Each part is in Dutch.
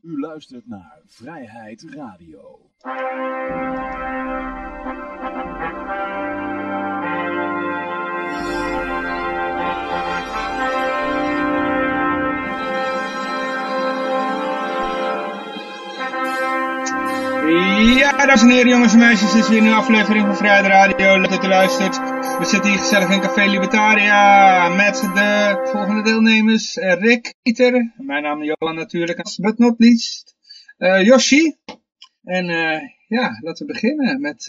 U luistert naar Vrijheid Radio. Ja, dames en heren, jongens en meisjes, dit is weer een aflevering van Vrijheid Radio. Leuk dat u luistert. We zitten hier gezellig in Café Libertaria met de volgende deelnemers. Eh, Rick, Pieter, mijn naam is Johan natuurlijk, but not least, uh, Yoshi. En uh, ja, laten we beginnen met,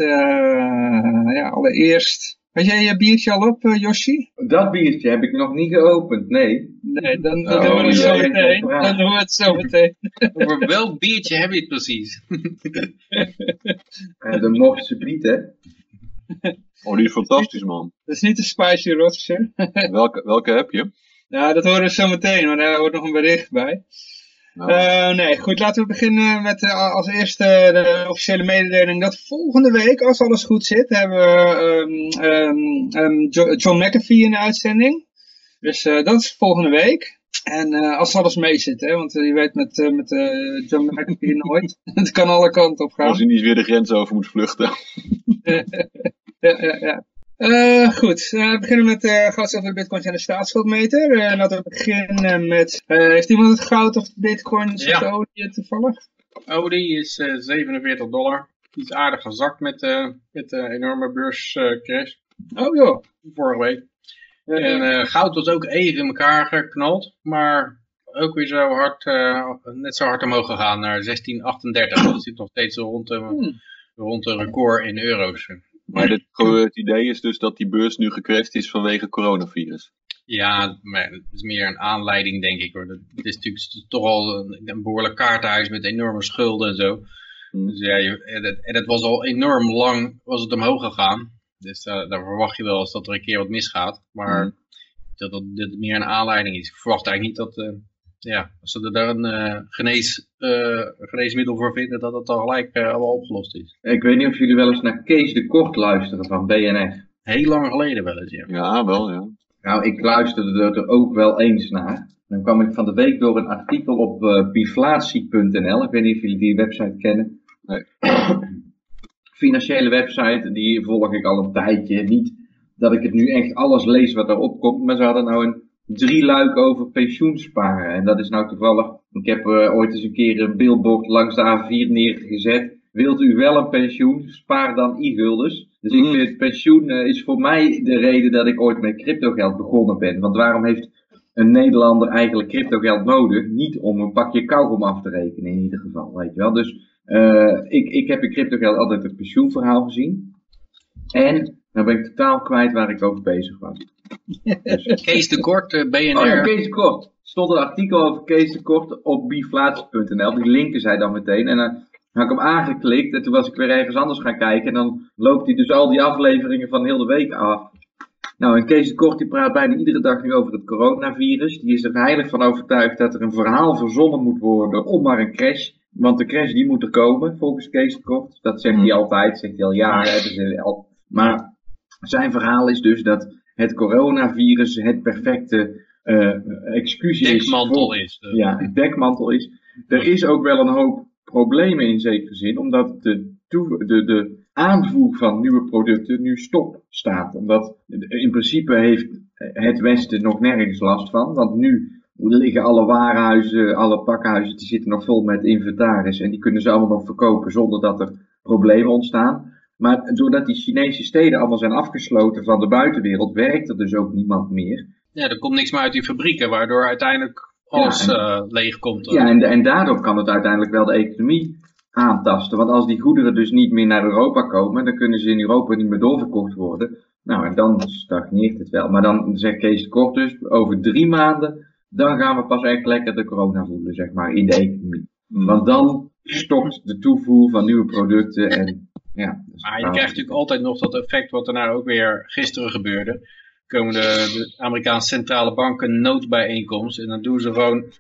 ja, allereerst, had jij je biertje al op, Yoshi? Dat biertje heb ik nog niet geopend, nee. Nee, dan, dan doen we het zo meteen. Dan doen we het zo meteen. Over welk biertje heb je het precies? de Morse Piet, hè? Oh, die is fantastisch, man. Dat is niet de Spicy Rotterdam. welke, welke heb je? Ja, dat horen we zo meteen, maar daar hoort nog een bericht bij. Nou. Uh, nee, goed, laten we beginnen met uh, als eerste de officiële mededeling dat volgende week, als alles goed zit, hebben we um, um, John McAfee in de uitzending. Dus uh, dat is volgende week. En als alles mee zit, hè, want je weet met, met John McAfee nooit. het kan alle kanten op gaan. Als hij niet weer de grens over moet vluchten. ja, ja, ja. Uh, goed, uh, we beginnen met uh, goud, over de bitcoin en de staatsschuldmeter. Uh, laten we beginnen met, heeft iemand het goud of de bitcoin ja. de olie toevallig? Olie is 47 dollar. Iets aardig gezakt met, met de enorme beurscrash. oh joh. Vorige week. en goud was ook even in elkaar geknald, maar ook weer zo hard, net zo hard omhoog gegaan naar 1638. Dat zit nog steeds rond, hmm. rond een record in euro's. Maar het, het, idee is dus dat die beurs nu gecrashed is vanwege coronavirus. Ja, maar het is meer een aanleiding denk ik hoor. Het is natuurlijk toch al een, een behoorlijk kaartenhuis met enorme schulden en zo. Hmm. Dus ja, en, het, en het was al enorm lang was het omhoog gegaan. Dus uh, daar verwacht je wel eens dat er een keer wat misgaat. Maar hmm. dat, dat dit meer een aanleiding is. Ik verwacht eigenlijk niet dat... Uh, ja, als ze er daar een uh, genees, uh, geneesmiddel voor vinden, dat het dan gelijk uh, allemaal opgelost is. Ik weet niet of jullie wel eens naar Kees de Kort luisteren van BNR. Heel lang geleden wel eens, ja. Ja, wel, ja. Nou, ik luisterde er ook wel eens naar. Dan kwam ik van de week door een artikel op uh, biflatie.nl. Ik weet niet of jullie die website kennen. Nee. Financiële website, die volg ik al een tijdje. Niet dat ik het nu echt alles lees wat erop komt, maar ze hadden nou een drie luik over pensioensparen. En dat is nou toevallig, ik heb uh, ooit eens een keer een billboard langs de A4 neergezet. Wilt u wel een pensioen, spaar dan e-guldens. Dus ik vind pensioen uh, is voor mij de reden dat ik ooit met cryptogeld begonnen ben. Want waarom heeft een Nederlander eigenlijk cryptogeld nodig? Niet om een pakje kauwgom af te rekenen in ieder geval, weet je wel. Dus uh, ik, ik heb in cryptogeld altijd het pensioenverhaal gezien. En nou ben ik totaal kwijt waar ik over bezig was. Dus... Kees de Kort, uh, BNR. Oh ja, Kees de Kort. Er stond een artikel over Kees de Kort op biflatie.nl. Die linken zij dan meteen. En dan had ik hem aangeklikt en toen was ik weer ergens anders gaan kijken. En dan loopt hij dus al die afleveringen van heel de week af. Nou, en Kees de Kort die praat bijna iedere dag nu over het coronavirus. Die is er heilig van overtuigd dat er een verhaal verzonnen moet worden om maar een crash. Want de crash die moet er komen, volgens Kees de Kort. Dat zegt hij altijd, zegt hij al jaren. Maar zijn verhaal is dus dat het coronavirus het perfecte uh, excuus is. Dekmantel is. Uh. Ja, dekmantel is. Er is ook wel een hoop problemen in zekere zin, omdat de, de, de aanvoer van nieuwe producten nu stop staat. Omdat in principe heeft het Westen nog nergens last van, want nu liggen alle warenhuizen, alle pakhuizen, die zitten nog vol met inventaris en die kunnen ze allemaal nog verkopen zonder dat er problemen ontstaan. Maar doordat die Chinese steden allemaal zijn afgesloten van de buitenwereld, werkt er dus ook niemand meer. Ja, er komt niks meer uit die fabrieken, waardoor uiteindelijk alles ja, en, uh, leeg komt. Ja, en, en daardoor kan het uiteindelijk wel de economie aantasten. Want als die goederen dus niet meer naar Europa komen, dan kunnen ze in Europa niet meer doorverkocht worden. Nou, en dan stagneert het wel. Maar dan zegt Kees de Kort dus, over drie maanden, dan gaan we pas echt lekker de corona voelen, zeg maar, in de economie. Mm. Want dan stopt de toevoer van nieuwe producten en ja, maar je krijgt natuurlijk altijd nog dat effect wat er nou ook weer gisteren gebeurde. Komen de, de Amerikaanse centrale banken noodbijeenkomst en dan doen ze gewoon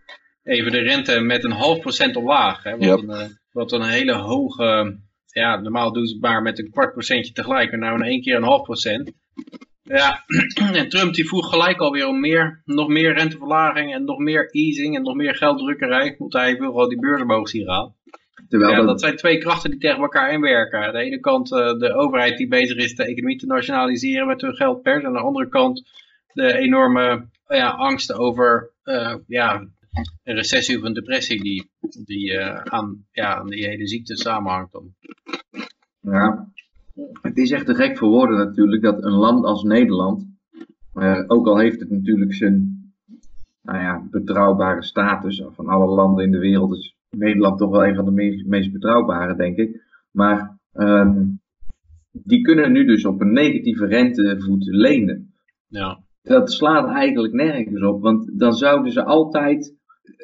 even de rente met een half procent omlaag. Hè, wat, yep. een, wat een hele hoge, ja normaal doen ze het maar met een kwart procentje tegelijk, maar nou in één keer een half procent. Ja, en Trump die vroeg gelijk alweer om meer, nog meer renteverlaging en nog meer easing en nog meer gelddrukkerij. Want hij wil gewoon die beurs omhoog zien gaan. Terwijl Ja, dat, dat zijn twee krachten die tegen elkaar inwerken. Aan de ene kant eh, de overheid die bezig is de economie te nationaliseren met hun geldpers. Aan de andere kant de enorme ja, angst over eh, ja, een recessie of een depressie die, die eh, aan, ja, aan die hele ziekte samenhangt. Dan. Ja. Het is echt te gek voor woorden natuurlijk dat een land als Nederland, ook al heeft het natuurlijk zijn nou ja, betrouwbare status, van alle landen in de wereld is Nederland toch wel een van de meest, meest betrouwbare, denk ik. Maar ehm, die kunnen nu dus op een negatieve rentevoet lenen. Ja. Dat slaat eigenlijk nergens op, want dan zouden ze altijd,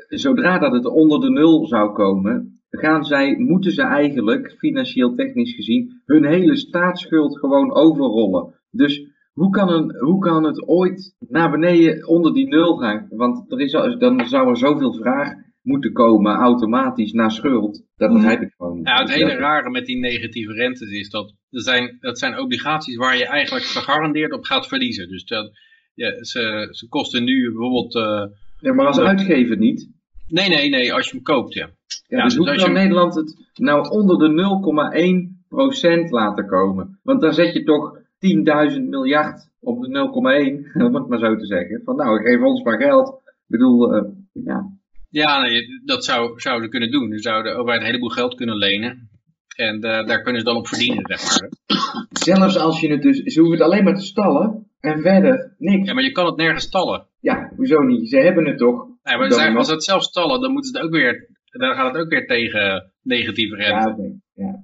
zodra dat het onder de nul zou komen, gaan zij, moeten ze eigenlijk, financieel technisch gezien, hun hele staatsschuld gewoon overrollen. Dus hoe kan, een, hoe kan het ooit naar beneden onder die nul gaan? Want er is, dan zou er zoveel vraag moeten komen automatisch naar schuld. Dat begrijp ik gewoon niet. Ja, het hele rare met die negatieve rentes is dat er zijn, dat zijn obligaties waar je eigenlijk gegarandeerd op gaat verliezen. Dus dat, ja, ze, ze kosten nu bijvoorbeeld... eh, Ja, maar als uitgever niet. nee, nee, nee, als je hem koopt, ja. Ja, Ja, dus dus hoe kan je- Nederland het nou onder de 0,1% laten komen? Want dan zet je toch 10.000 miljard op de 0,1, om het maar zo te zeggen. Van nou, geef ons maar geld. Ik bedoel, eh, ja. Ja, nee, dat zou, zouden ze kunnen doen. Dus zou de overheid een heleboel geld kunnen lenen. En eh, daar kunnen ze dan op verdienen, zeg maar. Zelfs als je het dus, ze hoeven het alleen maar te stallen en verder niks. Ja, maar je kan het nergens stallen. Ja, hoezo niet? Ze hebben het toch? Nee, maar zij- als ze het zelf stallen, dan moeten ze het ook weer... Dan gaat het ook weer tegen negatieve rente. Ja, oké. Ja.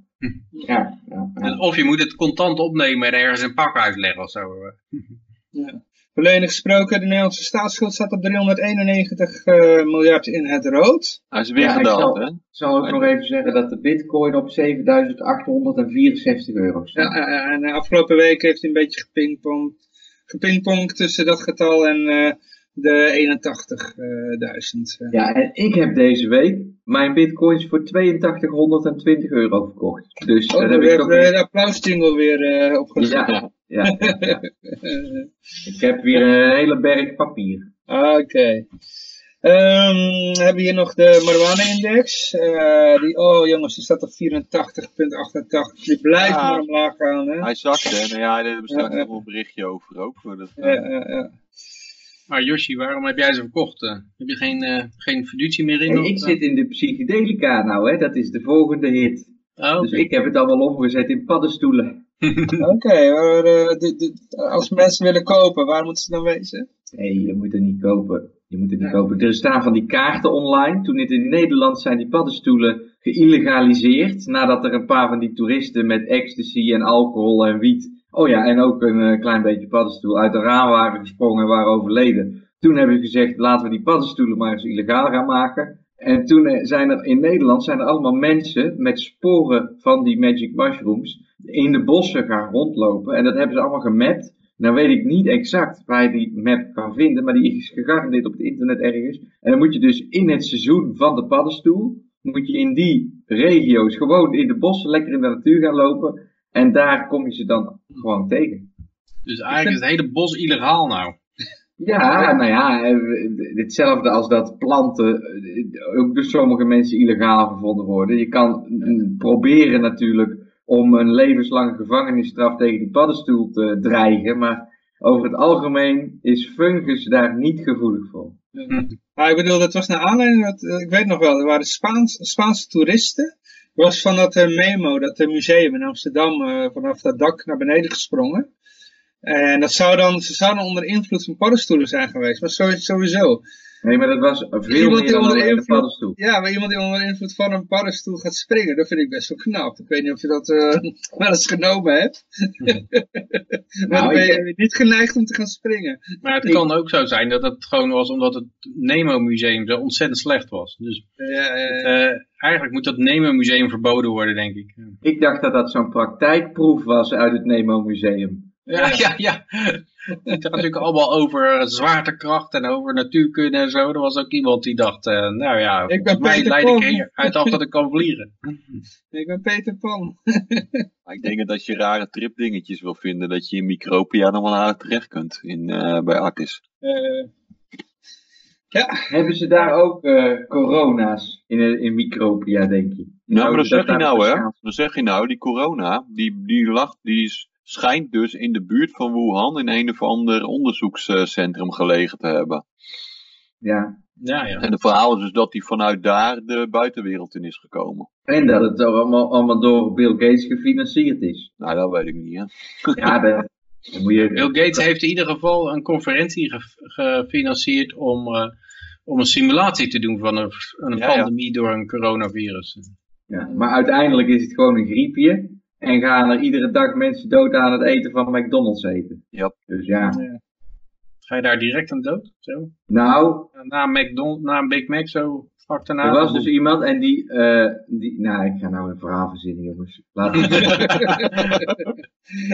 Ja, ja, ja. Of je moet het contant opnemen en ergens in een pakhuis leggen of zo. Volledig gesproken, de Nederlandse staatsschuld staat op 391 eh, miljard in het rood. Hij is weer Ja, ik gedaald, zal- hè? Ik zal ook nog even zeggen dat de bitcoin op 7864 euro Ja, staat. eh, en de afgelopen week heeft hij een beetje gepingpongd, gepingpongd tussen dat getal en eh, de 81.000. eh. Ja, en ik heb deze week mijn bitcoins voor 8220 euro verkocht. Dus Oh, daar we heb ik de applausjingle weer eh opgezet. Ja, ja. Ik heb weer een hele berg papier. Oké. Ehm, we hebben hier nog de marijuana-index. Eh, die, oh jongens, die staat op 84,88. Die blijft Ja. maar omlaag gaan. Hè? Hij zakte, en ja, daar hebben we straks Ja, ja. nog wel een berichtje over ook. Voor dat, Ja, ja, ja. Maar Yoshi, waarom heb jij ze verkocht? eh? Heb je geen, eh, geen fiducie meer in? Ik eh? zit in de psychedelica nou, hè. Dat is de volgende hit. Oh, Dus ik heb het allemaal omgezet in paddenstoelen. Oké, maar, eh, als mensen willen kopen, waar moeten ze dan wezen? Nee, je moet het niet kopen. Je moet het niet kopen. Er staan van die kaarten online. Toen het in Nederland zijn die paddenstoelen geïllegaliseerd. Nadat er een paar van die toeristen met ecstasy en alcohol en wiet. Oh ja, en ook een eh, klein beetje paddenstoel uit de raam waren gesprongen en waren overleden. Toen hebben ze gezegd, laten we die paddenstoelen maar eens illegaal gaan maken. En toen eh, zijn er in Nederland zijn er allemaal mensen met sporen van die magic mushrooms in de bossen gaan rondlopen. En dat hebben ze allemaal gemapt. Nou weet ik niet exact waar je die map kan vinden, maar die is gegarandeerd op het internet ergens. En dan moet je dus in het seizoen van de paddenstoel, moet je in die regio's gewoon in de bossen lekker in de natuur gaan lopen. En daar kom je ze dan gewoon tegen. Dus eigenlijk is het hele bos illegaal nou. Ja, nou ja, eh, hetzelfde als dat planten eh, ook door sommige mensen illegaal gevonden worden. Je kan proberen natuurlijk om een levenslange gevangenisstraf tegen die paddenstoel te dreigen, maar over het algemeen is fungus daar niet gevoelig voor. Ik bedoel, dat was naar aanleiding, dat, eh, ik weet nog wel, er waren Spaans, Spaanse toeristen. Er was van dat eh, Memo, dat eh, museum in Amsterdam, eh, vanaf dat dak naar beneden gesprongen. En dat zou dan, ze zouden onder invloed van paddenstoelen zijn geweest, maar sowieso. Nee, maar dat was veel Iemand meer dan onder invloed- paddenstoel. Ja, maar iemand die onder invloed van een paddenstoel gaat springen, dat vind ik best wel knap. Ik weet niet of je dat eh, wel eens genomen hebt. maar dan ben je niet geneigd om te gaan springen. Maar het kan ook zo zijn dat het gewoon was omdat het Nemo Museum zo ontzettend slecht was. Dus Ja, eh, eigenlijk moet dat Nemo Museum verboden worden, denk ik. Ik dacht dat dat zo'n praktijkproef was uit het Nemo Museum. Ja, ja, ja. Het gaat natuurlijk allemaal over zwaartekracht en over natuurkunde en zo. Er was ook iemand die dacht, uh, nou ja, ik ben mij Peter leid Pan. ik uit af dat ik kan vliegen. Ik ben Peter Pan. Maar ik denk dat als je rare tripdingetjes wil vinden, dat je in Micropia nog wel aardig terecht kunt in, eh, bij Artis. Eh, ja, Hebben ze daar ook eh, corona's in, in Micropia, denk je? Nou, maar dat zeg je nou, hè? Dan zeg je nou, die corona, die, die, lag, die is- schijnt dus in de buurt van Wuhan in een of ander onderzoekscentrum gelegen te hebben. Ja. Ja, ja. En het verhaal is dus dat die vanuit daar de buitenwereld in is gekomen. En dat het allemaal, allemaal door Bill Gates gefinancierd is. Nou, dat weet ik niet, hè. Ja, dat, dan moet je... Bill Gates heeft in ieder geval een conferentie ge- gefinancierd om, eh, om een simulatie te doen van een, een Ja, ja. pandemie door een coronavirus. Ja, maar uiteindelijk is het gewoon een griepje. En gaan er iedere dag mensen dood aan het eten van McDonald's eten. Ja. Dus ja. Ga je daar direct aan dood? Zo? Nou, Na een, McDonald's, na een Big Mac zo vlak daarna? er was dus iemand en die, eh, die... Nou, ik ga nou een verhaal verzinnen, jongens. Laat we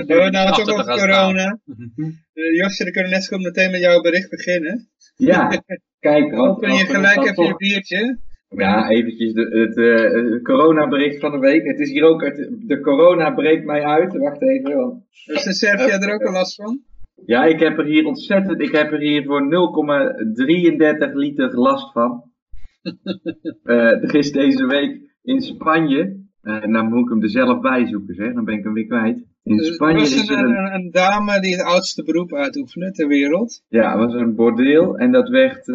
hebben nou het te over corona. Uh, Josje, dan kunnen we net zo goed meteen met jouw bericht beginnen. Ja, kijk. wat- Open je gelijk even je toch- biertje. Ja, eventjes de, het het coronabericht van de week. Het is hier ook, het, de corona breekt mij uit. Wacht even, want Dus de Servia er ook al last van? Ja, ik heb er hier ontzettend, ik heb er hier voor 0,33 liter last van. Eh, er is deze week in Spanje, eh nou moet ik hem er zelf bij zoeken, zeg, dan ben ik hem weer kwijt. In Spanje was is er een, een, een dame die het oudste beroep uitoefende ter wereld. ja, was een bordeel en dat werd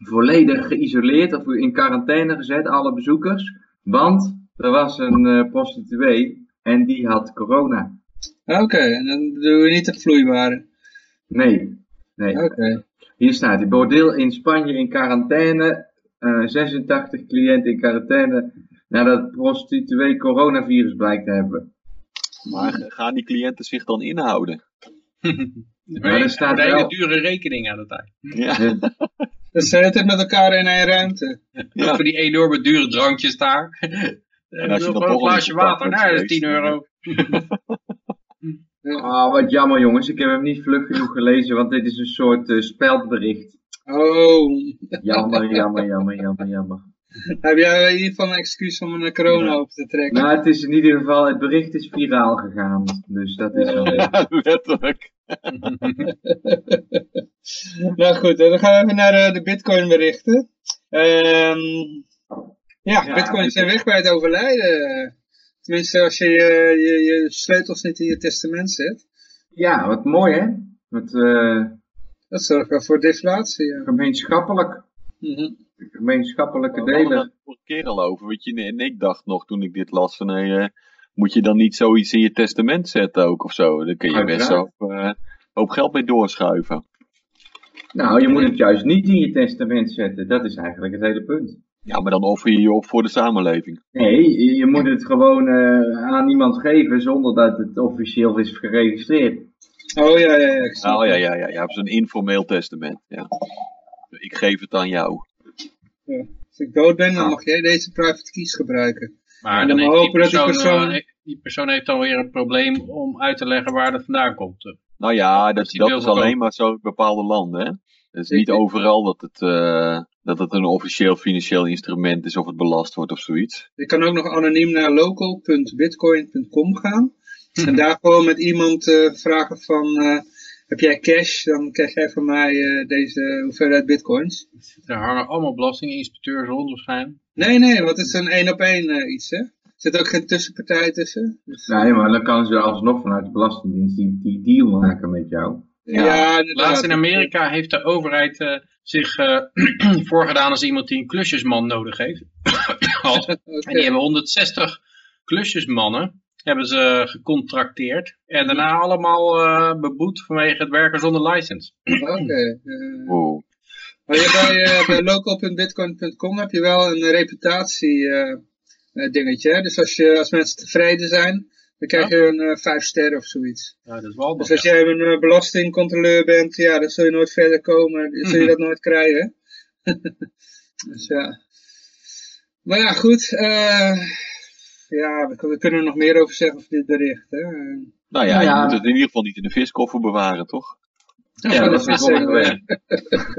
volledig geïsoleerd of in quarantaine gezet, alle bezoekers. Want er was een eh, prostituee en die had corona. Oké, en dan doen we niet het vloeibare. Nee, nee. Oké. Hier staat hij. Bordeel in Spanje in quarantaine. eh, 86 cliënten in quarantaine. Nadat prostituee coronavirus blijkt te hebben. Maar gaan die cliënten zich dan inhouden? Maar er staat een hele dure rekening aan het eind. Ja, Eh, Dus ze zitten met elkaar in één ruimte. Ja. Voor die enorme dure drankjes daar. En als je dan een glaasje water, nou dat is 10 geweest, euro. Ah, wat jammer jongens. Ik heb hem niet vlug genoeg gelezen. Want dit is een soort eh, speldbericht. Oh, Jammer, jammer, jammer, jammer, jammer. heb jij in ieder geval een excuus om een corona op te trekken? Nou, het is in ieder geval, het bericht is viraal gegaan. Dus dat is wel Ja, letterlijk. nou goed, dan gaan we even naar eh, de bitcoin berichten. Ehm ja, Ja, bitcoins zijn weg bij het overlijden. Tenminste, als je je, je, je sleutels niet in je testament zet. Ja, wat mooi hè. Wat eh, Dat zorgt wel voor deflatie. Ja. gemeenschappelijk. Mhm. Gemeenschappelijke We hadden delen. het vorige keer al over. Weet je, en ik dacht nog toen ik dit las van, hey, eh, moet je dan niet zoiets in je testament zetten ook of zo? Dan kun je best ook eh, hoop geld mee doorschuiven. Nou, je moet het juist niet in je testament zetten. Dat is eigenlijk het hele punt. Ja, maar dan offer je je op voor de samenleving. Nee, je moet het gewoon eh, aan iemand geven zonder dat het officieel is geregistreerd. Oh ja, ja, ja. Oh ja, ja, ja, ja. Zo'n informeel testament. Ja. Ik geef het aan jou. Als ik dood ben, dan mag jij deze private keys gebruiken. Maar En dan dan heeft die hopen dat die persoon, persoon- eh, die persoon heeft dan weer een probleem om uit te leggen waar dat vandaan komt. Nou ja, dat, dat is alleen maar zo in bepaalde landen. Hè? Het is niet overal dat het, eh, dat het een officieel financieel instrument is of het belast wordt of zoiets. Je kan ook nog anoniem naar local.bitcoin.com gaan. En daar gewoon met iemand eh, vragen van, eh, heb jij cash? Dan krijg jij van mij eh, deze hoeveelheid bitcoins. Er hangen allemaal belastinginspecteurs rond waarschijnlijk. Nee, nee, want het is een één op één eh, iets, hè. Er zit ook geen tussenpartij tussen. Dus, Nee, maar dan kan ze alsnog vanuit de Belastingdienst die, die deal maken met jou. ja, inderdaad. Laatst in Amerika heeft de overheid eh, zich eh, voorgedaan als iemand die een klusjesman nodig heeft. En die hebben 160 klusjesmannen hebben ze gecontracteerd. En daarna allemaal eh, beboet vanwege het werken zonder license. Oké. eh, Wow. Maar je bij, eh, bij local.bitcoin.com heb je wel een reputatie dingetje. Hè? Dus als, je, als mensen tevreden zijn, dan krijg je een eh, vijf sterren of zoiets. Ja, dat is wel Dus als jij een belastingcontroleur bent, ja, dan zul je nooit verder komen. Dan zul je dat nooit krijgen. dus ja. Maar ja, goed. eh, ja, we, we kunnen er nog meer over zeggen over dit bericht. Hè? Nou ja, Nou ja. je moet het in ieder geval niet in de viskoffer bewaren, toch? Ja, dat is vorige week.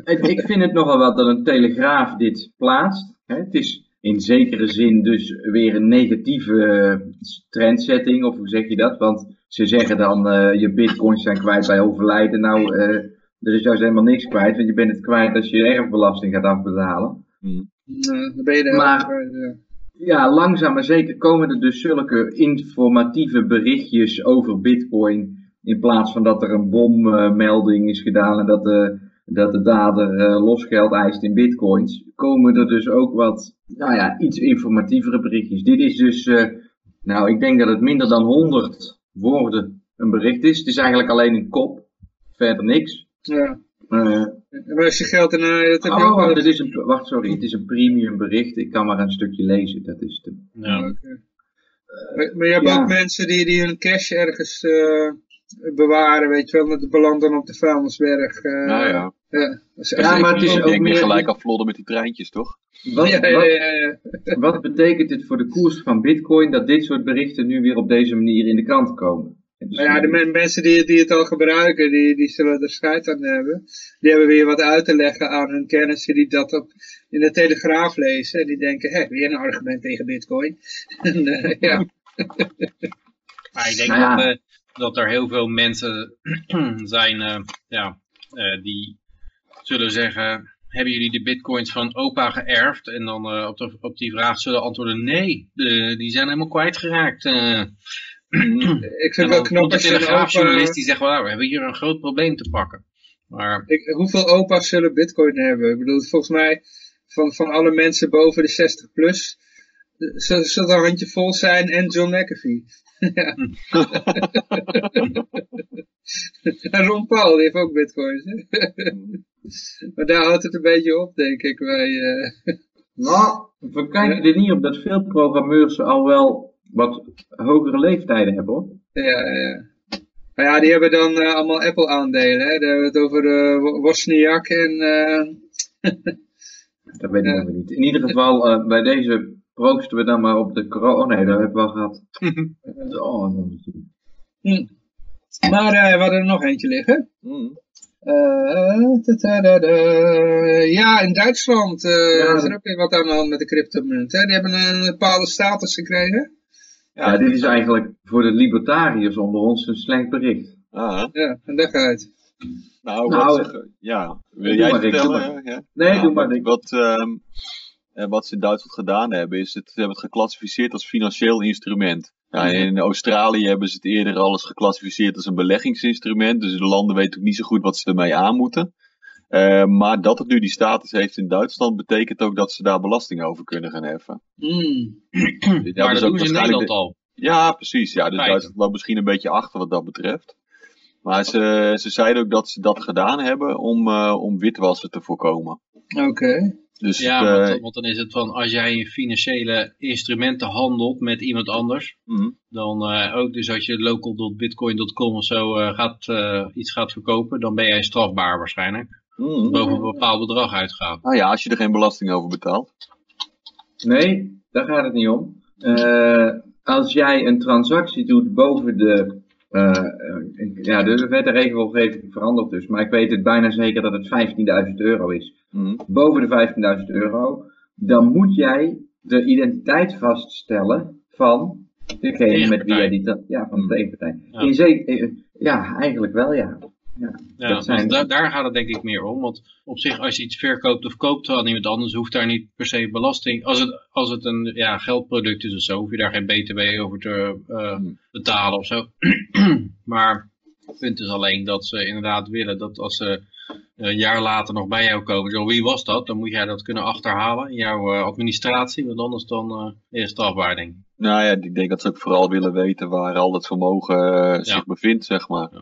Ik- Ik vind het nogal wat dat een telegraaf dit plaatst. Hè, Het is in zekere zin dus weer een negatieve eh, trendsetting, of hoe zeg je dat? Want ze zeggen dan, eh, je bitcoins zijn kwijt bij overlijden. Nou, eh, er is juist helemaal niks kwijt, want je bent het kwijt als je erfbelasting gaat afbetalen. Nou, dan ben je er Maar- ja. Langzaam maar zeker komen er dus zulke informatieve berichtjes over bitcoin. In plaats van dat er een bommelding is gedaan en dat de, dat de dader eh, losgeld eist in bitcoins. Komen er dus ook wat, nou ja, iets informatievere berichtjes. Dit is dus, eh, nou ik denk dat het minder dan 100 woorden een bericht is. Het is eigenlijk alleen een kop, verder niks. Ja. Eh, En waar is je geld en uh, dat heb je ook oh, wel- dit is een, wacht, sorry, het is een premium bericht. Ik kan maar een stukje lezen, dat is het. Ja. Oké. Maar, maar je hebt ja. ook mensen die, die hun cash ergens eh, bewaren, weet je wel, dat belandt dan op de vuilnisberg. eh, nou ja. ja. Als- als Ja, je- maar het is Ik ook meer- gelijk afvlodden met die treintjes, toch? Wat, Ja, ja, wat- ja, ja. Wat betekent dit voor de koers van Bitcoin dat dit soort berichten nu weer op deze manier in de krant komen? Nou ja, de men- mensen die, die het al gebruiken, die, die zullen er scheid aan hebben. Die hebben weer wat uit te leggen aan hun kennissen die dat op, in de Telegraaf lezen. En die denken, hé, weer een argument tegen bitcoin. en, eh, ja. Maar ik denk Nou ja. dat, eh, dat er heel veel mensen zijn eh, ja, eh, die zullen zeggen, hebben jullie de bitcoins van opa geërfd? En dan eh, op, de, op die vraag zullen antwoorden, nee, de, die zijn helemaal kwijtgeraakt. eh. Ik vind wel knap als je een telegraafjournalist opa... die zegt, well, we hebben hier een groot probleem te pakken. Maar Ik, hoeveel opa's zullen bitcoin hebben? Ik bedoel, volgens mij van, van alle mensen boven de 60 plus, zullen zal er een handje vol zijn en John McAfee. ja. en Ron Paul, die heeft ook bitcoins. Hè? maar daar houdt het een beetje op, denk ik. Wij, eh, Nou, we kijken er niet op dat veel programmeurs al wel wat hogere leeftijden hebben hoor. ja, ja. Maar ja, die hebben dan eh, allemaal Apple-aandelen. Hè? Daar hebben we het over eh Wozniak en... eh, Dat weet ik nog niet. In ieder geval, bij deze proosten we dan maar op de corona. Oh nee, dat hebben we al gehad. oh, hm. Maar we hadden er nog eentje liggen. Mm. Ta-ta-da-da. ja, in Duitsland Ja, is er ook weer wat aan de hand met de cryptomunt. Hè? Die hebben een bepaalde status gekregen. Ja, dit is eigenlijk voor de libertariërs onder ons een slecht bericht. Ah, Ja, en leg uit. nou, Nou, wat ze, ja. Wil jij maar, vertellen? Ja? Nee, Ja, doe maar. Rick. Wat, ehm, eh, wat ze in Duitsland gedaan hebben, is het, ze hebben het geclassificeerd als financieel instrument. Ja, in Australië hebben ze het eerder alles geclassificeerd als een beleggingsinstrument. Dus de landen weten ook niet zo goed wat ze ermee aan moeten. Eh, maar dat het nu die status heeft in Duitsland, betekent ook dat ze daar belasting over kunnen gaan heffen. Ja, maar dus dat ook doen ze in Nederland de- al. Ja, precies. Ja, dus. Duitsland loopt misschien een beetje achter wat dat betreft. Maar ze, ze zeiden ook dat ze dat gedaan hebben om, eh, om witwassen te voorkomen. Oké. Dus Ja, eh, want, want dan is het van, als jij in financiële instrumenten handelt met iemand anders, mhm. dan eh, ook, dus als je local.bitcoin.com of zo eh, gaat, eh, iets gaat verkopen, dan ben jij strafbaar waarschijnlijk. Mhm. Boven een bepaald bedrag uitgaat. Nou ja, als je er geen belasting over betaalt. Nee, daar gaat het niet om. Eh, als jij een transactie doet boven de. eh, eh, ja, de wetregelgeving verandert dus, maar ik weet het bijna zeker dat het 15.000 euro is. Mhm. Boven de 15.000 euro, dan moet jij de identiteit vaststellen van degene met wie jij die. Ja, van de tegenpartij. Ja. In zek- ja, eigenlijk wel, ja. Ja. Ja, Dat zijn- da- daar gaat het denk ik meer om. Want op zich, als je iets verkoopt of koopt aan iemand anders, hoeft daar niet per se belasting. Als het, als het een ja, geldproduct is of zo, hoef je daar geen BTW over te eh, Hmm. betalen of zo. maar het punt is alleen dat ze inderdaad willen dat als ze een jaar later nog bij jou komen, zo wie was dat? Dan moet jij dat kunnen achterhalen in jouw eh, administratie, want anders dan eh is het strafbaar, denk ik. Nou ja, ik denk dat ze ook vooral willen weten waar al dat vermogen zich bevindt, zeg maar. Ja.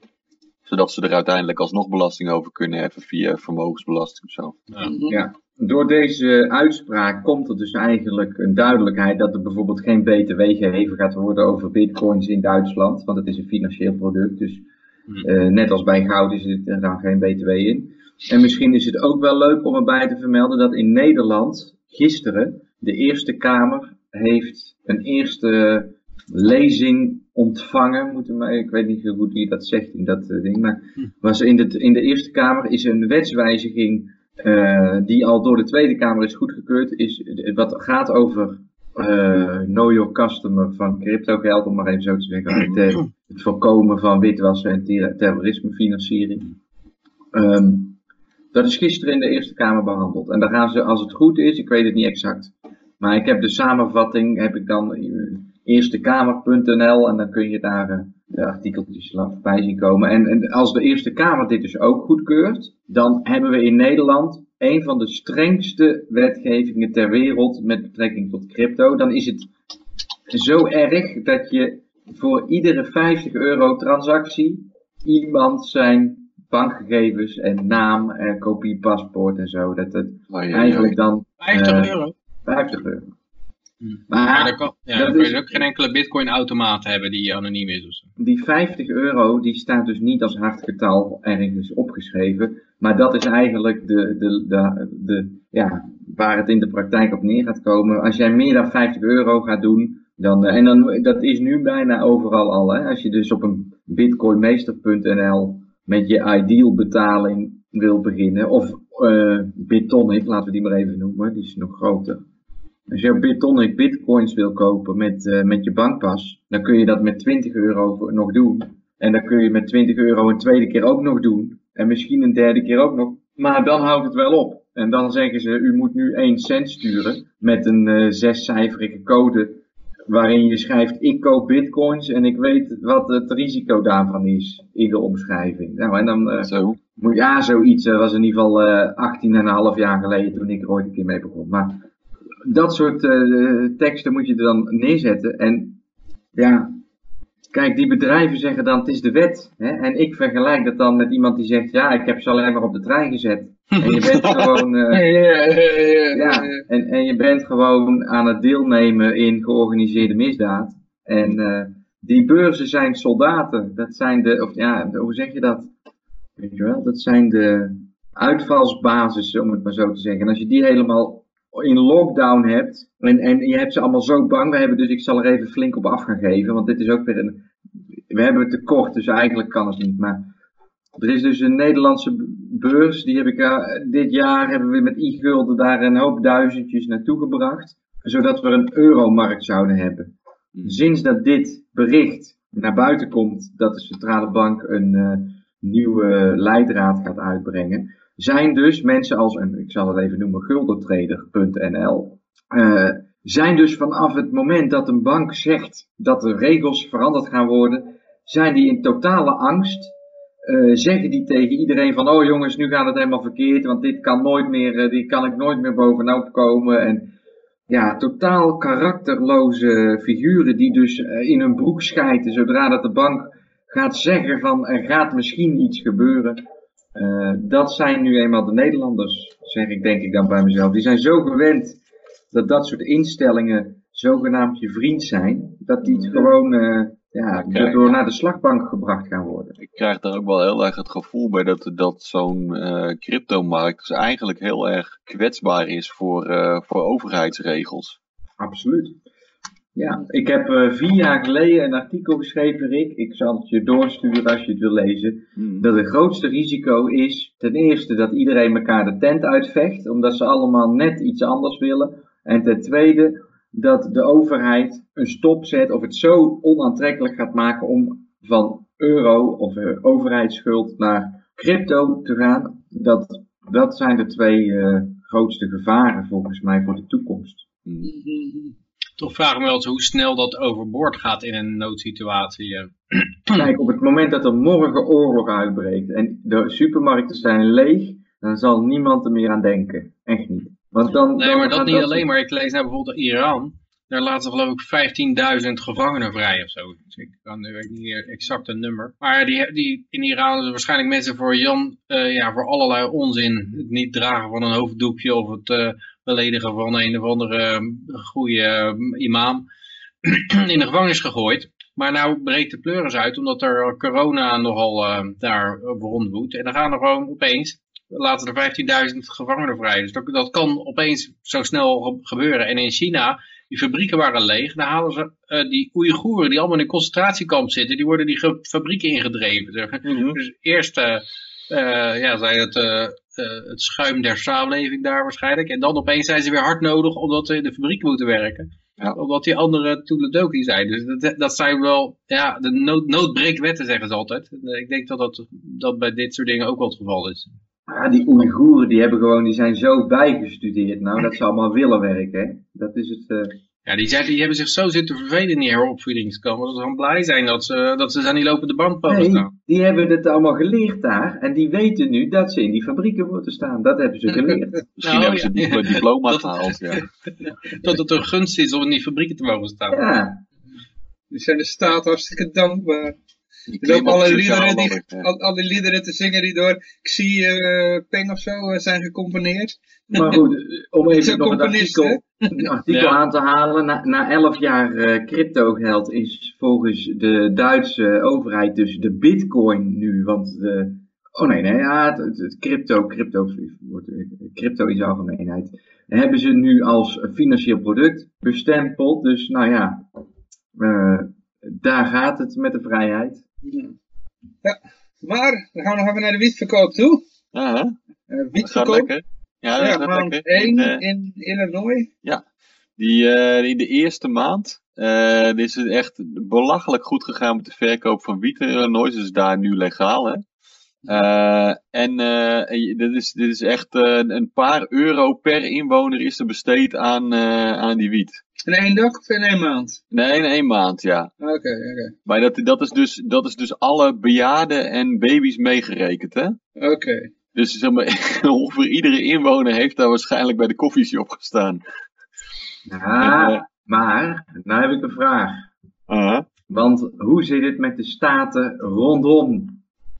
Zodat ze er uiteindelijk alsnog belasting over kunnen heffen via vermogensbelasting of zo. Ja. Ja, door deze uitspraak komt er dus eigenlijk een duidelijkheid dat er bijvoorbeeld geen BTW geheven gaat worden over bitcoins in Duitsland, want het is een financieel product, dus Hmm. eh, net als bij goud is er dan geen BTW in. En misschien is het ook wel leuk om erbij te vermelden dat in Nederland gisteren de Eerste Kamer heeft een eerste lezing ontvangen, moeten we, ik weet niet zo goed wie dat zegt in dat eh, ding, maar was in, de, in de Eerste Kamer is een wetswijziging eh, die al door de Tweede Kamer is goedgekeurd, is, eh, wat gaat over eh know your customer van crypto geld, om maar even zo te zeggen, het, eh, het voorkomen van witwassen en ter- terrorismefinanciering. Ehm, dat is gisteren in de Eerste Kamer behandeld. En daar gaan ze, als het goed is, ik weet het niet exact, maar ik heb de samenvatting, heb ik dan eerstekamer.nl en dan kun je daar eh, de artikeltjes bij zien komen. En, en als de Eerste Kamer dit dus ook goedkeurt, dan hebben we in Nederland een van de strengste wetgevingen ter wereld met betrekking tot crypto. Dan is het zo erg dat je voor iedere 50 euro transactie iemand zijn bankgegevens en naam en kopie paspoort en zo, dat het Oh, ja, eigenlijk dan 50 eh, euro. 50 euro. Hmm. Maar Maar dan kan, ja, dat dan kun is- je ook geen enkele bitcoin automaat hebben die anoniem is of zo. die 50 euro, die staat dus niet als hartgetal ergens opgeschreven. Maar dat is eigenlijk de, de, de, de, ja, waar het in de praktijk op neer gaat komen. Als jij meer dan 50 euro gaat doen, dan, eh, en dan, dat is nu bijna overal al. Hè? Als je dus op een bitcoinmeester.nl met je ideal betaling wil beginnen. Of eh Bitonic, laten we die maar even noemen, die is nog groter. Als je Bitonic bitcoins wil kopen met, eh, met je bankpas, dan kun je dat met 20 euro nog doen. En dan kun je met 20 euro een tweede keer ook nog doen. En misschien een derde keer ook nog. Maar dan houdt het wel op. En dan zeggen ze, u moet nu 1 cent sturen met een eh, zescijferige code. Waarin je schrijft, ik koop bitcoins en ik weet wat het risico daarvan is in de omschrijving. Nou, en dan eh, Zo. moet- Ja, zoiets. Dat was in ieder geval eh 18,5 jaar geleden toen ik er ooit een keer mee begon. Maar dat soort eh, teksten moet je er dan neerzetten. En ja, kijk, die bedrijven zeggen dan het is de wet. Hè? En ik vergelijk dat dan met iemand die zegt, ja, ik heb ze alleen maar op de trein gezet. En je bent gewoon... eh, ja, en, en je bent gewoon aan het deelnemen in georganiseerde misdaad. En eh, die beurzen zijn soldaten. Dat zijn de, of ja, hoe zeg je dat? Weet je wel, dat zijn de uitvalsbasissen, om het maar zo te zeggen. En als je die helemaal in lockdown hebt, en, en je hebt ze allemaal zo bang, we hebben dus, ik zal er even flink op af gaan geven, want dit is ook weer een, we hebben het tekort, dus eigenlijk kan het niet. Maar er is dus een Nederlandse beurs, die heb ik eh, dit jaar, hebben we met e-gulden daar een hoop duizendjes naartoe gebracht, zodat we een euromarkt zouden hebben. Sinds dat dit bericht naar buiten komt dat de centrale bank een eh, nieuwe leidraad gaat uitbrengen, zijn dus mensen als, een, ik zal het even noemen, guldentrader.nl, eh, zijn dus vanaf het moment dat een bank zegt dat de regels veranderd gaan worden, zijn die in totale angst. eh, zeggen die tegen iedereen van, oh jongens, nu gaat het helemaal verkeerd, want dit kan nooit meer, eh, die kan ik nooit meer bovenop komen. En ja, totaal karakterloze figuren die dus in hun broek schijten zodra dat de bank gaat zeggen van er gaat misschien iets gebeuren. Eh, dat zijn nu eenmaal de Nederlanders, zeg ik denk ik dan bij mezelf. Die zijn zo gewend dat dat soort instellingen zogenaamd je vriend zijn, dat die het gewoon eh, ja, Oké. door naar de slagbank gebracht gaan worden. Ik krijg daar ook wel heel erg het gevoel bij dat, dat zo'n eh cryptomarkt dus eigenlijk heel erg kwetsbaar is voor, voor overheidsregels. Absoluut. Ja, ik heb eh, vier jaar geleden een artikel geschreven, Rick. Ik zal het je doorsturen als je het wil lezen. Dat het grootste risico is ten eerste dat iedereen elkaar de tent uitvecht, omdat ze allemaal net iets anders willen. En ten tweede dat de overheid een stop zet of het zo onaantrekkelijk gaat maken om van euro of eh, overheidsschuld naar crypto te gaan. Dat, dat zijn de twee eh, grootste gevaren volgens mij voor de toekomst. Toch vraag ik me wel eens hoe snel dat overboord gaat in een noodsituatie. Kijk, op het moment dat er morgen oorlog uitbreekt en de supermarkten zijn leeg, dan zal niemand er meer aan denken. Echt niet. Want dan, Nee, dan maar dat gaat niet alleen. Maar ik lees nou bijvoorbeeld Iran. Daar laten ze geloof ik 15.000 gevangenen vrij of zo. Dus ik kan nu weet niet meer exact een nummer. Maar die, die, in Iran zijn waarschijnlijk mensen voor Jan, eh, ja, voor allerlei onzin. Het niet dragen van een hoofddoekje of het eh, beledigen van een of andere eh, goede eh, imam. in de gevangenis gegooid. Maar nou breekt de pleuris uit omdat er corona nogal eh, daar rondwoedt. En dan gaan er gewoon opeens laten er 15.000 gevangenen vrij. Dus dat, dat kan opeens zo snel ge- gebeuren. En in China die fabrieken waren leeg. Dan halen ze eh, die Oeigoeren die allemaal in een concentratiekamp zitten, die worden die fabrieken ingedreven. Mhm. Dus eerst eh, eh, ja, zijn het, eh, het schuim der samenleving daar waarschijnlijk. En dan opeens zijn ze weer hard nodig omdat ze in de fabriek moeten werken. Ja. Omdat die andere toeledoki zijn. Dus dat, dat zijn wel, ja, de nood, noodbreekwetten zeggen ze altijd. Eh, Ik denk dat dat, dat bij dit soort dingen ook wel het geval is. Ja, die Oeigoeren die hebben gewoon, die zijn zo bijgestudeerd nou, dat ze allemaal willen werken. Hè? Dat is het, eh, Ja, die, zijn, die hebben zich zo zitten vervelen in die heropvoedingskamp. Dat ze gewoon blij zijn dat ze, dat ze aan die lopende band mogen Nee, staan. die hebben het allemaal geleerd daar. En die weten nu dat ze in die fabrieken moeten staan. Dat hebben ze geleerd. Misschien Nou, hebben ze ja. die diplo- diploma Dat- gehaald, ja. Dat het een gunst is om in die fabrieken te mogen staan. Ja, Die zijn de staat hartstikke dankbaar. Die lopen alle liederen, die, sociaal- ja. al, al die liederen te zingen die door Xi uh, Peng of zo eh, zijn gecomponeerd. maar goed, om even nog een artikel, een artikel Ja. aan te halen. Na, na 11 jaar eh crypto-geld is volgens de Duitse overheid dus de bitcoin nu, want de, oh nee, nee, ja, het, het- het crypto, crypto, wordt- crypto is algemeenheid, hebben ze nu als financieel product bestempeld. Dus nou ja, eh, daar gaat het met de vrijheid. Maar, dan gaan we nog even naar de wietverkoop toe. Ja, dat gaat wietverkoop. lekker. Ja, dat Ja, gaat maand lekker. 1 En, eh, in Illinois. Die, eh, in de eerste maand is het echt belachelijk goed gegaan met de verkoop van wiet in Illinois. Dus daar nu legaal, hè. En dit, is, dit is echt een paar euro per inwoner is er besteed aan, aan die wiet. In één dag of in één maand? Nee, in één maand, ja. Oké, oké. Maar dat, dat, is dus, dat is dus alle bejaarden en baby's meegerekend, hè. Oké. Dus zeg maar, ongeveer iedere inwoner heeft daar waarschijnlijk bij de koffieshop gestaan. Ja, maar, nou heb ik een vraag. Uh Want hoe zit het met de staten rondom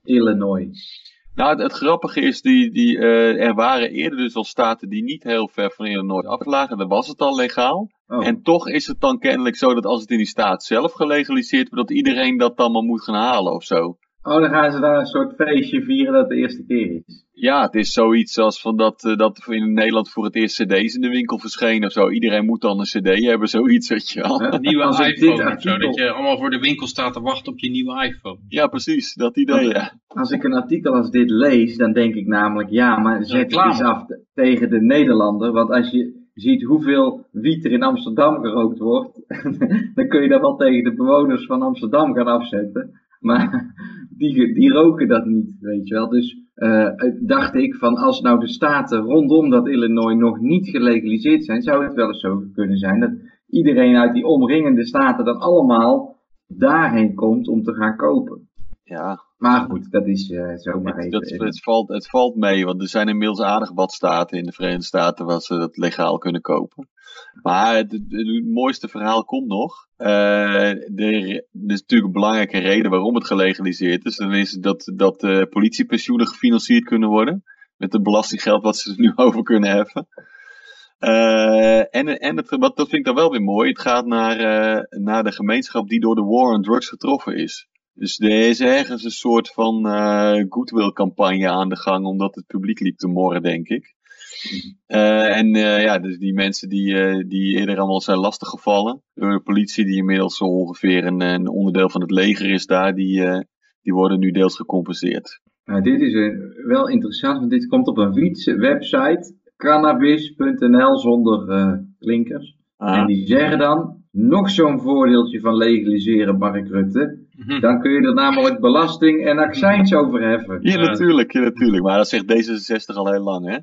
Illinois? Nou, het, het grappige is, die, die, eh, er waren eerder dus al staten die niet heel ver van Illinois af lagen. Dan was het al legaal. Oh, En toch is het dan kennelijk zo dat als het in die staat zelf gelegaliseerd wordt, dat iedereen dat dan maar moet gaan halen of zo. oh, dan gaan ze daar een soort feestje vieren dat het de eerste keer is. Ja, het is zoiets als van dat, eh, dat in Nederland voor het eerst cd's in de winkel verschenen of zo. Iedereen moet dan een cd hebben, zoiets, weet je wel. Een nieuwe Als ik iPhone of zo. Dat je allemaal voor de winkel staat te wachten op je nieuwe iPhone. Ja, precies, dat idee, ja. Als ik een artikel als dit lees, dan denk ik namelijk, ja, maar zet het eens af te- tegen de Nederlander. Want als je ziet hoeveel wiet er in Amsterdam gerookt wordt, dan kun je dat wel tegen de bewoners van Amsterdam gaan afzetten. Maar die, die roken dat niet, weet je wel. Dus eh, dacht ik van als nou de staten rondom dat Illinois nog niet gelegaliseerd zijn, zou het wel eens zo kunnen zijn dat iedereen uit die omringende staten dan allemaal daarheen komt om te gaan kopen. Ja, Maar goed, dat is eh, zomaar het, even. dat, het, valt, het valt mee, want er zijn inmiddels aardig wat staten in de Verenigde Staten waar ze dat legaal kunnen kopen. Maar het, mooiste verhaal komt nog. Eh, er, er is natuurlijk een belangrijke reden waarom het gelegaliseerd is. Dan is dat, dat eh, politiepensioenen gefinancierd kunnen worden. Met het belastinggeld wat ze er nu over kunnen heffen. En en het, wat, dat vind ik dan wel weer mooi. Het gaat naar, naar de gemeenschap die door de war on drugs getroffen is. Dus er is ergens een soort van eh goodwill campagne aan de gang, omdat het publiek liep te morren, denk ik. Eh, en eh, ja, dus die mensen die, eh, die eerder allemaal zijn lastiggevallen door de politie, die inmiddels zo ongeveer een, een onderdeel van het leger is daar, die, eh, die worden nu deels gecompenseerd. Nou, dit is eh, wel interessant, want dit komt op een fiets- website, cannabis.nl zonder eh klinkers. Ah, En die zeggen dan, nog zo'n voordeeltje van legaliseren, Mark Rutte. Mhm. Dan kun je er namelijk belasting en accijns over heffen. ja, natuurlijk, ja, natuurlijk. Maar dat zegt D66 al heel lang, hè?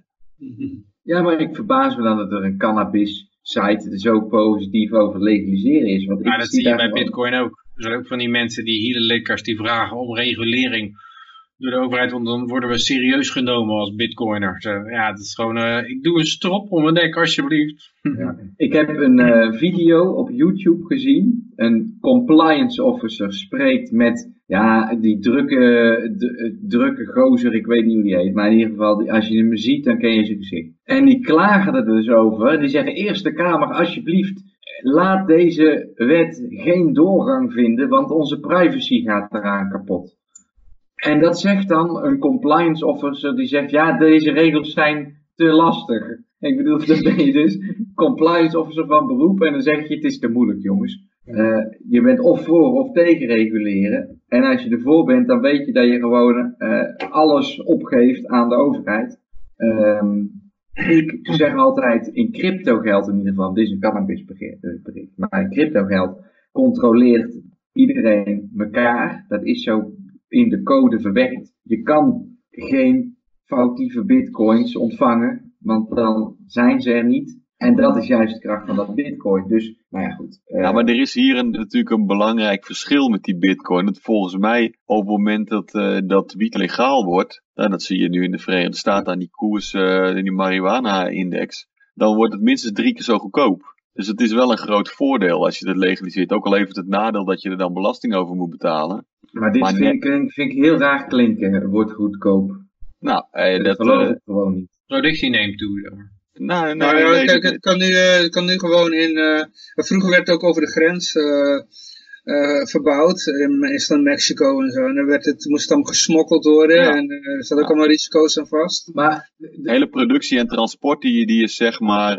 Ja, maar ik verbaas me dan dat er een cannabis site er zo positief over legaliseren is. Want ik Maar dat zie je bij gewoon- Bitcoin ook. Er zijn ook van die mensen die healerlikkers die vragen om regulering door de overheid, want dan worden we serieus genomen als bitcoiner. Zo, ja, het is gewoon, eh, ik doe een strop om mijn nek alsjeblieft. Ja. Ik heb een eh, video op YouTube gezien. Een compliance officer spreekt met ja, die drukke, d- drukke gozer, ik weet niet hoe die heet. Maar in ieder geval, als je hem ziet, dan ken je zijn gezicht. En die klagen er dus over. Die zeggen, Eerste Kamer, alsjeblieft, laat deze wet geen doorgang vinden, want onze privacy gaat eraan kapot. En dat zegt dan een compliance officer die zegt, ja, deze regels zijn te lastig. Ik bedoel, dan ben je dus compliance officer van beroep en dan zeg je het is te moeilijk jongens. Uh, je bent of voor of tegen reguleren. En als je ervoor bent, dan weet je dat je gewoon uh, alles opgeeft aan de overheid. Um, ik zeg altijd, in crypto geld in ieder geval, dit is een cannabisbericht, maar in crypto geld controleert iedereen elkaar. Dat is zo in de code verwerkt. Je kan geen foutieve bitcoins ontvangen, want dan zijn ze er niet. En dat is juist de kracht van dat bitcoin. Dus, nou ja, goed. Uh, ja, maar er is hier een, natuurlijk een belangrijk verschil met die bitcoin. Dat volgens mij, op het moment dat, uh, dat wiet legaal wordt, nou, dat zie je nu in de Verenigde Staten aan die koers, uh, in die marijuana-index, dan wordt het minstens drie keer zo goedkoop. Dus het is wel een groot voordeel als je dat legaliseert. Ook al heeft het nadeel dat je er dan belasting over moet betalen. Maar dit maar vind, ik, vind, ik, heel raar klinken, wordt goedkoop. Nou, eh, dat, dat geloof ik gewoon niet. Productie neemt toe. Nou, nou, ja, kijk, het kan nu, het kan nu gewoon in... Uh, vroeger werd het ook over de grens uh, uh, verbouwd. In, in Mexico en zo. En dan werd het, moest het dan gesmokkeld worden. Ja. En er zaten ook allemaal risico's aan vast. Maar de hele productie en transport die, die is zeg maar...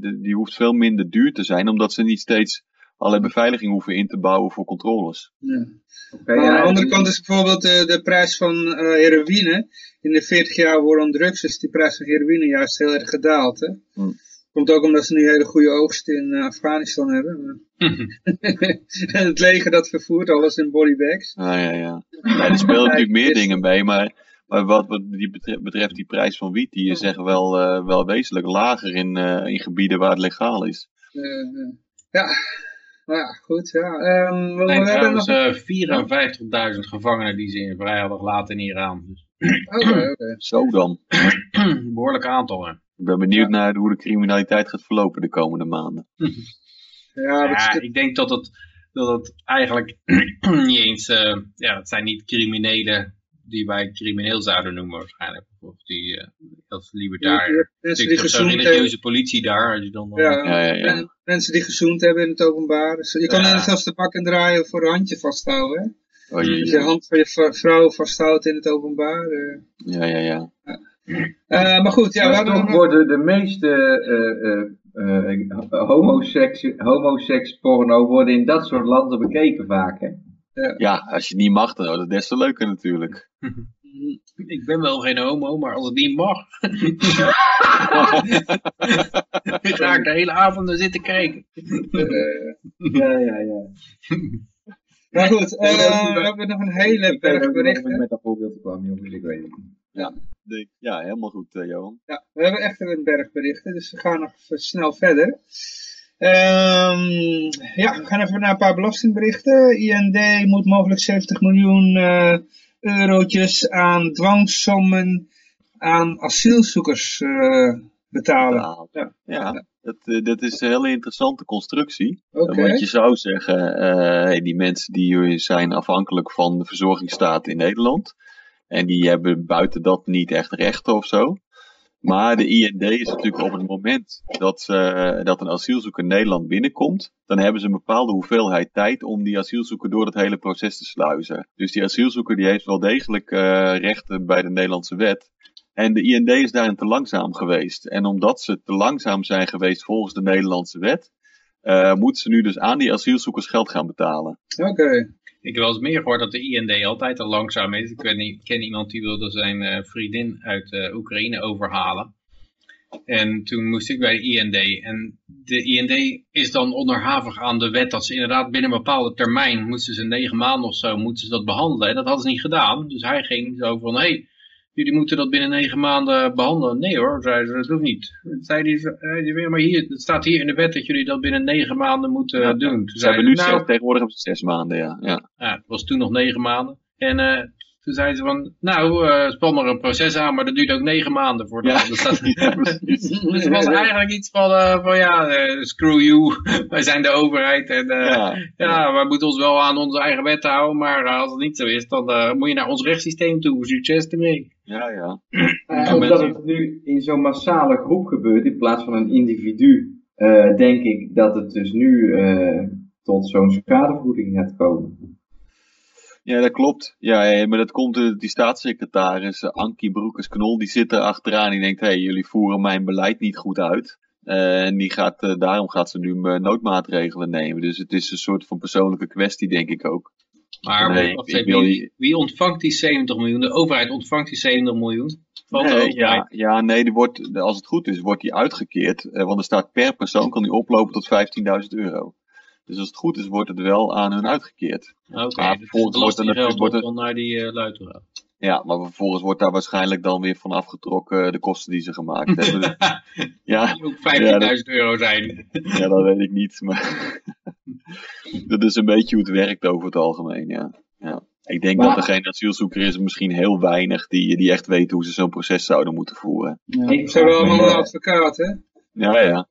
Die, die hoeft veel minder duur te zijn. Omdat ze niet steeds allerlei beveiliging hoeven in te bouwen voor controles. Ja. Okay, maar ja, aan de andere kant is bijvoorbeeld de, de prijs van uh, heroïne. In de 40 jaar war on drugs is die prijs van heroïne juist heel erg gedaald. Hè? Hm. Komt ook omdat ze nu hele goede oogst in uh, Afghanistan hebben. en het leger dat vervoert alles in bodybags. Ah, ja, ja. ja er spelen natuurlijk meer dingen bij, maar, maar wat, wat die betreft, betreft, die prijs van wiet, die is echt wel, uh, wel wezenlijk lager in, in gebieden waar het legaal is. ja, nou ja, goed. Ja. Um, we, nee, we hebben nog... 54.000 gevangenen die ze in vrij hadden gelaten in Iran. Dus. Okay, okay. Zo dan. Behoorlijk aantal, hè. Ik ben benieuwd ja. naar hoe de criminaliteit gaat verlopen de komende maanden. ja, ja ik denk dat het, dat het eigenlijk niet eens... Uh, ja, het zijn niet criminelen die wij crimineel zouden noemen waarschijnlijk. Of die uh, als libertair. Mensen die gezoend religieuze politie daar. Als je dan, ja, ja, ja, ja, Mensen die gezoend hebben in het openbaar. Dus je kan ja. zelfs de pak en draaien voor een handje vasthouden. Hè? Oh, je, je hand van je vrouw vasthoudt in het openbaar. Uh. Ja, ja, ja. Uh, maar goed, ja. Maar toch nog... worden de meeste homoseks, homoseks porno worden in dat soort landen bekeken vaak, hè? Ja. ja, als je niet mag, dan wordt het des te leuker natuurlijk. Ik ben wel geen homo, maar als het niet mag, ga ik de hele avond zitten kijken. ja, ja, ja. Maar goed, uh, we hebben nog een hele berg berichten. Met dat voorbeeld kwam, jongens, ik weet het Ja. Ja, helemaal goed, uh, Johan. Ja, we hebben echt een berg berichten, dus we gaan nog snel verder. Um, ja, we gaan even naar een paar belastingberichten. IND moet mogelijk 70 miljoen uh, eurotjes aan dwangsommen aan asielzoekers uh, betalen. Ja, ja. Dat, uh, dat is een hele interessante constructie. Okay. Want je zou zeggen, die mensen die zijn afhankelijk van de verzorgingsstaat in Nederland. En die hebben buiten dat niet echt rechten of zo. Maar de IND is natuurlijk op het moment dat, uh, dat een asielzoeker Nederland binnenkomt, dan hebben ze een bepaalde hoeveelheid tijd om die asielzoeker door het hele proces te sluizen. Dus die asielzoeker die heeft wel degelijk uh, rechten bij de Nederlandse wet. En de IND is daarin te langzaam geweest. En omdat ze te langzaam zijn geweest volgens de Nederlandse wet, uh, moeten ze nu dus aan die asielzoekers geld gaan betalen. Oké. Okay. Ik heb wel eens meer gehoord dat de IND altijd al langzaam is. Ik, weet niet, ik ken iemand die wilde zijn uh, vriendin uit uh, Oekraïne overhalen. En toen moest ik bij de IND. En de IND is dan onderhavig aan de wet dat ze inderdaad binnen een bepaalde termijn, moesten ze negen maanden of zo, moeten ze dat behandelen. En dat hadden ze niet gedaan. Dus hij ging zo van, hé, hey, jullie moeten dat binnen negen maanden behandelen. Nee hoor, zei ze, dat hoeft niet. Zei die, zei maar hier, het staat hier in de wet dat jullie dat binnen negen maanden moeten ja, doen. Ze hebben nu nou, tegenwoordig op zes maanden, ja. ja. ja. het was toen nog negen maanden. En uh, toen zei ze van, nou, uh, span maar een proces aan, maar dat duurt ook negen maanden voor dat. Ja. dat ja, dus het was eigenlijk iets van, uh, van ja, uh, screw you, wij zijn de overheid en ja, ja, wij moeten ons wel aan onze eigen wet houden, maar als het niet zo is, dan moet je naar ons rechtssysteem toe, succes ermee. Ja, ja. Uh, omdat het nu in zo'n massale groep gebeurt in plaats van een individu, uh, denk ik dat het dus nu uh, tot zo'n schadevergoeding gaat komen. Ja, dat klopt. Ja, ja, maar dat komt door die staatssecretaris uh, Ankie Broekers-Knol. Die zit er achteraan. Die denkt, hé, hey, jullie voeren mijn beleid niet goed uit. Uh, en die gaat, uh, daarom gaat ze nu noodmaatregelen nemen. Dus het is een soort van persoonlijke kwestie, denk ik ook. Maar nee, ik, wie, wie, wie, ontvangt die 70 miljoen? De overheid ontvangt die 70 miljoen? Van nee, de overheid? Ja, ja, nee, die wordt, als het goed is, wordt die uitgekeerd. want er staat per persoon kan die oplopen tot 15.000 euro. Dus als het goed is, wordt het wel aan hun uitgekeerd. Oké, okay, dus wordt er natuurlijk wordt er, naar die uh. Ja, maar vervolgens wordt daar waarschijnlijk dan weer van afgetrokken de kosten die ze gemaakt hebben. ja, die ook 15.000 ja, euro zijn. ja, dat weet ik niet. Maar dat is een beetje hoe het werkt over het algemeen, ja. ja. Ik denk maar, dat er geen asielzoeker is, misschien heel weinig, die, die echt weten hoe ze zo'n proces zouden moeten voeren. Ja. Ik zou wel allemaal een advocaat, hè? Ja, ja.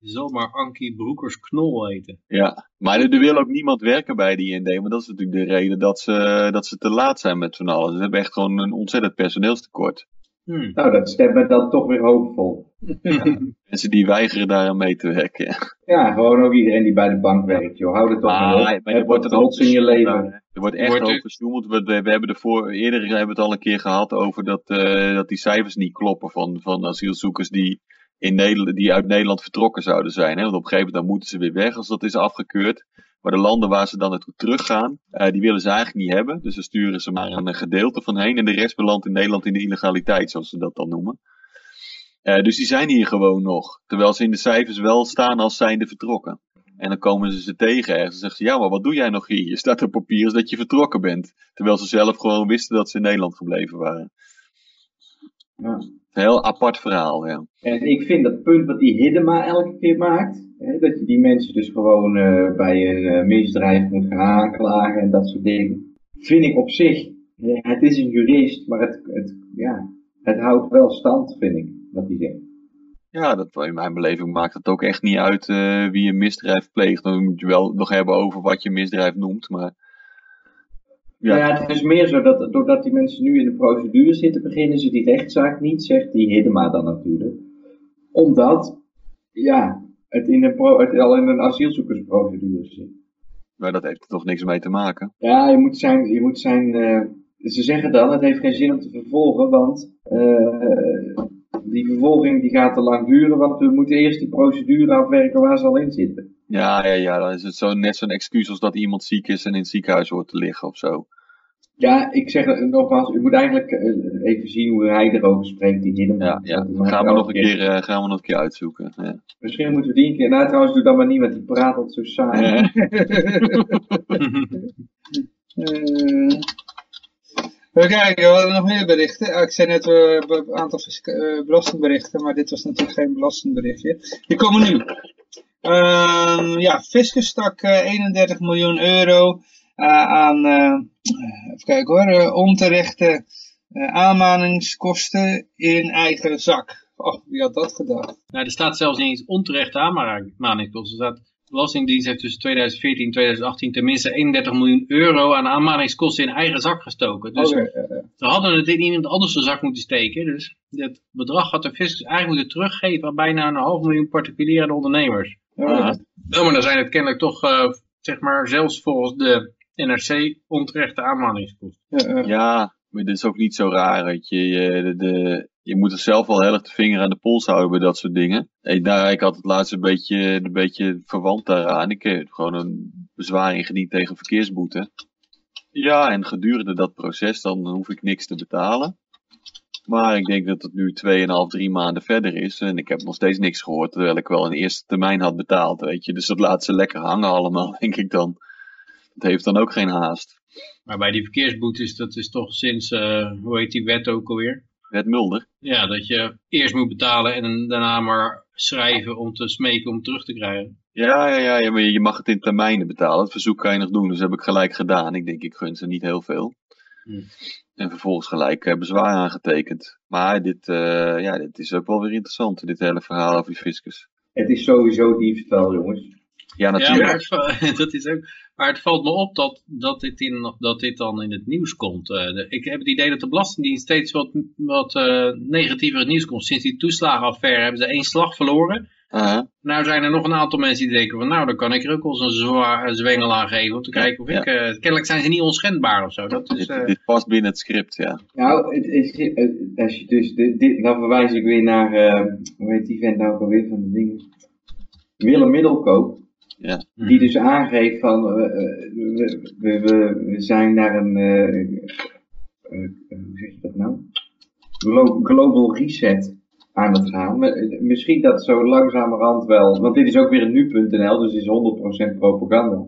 Je zal maar Ankie Broekers Knol heten. Ja, maar er, wil ook niemand werken bij die IND. Maar dat is natuurlijk de reden dat ze, dat ze te laat zijn met van alles. Ze hebben echt gewoon een ontzettend personeelstekort. Hmm. Nou, dat stemt me dan toch weer hoopvol. Ja, mensen die weigeren daar aan mee te werken. Ja. ja, gewoon ook iedereen die bij de bank werkt. Joh. Hou het toch maar op. Er wordt het trots in je leven. Er wordt echt over gesjoemeld. We, we, hebben ervoor, eerder hebben we het al een keer gehad over dat, uh, dat die cijfers niet kloppen van, van asielzoekers die in Nederland, die uit Nederland vertrokken zouden zijn. Hè? Want op een gegeven moment moeten ze weer weg als dat is afgekeurd. Maar de landen waar ze dan naartoe teruggaan, uh, die willen ze eigenlijk niet hebben. Dus dan sturen ze maar een gedeelte van heen. En de rest belandt in Nederland in de illegaliteit, zoals ze dat dan noemen. Uh, dus die zijn hier gewoon nog. Terwijl ze in de cijfers wel staan als zijnde vertrokken. En dan komen ze ze tegen ergens en zeggen ze, ja, maar wat doe jij nog hier? Je staat op papier dat je vertrokken bent. Terwijl ze zelf gewoon wisten dat ze in Nederland gebleven waren. Ja heel apart verhaal, ja. En ik vind dat punt wat die Hiddema elke keer maakt, hè, dat je die mensen dus gewoon uh, bij een uh, misdrijf moet gaan aanklagen en dat soort dingen, vind ik op zich, het is een jurist, maar het, het, ja, het houdt wel stand, vind ik, wat hij zegt. Ja, dat, in mijn beleving maakt het ook echt niet uit uh, wie een misdrijf pleegt. Dan moet je wel nog hebben over wat je misdrijf noemt, maar ja. ja, het is meer zo dat doordat die mensen nu in de procedure zitten, beginnen ze die rechtszaak niet, zegt die Hiddema dan natuurlijk. Omdat, ja, het, in een pro, het al in een asielzoekersprocedure zit. Maar dat heeft er toch niks mee te maken? Ja, je moet zijn, je moet zijn uh, ze zeggen dan, het heeft geen zin om te vervolgen, want uh, die vervolging die gaat te lang duren, want we moeten eerst die procedure afwerken waar ze al in zitten. Ja, ja, ja, dan is het zo, net zo'n excuus als dat iemand ziek is en in het ziekenhuis hoort te liggen of zo. Ja, ik zeg nogmaals, u moet eigenlijk eh, even zien hoe hij erover spreekt, die Hidden. Ja, ja. gaan we nog een keer, uh, gaan we nog een keer uitzoeken. Ja. Misschien moeten we die een keer, nou trouwens doe dat maar niet, want die praat altijd zo saai. Ja. uh, we kijken, we hadden nog meer berichten. Ah, ik zei net een aantal belastingberichten, maar dit was natuurlijk geen belastingberichtje. Die komen nu. Uh, ja, Fiscus stak 31 eh, miljoen euro uh, aan, uh, even kijken hoor, onterechte aanmaningskosten in eigen zak. Oh, wie had dat gedaan? Nou, er staat zelfs niet eens onterechte aanmaningskosten. Er staat, de Belastingdienst heeft tussen 2014 en 2018 tenminste 31 miljoen euro aan aanmaningskosten in eigen zak gestoken. Dus okay, ze hadden het in iemand anders zak moeten steken. Dus dit bedrag had de fiscus eigenlijk moeten teruggeven aan bijna een half miljoen particuliere ondernemers. Ja, maar dan zijn het kennelijk toch, uh, zeg maar, zelfs volgens de NRC onterechte aanmaningskosten. Ja, maar dit is ook niet zo raar. Dat je, je, de, je moet er zelf wel heel erg de vinger aan de pols houden bij dat soort dingen. Ik, nou, ik had het laatst een beetje, een beetje verwant daaraan. Ik heb gewoon een bezwaar ingediend tegen verkeersboete. Ja, en gedurende dat proces dan hoef ik niks te betalen. Maar ik denk dat het nu 2,5, 3 maanden verder is. En ik heb nog steeds niks gehoord. Terwijl ik wel een eerste termijn had betaald. Weet je. Dus dat laat ze lekker hangen allemaal, denk ik dan. Dat heeft dan ook geen haast. Maar bij die verkeersboetes, dat is toch sinds, uh, hoe heet die wet ook alweer? Wet Mulder. Ja, dat je eerst moet betalen en daarna maar schrijven om te smeken om terug te krijgen. Ja, ja, ja, ja maar je mag het in termijnen betalen. Het verzoek kan je nog doen, dus heb ik gelijk gedaan. Ik denk, ik gun ze niet heel veel. Hm. En vervolgens gelijk uh, bezwaar aangetekend. Maar dit, uh, ja, dit is ook wel weer interessant, dit hele verhaal over die fiscus. Het is sowieso diefstal, jongens. Ja, natuurlijk. Ja, maar het, dat is ook, maar het valt me op dat, dat, dit, in, dat dit dan in het nieuws komt. Uh, de, ik heb het idee dat de Belastingdienst steeds wat, wat uh, negatiever het nieuws komt. Sinds die toeslagenaffaire hebben ze één slag verloren. Aha. Nou zijn er nog een aantal mensen die denken van nou, dan kan ik er ook wel eens een zwaar zwengel aan geven om te kijken of Ja. ik... eh, kennelijk zijn ze niet onschendbaar of zo. Dat is, Dit, eh, dit past binnen het script, ja. Nou, het is, het- als je dus, dit, dit, dan verwijs ik weer naar, eh, hoe heet die vent nou ook alweer van de dingen? Willem Middelkoop. Ja. Die dus aangeeft van, we, we, we, zijn naar een, eh, eh, eh, hoe zeg je dat nou? Glo- global reset aan het gaan. Maar, eh, Misschien dat zo langzamerhand wel, want dit is ook weer een nu.nl, dus het is 100% propaganda.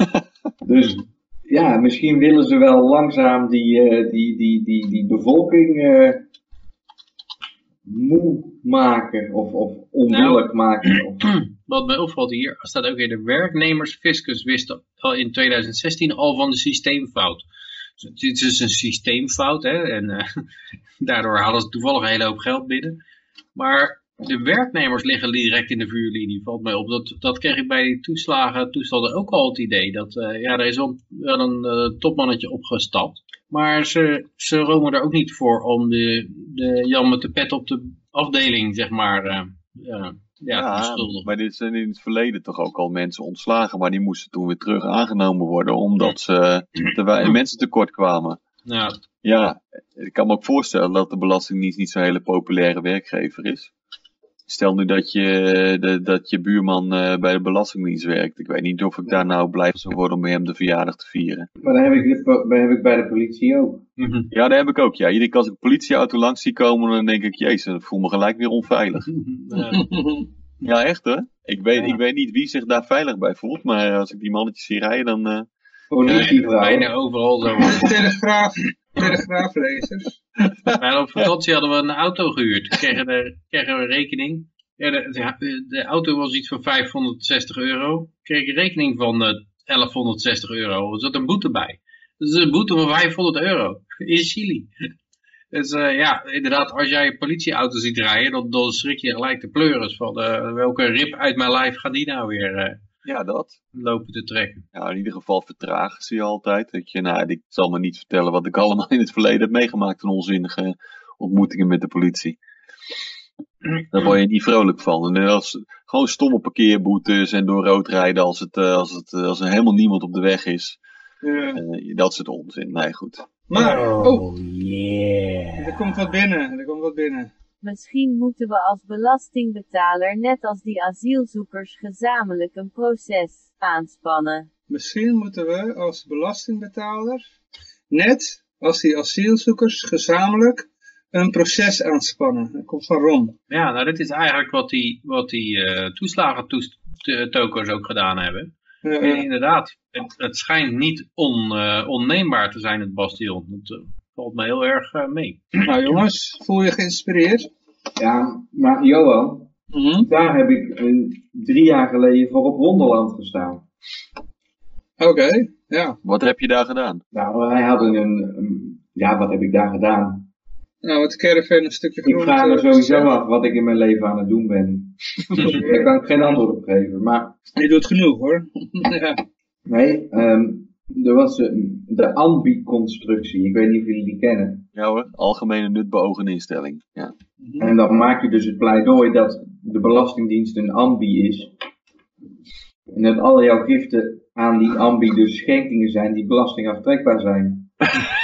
dus ja, misschien willen ze wel langzaam die, eh, die, die, die, die bevolking eh, moe maken of, of onwillig maken. Of, Wat mij opvalt hier, staat ook weer de werknemersfiscus wist al in 2016 al van de systeemfout. Dus het is dus een systeemfout hè, en eh, daardoor halen ze toevallig een hele hoop geld binnen. Maar de werknemers liggen direct in de vuurlinie, valt mij op. Dat, dat kreeg ik bij die toeslagen, toestanden ook al het idee. Dat, eh, ja, er is wel, wel een eh, topmannetje opgestapt. Maar ze, ze romen er ook niet voor om de, de Jan met de pet op de afdeling, zeg maar, eh, ja, maar dit zijn in het verleden toch ook al mensen ontslagen, maar die moesten toen weer terug aangenomen worden, omdat ze te wij- mensen tekort kwamen. Ja, Ja, ik kan me ook voorstellen dat de Belastingdienst niet zo'n hele populaire werkgever is. Stel nu dat je, de, dat je buurman eh, bij de Belastingdienst werkt. Ik weet niet of ik daar nou blij van zou worden om bij hem de verjaardag te vieren. maar dat heb ik, dat heb ik bij de politie ook. Mhm. Ja, dat heb ik ook. Ja, iedere keer als ik een politieauto langs zie komen, dan denk ik, jezus, ik voel me gelijk weer onveilig. Ja. Ja, echt hè? Ik weet, Ja. ik weet niet wie zich daar veilig bij voelt, maar als ik die mannetjes zie rijden, dan... eh, Politievrouw. bijna overal zo. Telegraaf, telegraaflezers. Maar op vakantie hadden we een auto gehuurd. We kregen, de, kregen we rekening. Ja, de, de, auto was iets van 560 euro. We kregen een rekening van eh 1160 euro. Er zat een boete bij. Dus een boete van 500 euro. In Chili. Dus eh, ja, inderdaad, als jij een politieauto ziet rijden, dan, dan schrik je gelijk de pleuris van eh, welke rib uit mijn lijf gaat die nou weer eh, ja, dat. lopen te trekken. Ja, in ieder geval vertragen ze je altijd. Dat je, nou, ik zal me niet vertellen wat ik allemaal in het verleden heb meegemaakt van onzinnige ontmoetingen met de politie. Daar word je niet vrolijk van. En als, gewoon stomme parkeerboetes en door rood rijden als, het, eh, als, het, eh, als er helemaal niemand op de weg is. Ja. Eh, dat soort onzin. Nee, goed. Maar, oh, yeah. er komt wat binnen, er komt wat binnen. Misschien moeten we als belastingbetaler net als die asielzoekers gezamenlijk een proces aanspannen. Misschien moeten we als belastingbetaler, net als die asielzoekers, gezamenlijk een proces aanspannen. Dat komt van Ron. Ja, nou dit is eigenlijk wat die, wat die eh toeslagentokers ook gedaan hebben. Ja, En inderdaad, het, het schijnt niet on, eh, onneembaar te zijn, het bastion. Dat eh, valt me heel erg eh, mee. Nou jongens, voel je geïnspireerd? Ja, maar Johan, Mhm. daar heb ik een, drie jaar geleden voor op Wonderland gestaan. Oké, ja. Wat heb je daar gedaan? Nou, wij hadden een, een- ja, wat heb ik daar gedaan? Nou, de caravan een stukje Ik groente. vraag me sowieso af wat ik in mijn leven aan het doen ben. Daar kan ik geen antwoord op geven. Maar Je doet genoeg hoor. ja. nee, ehm, er was de ambi-constructie. Ik weet niet of jullie die kennen. Ja hoor, algemene nutbeogende instelling. Ja. En dan maak je dus het pleidooi dat de Belastingdienst een ambi is. En dat al jouw giften aan die ambi dus schenkingen zijn die belastingaftrekbaar zijn.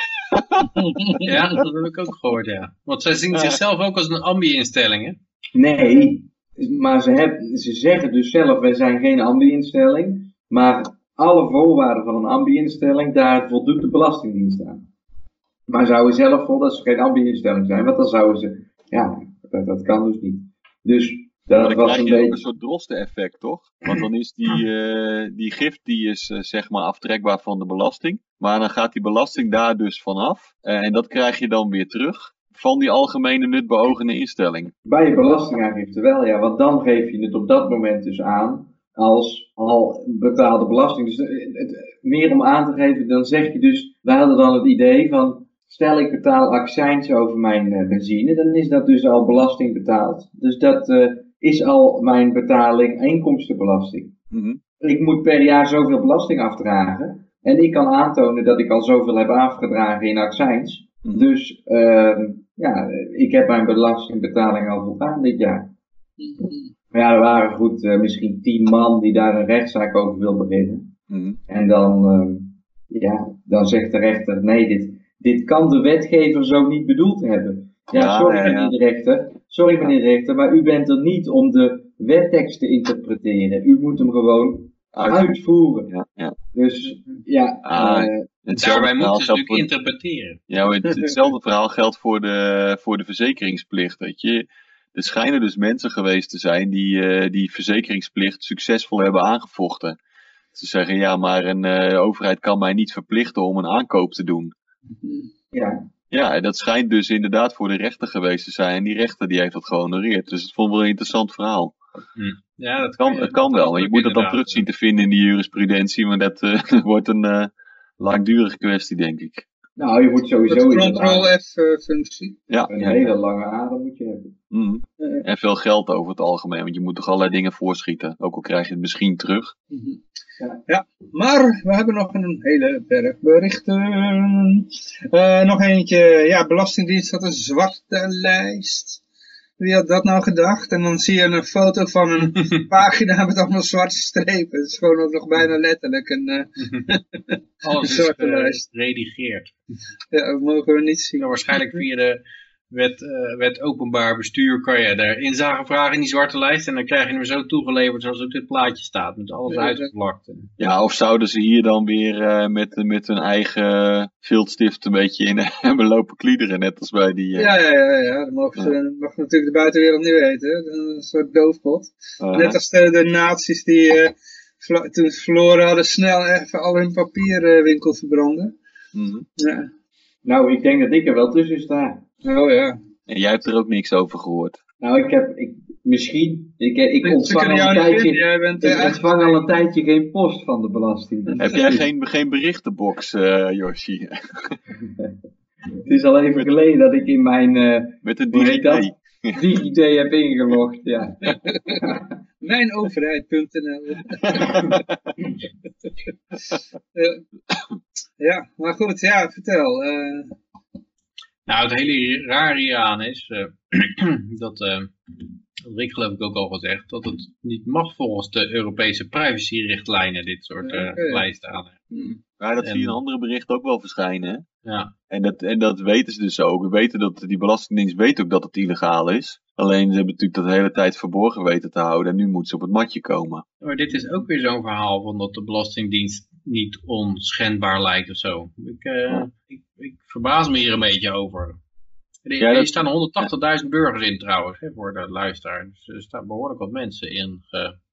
Ja, dat heb ik ook gehoord, ja. Want zij zien zichzelf ook als een ambi-instelling, hè? Nee, maar ze, hebben, ze zeggen dus zelf, wij zijn geen ambi-instelling. Maar alle voorwaarden van een ambi-instelling, daar voldoet de Belastingdienst aan. Maar zouden zelf vol dat ze geen ambi-instelling zijn, want dan zouden ze, ja, dat, dat kan dus niet. Dus Maar dat dan was krijg een je een beetje, soort drosten-effect, toch? Want dan is die, eh, die gift die is eh, zeg maar aftrekbaar van de belasting. Maar dan gaat die belasting daar dus vanaf. Eh, en dat krijg je dan weer terug van die algemene nutbeogende instelling. bij je belastingaangifte wel, ja, want dan geef je het op dat moment dus aan als al betaalde belasting. Dus het, het- meer om aan te geven, dan zeg je dus, wij hadden dan het idee van, stel ik betaal accijns over mijn eh, benzine, dan is dat dus al belasting betaald. Dus dat eh, is al mijn betaling inkomstenbelasting. Mhm. Ik moet per jaar zoveel belasting afdragen. En ik kan aantonen dat ik al zoveel heb afgedragen in accijns. Mhm. Dus ehm, ja, ik heb mijn belastingbetaling al voldaan dit jaar. Maar ja, er waren goed eh, misschien tien man die daar een rechtszaak over wil beginnen. Mhm. En dan, eh, ja, dan zegt de rechter, nee, dit, dit kan de wetgever zo niet bedoeld hebben. Ja, Ja, sorry ja. meneer de rechter, sorry meneer de rechter, maar u bent er niet om de wettekst te interpreteren. U moet hem gewoon Uit- uitvoeren. Ja, ja. Dus ja, Ah, eh, Daarbij moeten ze natuurlijk voor, interpreteren. ja, het, hetzelfde verhaal geldt voor de, voor de verzekeringsplicht. Weet je. Er schijnen dus mensen geweest te zijn die eh, die verzekeringsplicht succesvol hebben aangevochten. Ze zeggen ja, maar een eh, overheid kan mij niet verplichten om een aankoop te doen. ja. Ja, en dat schijnt dus inderdaad voor de rechter geweest te zijn. En die rechter die heeft dat gehonoreerd. Dus het vond ik wel een interessant verhaal. Ja, dat kan, kan dat wel. maar Je moet het dan terug zien te vinden in die jurisprudentie. Maar dat eh, wordt een eh, langdurige kwestie, denk ik. Nou, je moet sowieso Met inderdaad Ctrl-F-functie. Ja, een ja, hele ja. lange adem moet je hebben. Mhm. En veel geld over het algemeen. Want je moet toch allerlei dingen voorschieten. Ook al krijg je het misschien terug. Ja, maar we hebben nog een hele berg berichten. Eh, nog eentje, ja, Belastingdienst had een zwarte lijst. Wie had dat nou gedacht? En dan zie je een foto van een pagina met allemaal zwarte strepen. Het is gewoon ook nog bijna letterlijk een eh, Alles is zwarte lijst. geredigeerd. ja, dat mogen we niet zien. Nou, waarschijnlijk via de wet, eh, wet openbaar bestuur kan je daar inzage vragen in die zwarte lijst. En dan krijg je hem zo toegeleverd zoals op dit plaatje staat. Met alles Ja, uitgeplakt. Ja, of zouden ze hier dan weer eh, met, met hun eigen viltstift een beetje in hebben lopen kliederen. Net als bij die... eh, Ja, ja, ja, ja. Dat dat mag natuurlijk de buitenwereld niet weten. hè. Dat is Een soort doofpot. Net als de, de nazi's die eh, toen ze verloren hadden snel even al hun papierwinkel verbranden. mhm. Ja. Nou, ik denk dat ik er wel tussen sta. Oh ja. En jij hebt er ook niks over gehoord. Nou, ik heb, ik, misschien, ik, ik Ze ontvang al een tijdje, Jij bent ik eh, ontvang al een tijdje geen post van de Belastingdienst. Heb jij geen, geen berichtenbox, eh Yoshi? Het is al even geleden dat ik in mijn eh Met een Hoe heet dat? DigiD. DigiD heb ingelogd, ja. Mijnoverheid.nl Eh, Ja, maar goed, ja, vertel. eh, Nou, het hele rare hieraan is eh, dat, eh dat had ik geloof ik ook al gezegd, dat het niet mag volgens de Europese privacyrichtlijnen dit soort eh, lijsten aan. Maar dat En- zie je in andere berichten ook wel verschijnen. Hè? Ja. En, dat, en dat weten ze dus ook. We weten dat die Belastingdienst weet ook dat het illegaal is. Alleen ze hebben natuurlijk dat de hele tijd verborgen weten te houden. En nu moeten ze op het matje komen. Maar dit is ook weer zo'n verhaal van dat de Belastingdienst niet onschendbaar lijkt of zo. Ik, eh, ik, ik verbaas me hier een beetje over. Er, Ja, er dat- staan 180.000 burgers in trouwens, hè, voor de luisteraar. Dus er staan behoorlijk wat mensen in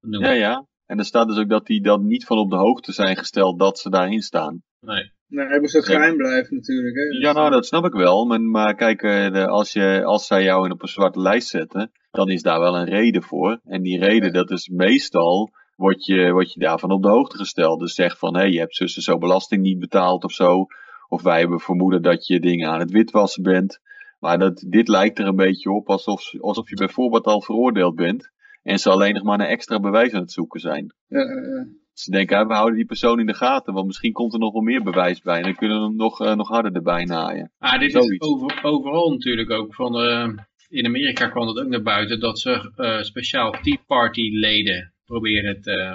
genoemd. Ja, ja. En er staat dus ook dat die dan niet van op de hoogte zijn gesteld dat ze daarin staan. Nee. nou, hij moest ook Ja. geheim blijven natuurlijk. Hè. Ja, nou, dat snap ik wel. Maar, maar kijk, eh, de, als, je, als zij jou in op een zwarte lijst zetten, dan is daar wel een reden voor. En die reden, dat is meestal, word je, word je daarvan op de hoogte gesteld. Dus zeg van, hé, hey, je hebt zussen zo belasting niet betaald of zo. Of wij hebben vermoeden dat je dingen aan het witwassen bent. Maar dat, dit lijkt er een beetje op alsof, alsof je bijvoorbeeld al veroordeeld bent. En ze alleen nog maar naar extra bewijs aan het zoeken zijn. Ja, eh, Ze denken, we houden die persoon in de gaten, want misschien komt er nog wel meer bewijs bij. En dan kunnen we hem nog, eh, nog harder erbij naaien. Ah, dit Zoiets. is over, overal natuurlijk ook. Van, eh, in Amerika kwam het ook naar buiten dat ze eh, speciaal Tea Party leden proberen het eh,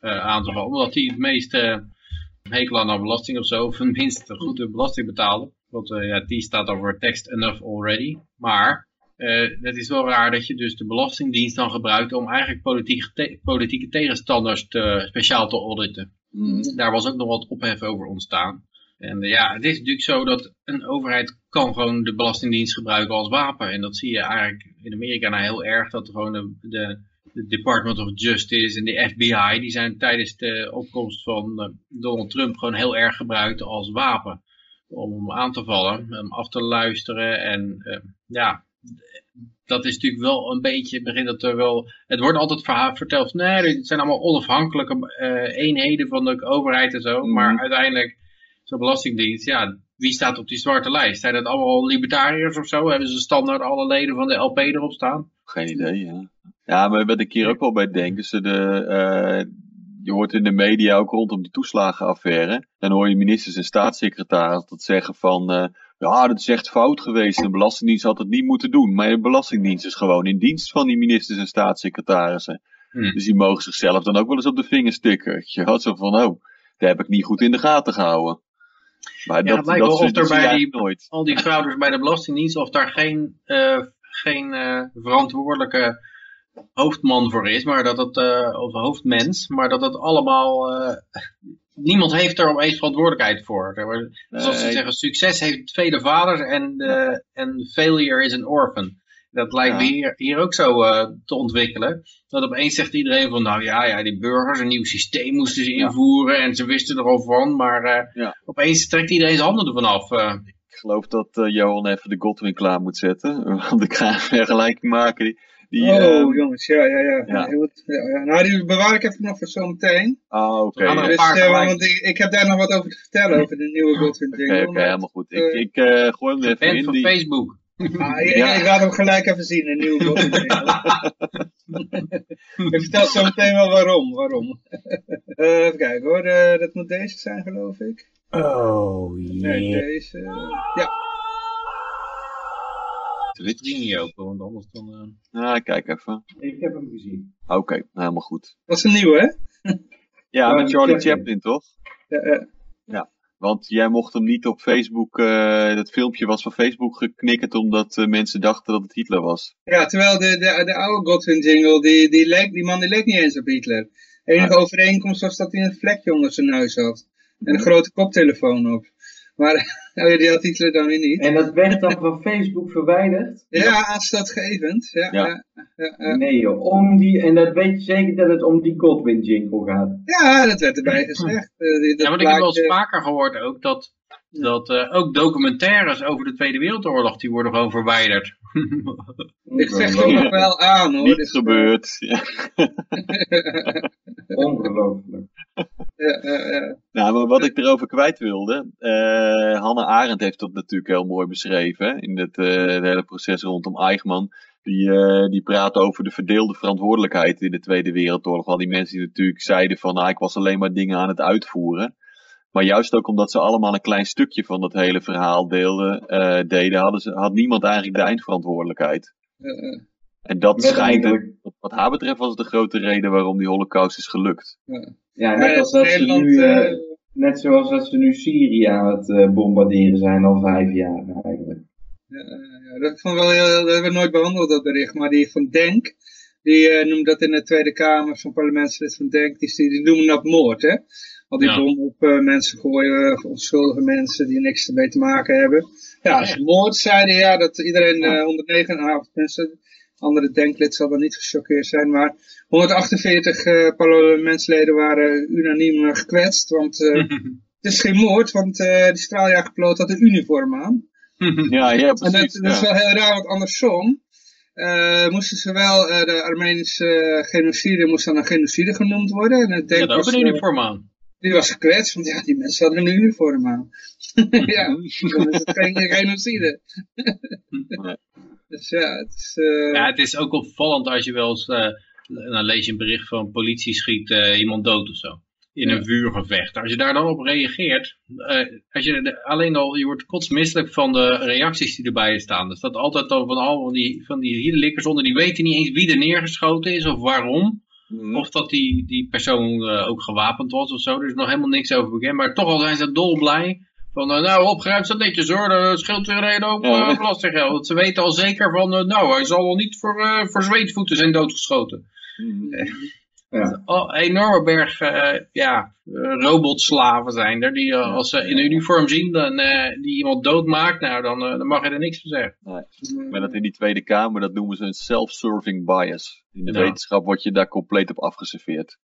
eh, aan te vallen. Omdat die het meest eh, hekel aan aan belasting of zo, of minst goed de belasting betaalden. Want ja, Tea staat voor text enough already. Maar eh, het is wel raar dat je dus de belastingdienst dan gebruikt om eigenlijk politieke, te- politieke tegenstanders te, speciaal te auditen daar was ook nog wat ophef over ontstaan. En ja, het is natuurlijk zo dat een overheid kan gewoon de belastingdienst gebruiken als wapen. En dat zie je eigenlijk in Amerika nou heel erg, dat gewoon de, de, de Department of Justice en de FBI, die zijn tijdens de opkomst van eh, Donald Trump gewoon heel erg gebruikt als wapen. Om hem aan te vallen, hem af te luisteren en eh, ja, dat is natuurlijk wel een beetje, begint dat er wel, het wordt altijd verteld, nee, het zijn allemaal onafhankelijke eh, eenheden van de overheid en zo, Mhm. maar uiteindelijk, zo'n belastingdienst, ja, wie staat op die zwarte lijst? Zijn dat allemaal libertariërs of zo? Hebben ze standaard alle leden van de LP erop staan? Geen idee, ja. Ja, maar wat ik hier ook wel bij denk, is de, eh, je hoort in de media ook rondom die toeslagenaffaire. Dan hoor je ministers en staatssecretaris dat zeggen van, eh, Ja, dat is echt fout geweest. De Belastingdienst had het niet moeten doen. Maar de Belastingdienst is gewoon in dienst van die ministers en staatssecretarissen. Hm. Dus die mogen zichzelf dan ook wel eens op de vingers tikken. Je had zo van, oh, dat heb ik niet goed in de gaten gehouden. Maar Ja, dat, lijkt wel of dat er bij die- nooit. Al die frauders bij de Belastingdienst, of daar geen, eh, geen verantwoordelijke hoofdman voor is, maar dat het, eh, of hoofdmens, maar dat het allemaal, eh, niemand heeft er opeens verantwoordelijkheid voor. Zoals ze zeggen, succes heeft vele vaders en, eh, en failure is een orphan. Dat lijkt me hier, hier ook zo te ontwikkelen. Dat opeens zegt iedereen van, nou ja, ja, die burgers, een nieuw systeem moesten ze Ja. invoeren en ze wisten er al van, maar Ja. opeens trekt iedereen zijn handen ervan af. Ik geloof dat Johan even de Godwin klaar moet zetten. Want ik ga een vergelijking maken. Die, die, oh, eh, jongens, ja, ja, ja. ja. Heel ja, ja. Nou, die bewaar ik even nog voor zometeen. ah, oké. Dus, paar eh, want ik, ik heb daar nog wat over te vertellen, over de nieuwe Godwin Oké, jingle. oké, helemaal goed. Ik, eh, ik eh, gooi hem even in. van Die, Facebook. Ah, ik, Ja. ik laat hem gelijk even zien, een nieuwe Godwin jingle. ik vertel zo meteen wel waarom. waarom. Eh, even kijken hoor, dat moet deze zijn geloof ik. Oh Nee, yeah. deze. ja, Het ding niet open, want anders dan... eh, ah, kijk even. Ik heb hem gezien. Oké, helemaal goed. dat is een nieuwe hè? Ja, Ja, met Charlie Chaplin. Chaplin, toch? Ja, eh, Want jij mocht hem niet op Facebook, eh dat filmpje was van Facebook geknikkerd omdat eh, mensen dachten dat het Hitler was. Ja, terwijl de, de, de oude Godwin jingle, die, die, leek, die man die leek niet eens op Hitler. De enige overeenkomst was dat hij een vlekje onder zijn neus had. En een grote koptelefoon op. Maar oh ja, die had Hitler dan weer niet. En dat werd dan van Facebook verwijderd? Ja, aanstootgevend. Ja, Ja. ja. Ja, ja. Nee joh, om die, en dat weet je zeker dat het om die Godwin jingle gaat. Ja, dat werd erbij gezegd. Eh, die- dat Ja, want ik heb wel eens vaker gehoord ook dat, dat eh, ook documentaires over de Tweede Wereldoorlog, die worden gewoon verwijderd. Ik zeg er nog wel aan hoor. niet gebeurd. Ja. Ongelooflijk. Ja, ja, ja. Nou, maar wat ik erover kwijt wilde. eh Hannah Arendt heeft dat natuurlijk heel mooi beschreven. hè, In het, eh, het hele proces rondom Eichmann. Die, eh, die praat over de verdeelde verantwoordelijkheid in de Tweede Wereldoorlog. Al die mensen die natuurlijk zeiden van nou, ik was alleen maar dingen aan het uitvoeren. Maar juist ook omdat ze allemaal een klein stukje van dat hele verhaal deelden, eh, deden, hadden ze, had niemand eigenlijk de eindverantwoordelijkheid. En dat schijnt, eigenlijk- wat- haar betreft, was de grote reden waarom die holocaust is gelukt. Ja, net als dat ze nu, eh, eh, net zoals dat ze nu Syrië aan het eh, bombarderen zijn al vijf jaar eigenlijk. Ja, dat, vond wel heel, dat hebben we nooit behandeld, dat bericht. Maar die van Denk, die eh, noemt dat in de Tweede Kamer van parlementslid van Denk, die, die noemen dat moord, hè. Al die Ja. bommen op eh, mensen gooien, of onschuldige mensen die niks ermee te maken hebben. Ja, als het moord zeiden, ja, dat iedereen eh 109, nou, mensen, andere denklid zal dan niet gechoqueerd zijn, maar 148 eh, parlementsleden waren unaniem eh, gekwetst, want eh, het is geen moord, want eh die straaljagerpiloot had een uniform aan. Ja, ja En precies. dat, dat is ja. wel heel raar, want andersom eh, moesten ze wel, eh, de Armenische eh, genocide moest dan een genocide genoemd worden. En het denk had ook een eh, uniform aan. die was gekwetst, want ja, die mensen hadden een uniform aan. ja, dan is geen genocide. Dus ja, het is... Ja, het is ook opvallend als je wel eens, dan lees je een bericht van politie schiet iemand dood of zo. In een vuurgevecht. Als je daar dan op reageert, eh, als je de- alleen al, je wordt kotsmisselijk van de reacties die erbij staan. Er staat altijd dan van al van die, van die hielelikkers onder, die weten niet eens wie er neergeschoten is of waarom. Mhm. Of dat die, die persoon eh, ook gewapend was of zo. Er is nog helemaal niks over bekend. Maar toch al zijn ze dolblij. Van eh, nou opgeruimd staat netjes hoor. Dat scheelt weer een hele hoop Ja. belastinggeld. Want ze weten al zeker van nou hij zal al niet voor, voor zweetvoeten zijn doodgeschoten. Mhm. Ja. Oh, enorme berg eh, ja, robotslaven zijn er. Die eh, als ze in een uniform zien dan, eh, die iemand doodmaakt. Nou dan, dan mag je er niks van zeggen. Maar dat in die Tweede Kamer, dat noemen ze een self-serving bias. In de Ja. wetenschap word je daar compleet op afgeserveerd.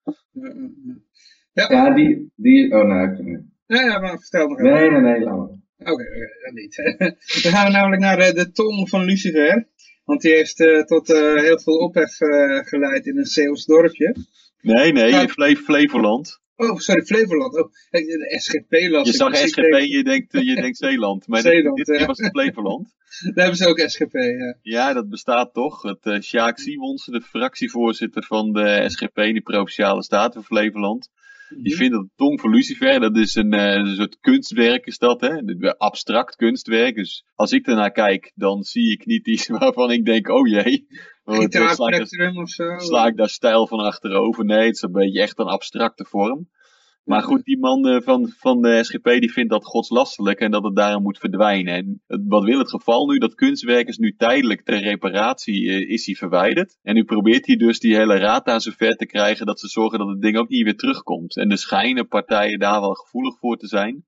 Ja, die, die, oh nou, ik- ja, ja, maar vertel nog even. nee, nee, nee, laat maar. Oké, oké, dat niet. Dan gaan we namelijk naar de, de tong van Lucifer. Want die heeft eh, tot eh, heel veel ophef eh, geleid in een Zeeuws dorpje. Nee, nee, in Fle Flevoland. Oh, sorry, Flevoland. Oh, de SGP las Je zag Dus SGP, denk- je denkt, je denkt Zeeland. Maar Zeeland, dit, dit ja. was het Flevoland. Daar hebben ze ook SGP, ja. Ja, dat bestaat toch. Het eh Sjaak Simons, de fractievoorzitter van de SGP, de Provinciale Staten van Flevoland. Die vindt dat de tong van Lucifer, dat is een, eh, een soort kunstwerk is dat, hè? Abstract kunstwerk. Dus als ik ernaar kijk, dan zie ik niet iets waarvan ik denk, oh jee. of zo. sla ik daar stijl van achterover? Nee, het is een beetje echt een abstracte vorm. Maar goed, die man eh, van, van de SGP die vindt dat godslastelijk en dat het daarom moet verdwijnen. En wat wil het geval nu? Dat kunstwerk is nu tijdelijk ter reparatie eh, is hij verwijderd. En nu probeert hij dus die hele raad daar zover te krijgen dat ze zorgen dat het ding ook niet weer terugkomt. En er schijnen partijen daar wel gevoelig voor te zijn.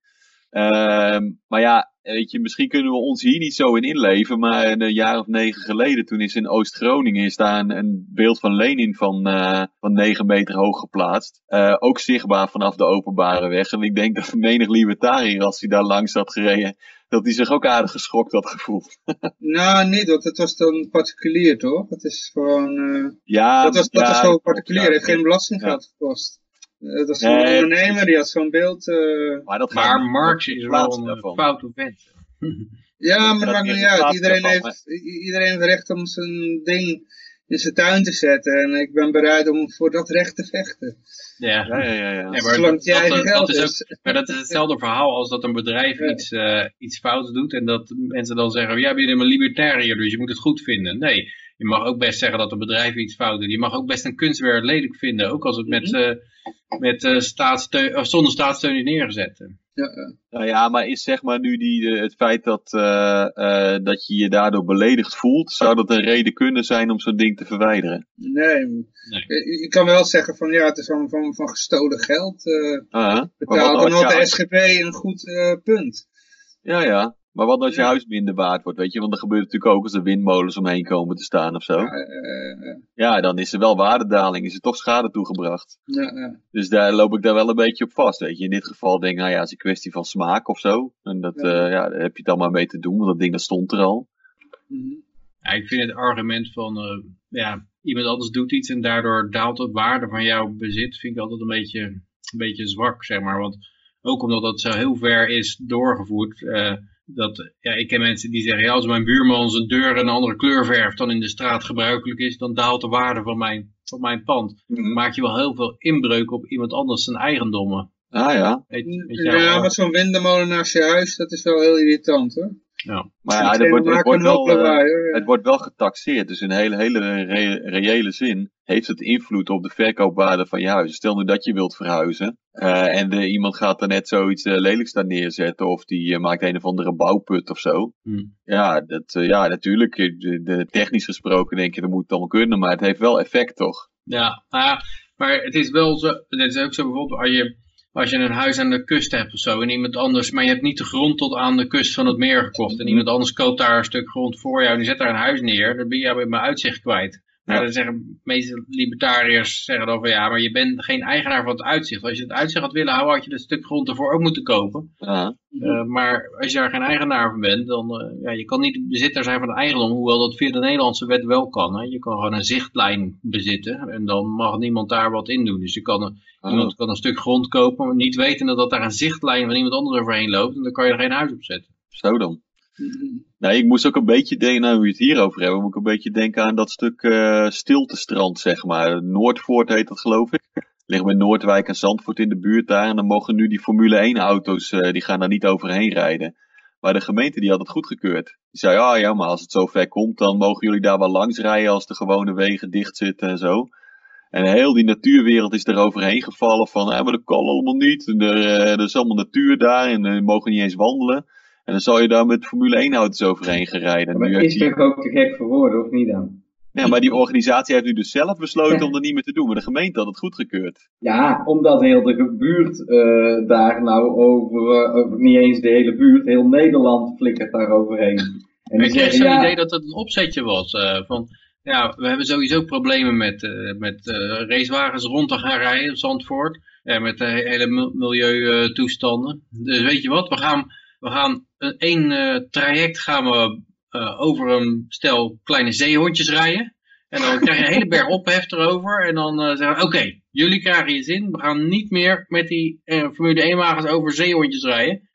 Ehm, maar ja, weet je, misschien kunnen we ons hier niet zo in inleven, maar een jaar of negen geleden, toen is in Oost-Groningen is daar een, een beeld van Lenin van, eh, van 9 meter hoog geplaatst. Eh, ook zichtbaar vanaf de openbare weg. En ik denk dat menig libertariër, als hij daar langs had gereden, dat hij zich ook aardig geschokt had gevoeld. Nou, niet, want het was dan particulier, toch? Het is gewoon... eh, Ja, dat was, dat ja, was gewoon particulier, ja. heeft geen belastinggeld gekost. Eh, dat was Nee. een ondernemer, die had zo'n beeld... eh, Maar, dat Maar Marx is wel een daarvan. foute vent. Ja, maar Dat maakt niet uit. Iedereen heeft, iedereen heeft recht om zijn ding in zijn tuin te zetten. En ik ben bereid om voor dat recht te vechten. Ja. Ja, ja, ja. maar Zolang dat, geld is ook- maar dat is hetzelfde verhaal als dat een bedrijf Ja. iets, eh, iets fouts doet en dat mensen dan zeggen, ja, ben je helemaal libertariër, dus je moet het goed vinden. Nee, je mag ook best zeggen dat een bedrijf iets fout doet. Je mag ook best een kunstwerk lelijk vinden, ook als het met, Mhm. eh, met eh, staatssteun, of zonder staatssteun is neergezet. Ja, ja. Nou ja, maar is zeg maar nu die, het feit dat, eh, eh, dat je je daardoor beledigd voelt, zou dat een reden kunnen zijn om zo'n ding te verwijderen? Nee. Je, je kan wel zeggen van ja, het is van, van, van gestolen geld. eh Ah, betaald. Dan had de SGP een goed eh, punt. Ja, ja. Maar wat als je Ja. huis minder waard wordt, weet je? Want dat gebeurt natuurlijk ook als er windmolens omheen komen te staan of zo. Ja, eh, eh, Ja, dan is er wel waardedaling, is er toch schade toegebracht. ja, ja. Dus daar loop ik daar wel een beetje op vast, weet je. In dit geval denk ik, nou ja, het is een kwestie van smaak of zo. En dat, Ja. ja. ja, daar heb je het allemaal mee te doen, want dat ding dat stond er al. Mhm. Ja, ik vind het argument van, eh, ja, iemand anders doet iets en daardoor daalt de waarde van jouw bezit, vind ik altijd een beetje, een beetje zwak, zeg maar. Want ook omdat dat zo heel ver is doorgevoerd, eh, dat, ja, ik ken mensen die zeggen, ja, als mijn buurman zijn deur een andere kleur verft dan in de straat gebruikelijk is, dan daalt de waarde van mijn, van mijn pand. Dan maak je wel heel veel inbreuk op iemand anders zijn eigendommen. Ah ja. Weet, Ja, wel, met zo'n windmolen naast je huis, dat is wel heel irritant hoor. ja. Maar ja, er wordt, het, wordt wel, eh, het wordt wel getaxeerd. Dus in een hele, hele re- reële zin heeft het invloed op de verkoopwaarde van je huis. Stel nu dat je wilt verhuizen. eh, en de, iemand gaat er net zoiets eh, lelijks daar neerzetten. Of die eh, maakt een of andere bouwput of zo. Hmm. Ja, dat, eh, ja, natuurlijk. eh, De, de, technisch gesproken denk je, dat moet het allemaal kunnen. Maar het heeft wel effect, toch? Ja, nou ja, maar het is wel zo, het is ook zo bijvoorbeeld als je, als je een huis aan de kust hebt of zo en iemand anders, maar je hebt niet de grond tot aan de kust van het meer gekocht en iemand anders koopt daar een stuk grond voor jou en die zet daar een huis neer, dan ben je met mijn uitzicht kwijt. Ja. dan zeggen de meeste libertariërs zeggen dan van ja, maar je bent geen eigenaar van het uitzicht. Als je het uitzicht had willen houden, had je dat stuk grond ervoor ook moeten kopen. Ja. Uh, maar als je daar geen eigenaar van bent, dan uh, ja, je kan niet bezitter zijn van de eigendom, hoewel dat via de Nederlandse wet wel kan. Hè. Je kan gewoon een zichtlijn bezitten en dan mag niemand daar wat in doen. Dus je kan, een, Oh. iemand kan een stuk grond kopen, maar niet wetende dat daar een zichtlijn van iemand anders overheen loopt en dan kan je er geen huis op zetten. Zo dan. Nee, ik moest ook een beetje denken, nou we het hierover hebben, moet ik een beetje denken aan dat stuk uh, stiltestrand, zeg maar. Noordvoort heet dat geloof ik. Ligt bij Noordwijk en Zandvoort in de buurt daar. En dan mogen nu die Formule 1 auto's, uh, die gaan daar niet overheen rijden. Maar de gemeente die had het goedgekeurd. Die zei, ah ja, maar als het zo ver komt, dan mogen jullie daar wel langs rijden als de gewone wegen dicht zitten en zo. En heel die natuurwereld is er overheen gevallen van, ah, maar dat kan allemaal niet. En er, uh, er is allemaal natuur daar en we mogen niet eens wandelen. En dan zal je daar met Formule 1 auto's overheen gaan rijden. Maar nu is die... toch ook te gek voor woorden, of niet dan? Ja, maar die organisatie heeft nu dus zelf besloten om dat niet meer te doen. Maar de gemeente had het goedgekeurd. Ja, omdat heel de buurt uh, daar nou over, uh, over, niet eens de hele buurt, heel Nederland flikkert daar overheen. En ik kreeg zo'n ja, idee dat het een opzetje was. Uh, van, ja, we hebben sowieso problemen met, met racewagens rond te gaan rijden op Zandvoort. En met de hele milieutoestanden. Dus weet je wat, we gaan, we gaan één traject gaan we uh, over een stel kleine zeehondjes rijden. En dan krijg je een hele berg ophef erover. En dan uh, zeggen we, oké, okay, jullie krijgen je zin. We gaan niet meer met die Formule 1 wagens over zeehondjes rijden.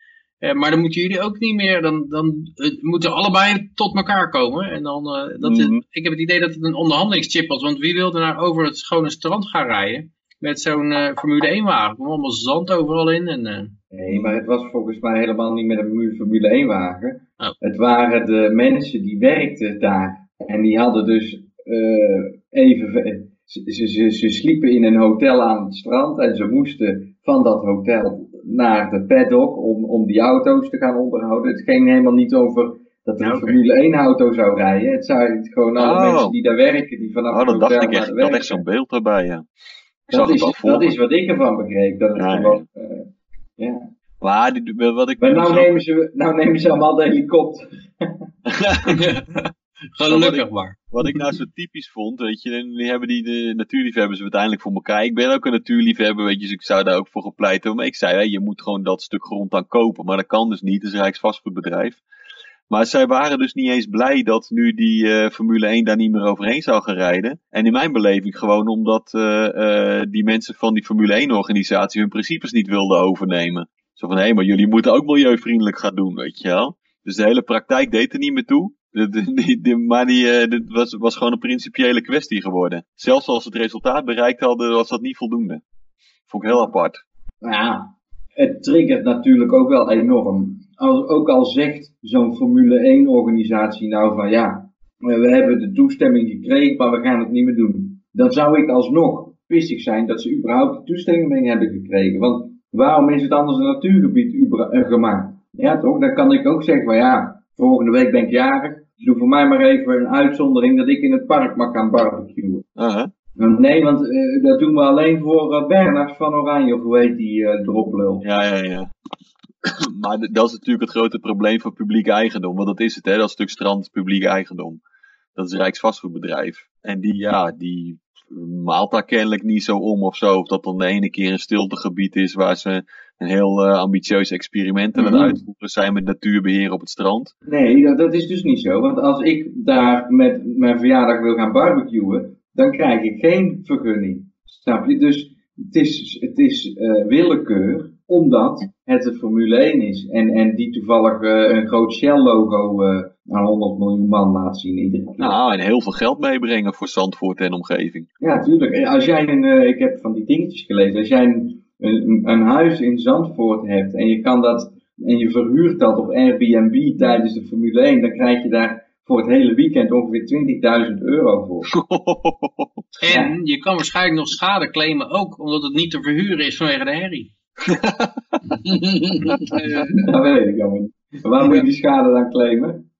maar dan moeten jullie ook niet meer, dan, dan moeten allebei tot elkaar komen. En dan, dat Mhm. is, ik heb het idee dat het een onderhandelingschip was. Want wie wilde nou over het schone strand gaan rijden? Met zo'n eh, Formule 1 wagen. Er kwam allemaal zand overal in. En, eh, Nee, maar het was volgens mij helemaal niet met een mu- Formule 1 wagen. Oh. Het waren de mensen die werkten daar. En die hadden dus eh, even... ve- Ze, ze, ze, ze sliepen in een hotel aan het strand en ze moesten van dat hotel naar de paddock om, om die auto's te gaan onderhouden. Het ging helemaal niet over dat er Ja, een. Formule 1 auto zou rijden. Het zijn gewoon alle Oh. mensen die daar werken, die vanaf Oh, het dat dacht ik naar echt. Ik had echt zo'n beeld erbij, ja. Dat is, voor wat ik ervan begreep. Dat het Ja, ja. gewoon... eh, ja. Maar die, wat ik... Maar nou nemen, ze, nou nemen ze allemaal de helikopter. gelukkig maar. Wat ik nou zo typisch vond, weet je, en die hebben die de natuurliefhebbers uiteindelijk voor elkaar. Ik ben ook een natuurliefhebber, weet je, dus ik zou daar ook voor gepleid hebben. Maar ik zei, hè, je moet gewoon dat stuk grond dan kopen. Maar dat kan dus niet, het is Rijksvastgoedbedrijf. Maar zij waren dus niet eens blij dat nu die eh, Formule 1 daar niet meer overheen zou gaan rijden. En in mijn beleving gewoon omdat eh, eh, die mensen van die Formule 1 organisatie hun principes niet wilden overnemen. Zo van, hé, maar jullie moeten ook milieuvriendelijk gaan doen, weet je wel. Dus de hele praktijk deed er niet meer toe. Maar die, dit was, was gewoon een principiële kwestie geworden. Zelfs als ze het resultaat bereikt hadden, was dat niet voldoende. Vond ik heel apart. Ja, het triggert natuurlijk ook wel enorm. Als, ook al zegt zo'n Formule 1 organisatie nou van ja, we hebben de toestemming gekregen, maar we gaan het niet meer doen. Dan zou ik alsnog pissig zijn dat ze überhaupt de toestemming hebben gekregen. Want waarom is het anders een natuurgebied eh, gemaakt? Ja toch, dan kan ik ook zeggen van ja, volgende week ben ik jarig. Doe voor mij maar even een uitzondering dat ik in het park mag gaan barbecuen. Nou, Nee, want eh, dat doen we alleen voor eh, Bernard van Oranje, of hoe heet die eh droplul. Ja, ja, ja. maar dat is natuurlijk het grote probleem van publiek eigendom. Want dat is het, hè. Dat stuk strand is publiek eigendom. Dat is Rijksvastgoedbedrijf. En die, ja, die maalt daar kennelijk niet zo om of zo. Of dat dan de ene keer een stiltegebied is waar ze een heel ambitieus experiment aan het Mhm. uitvoeren zijn met natuurbeheer op het strand. Nee, dat, dat is dus niet zo. Want als ik daar met mijn verjaardag wil gaan barbecuen, dan krijg ik geen vergunning. Snap je? Dus het is, het is eh, willekeur, omdat het een Formule 1 is. En, en die toevallig eh, een groot Shell-logo eh aan 100 miljoen man laat zien iedere keer. Nou, en heel veel geld meebrengen voor Zandvoort en omgeving. Ja, tuurlijk. Als jij een, eh, ik heb van die dingetjes gelezen, als jij een, een, een huis in Zandvoort hebt en je kan dat, en je verhuurt dat op Airbnb tijdens de Formule 1, dan krijg je daar voor het hele weekend ongeveer 20.000 euro voor. En je kan waarschijnlijk nog schade claimen ook, omdat het niet te verhuren is vanwege de herrie. dat weet ik allemaal niet. Waarom moet je die schade dan claimen?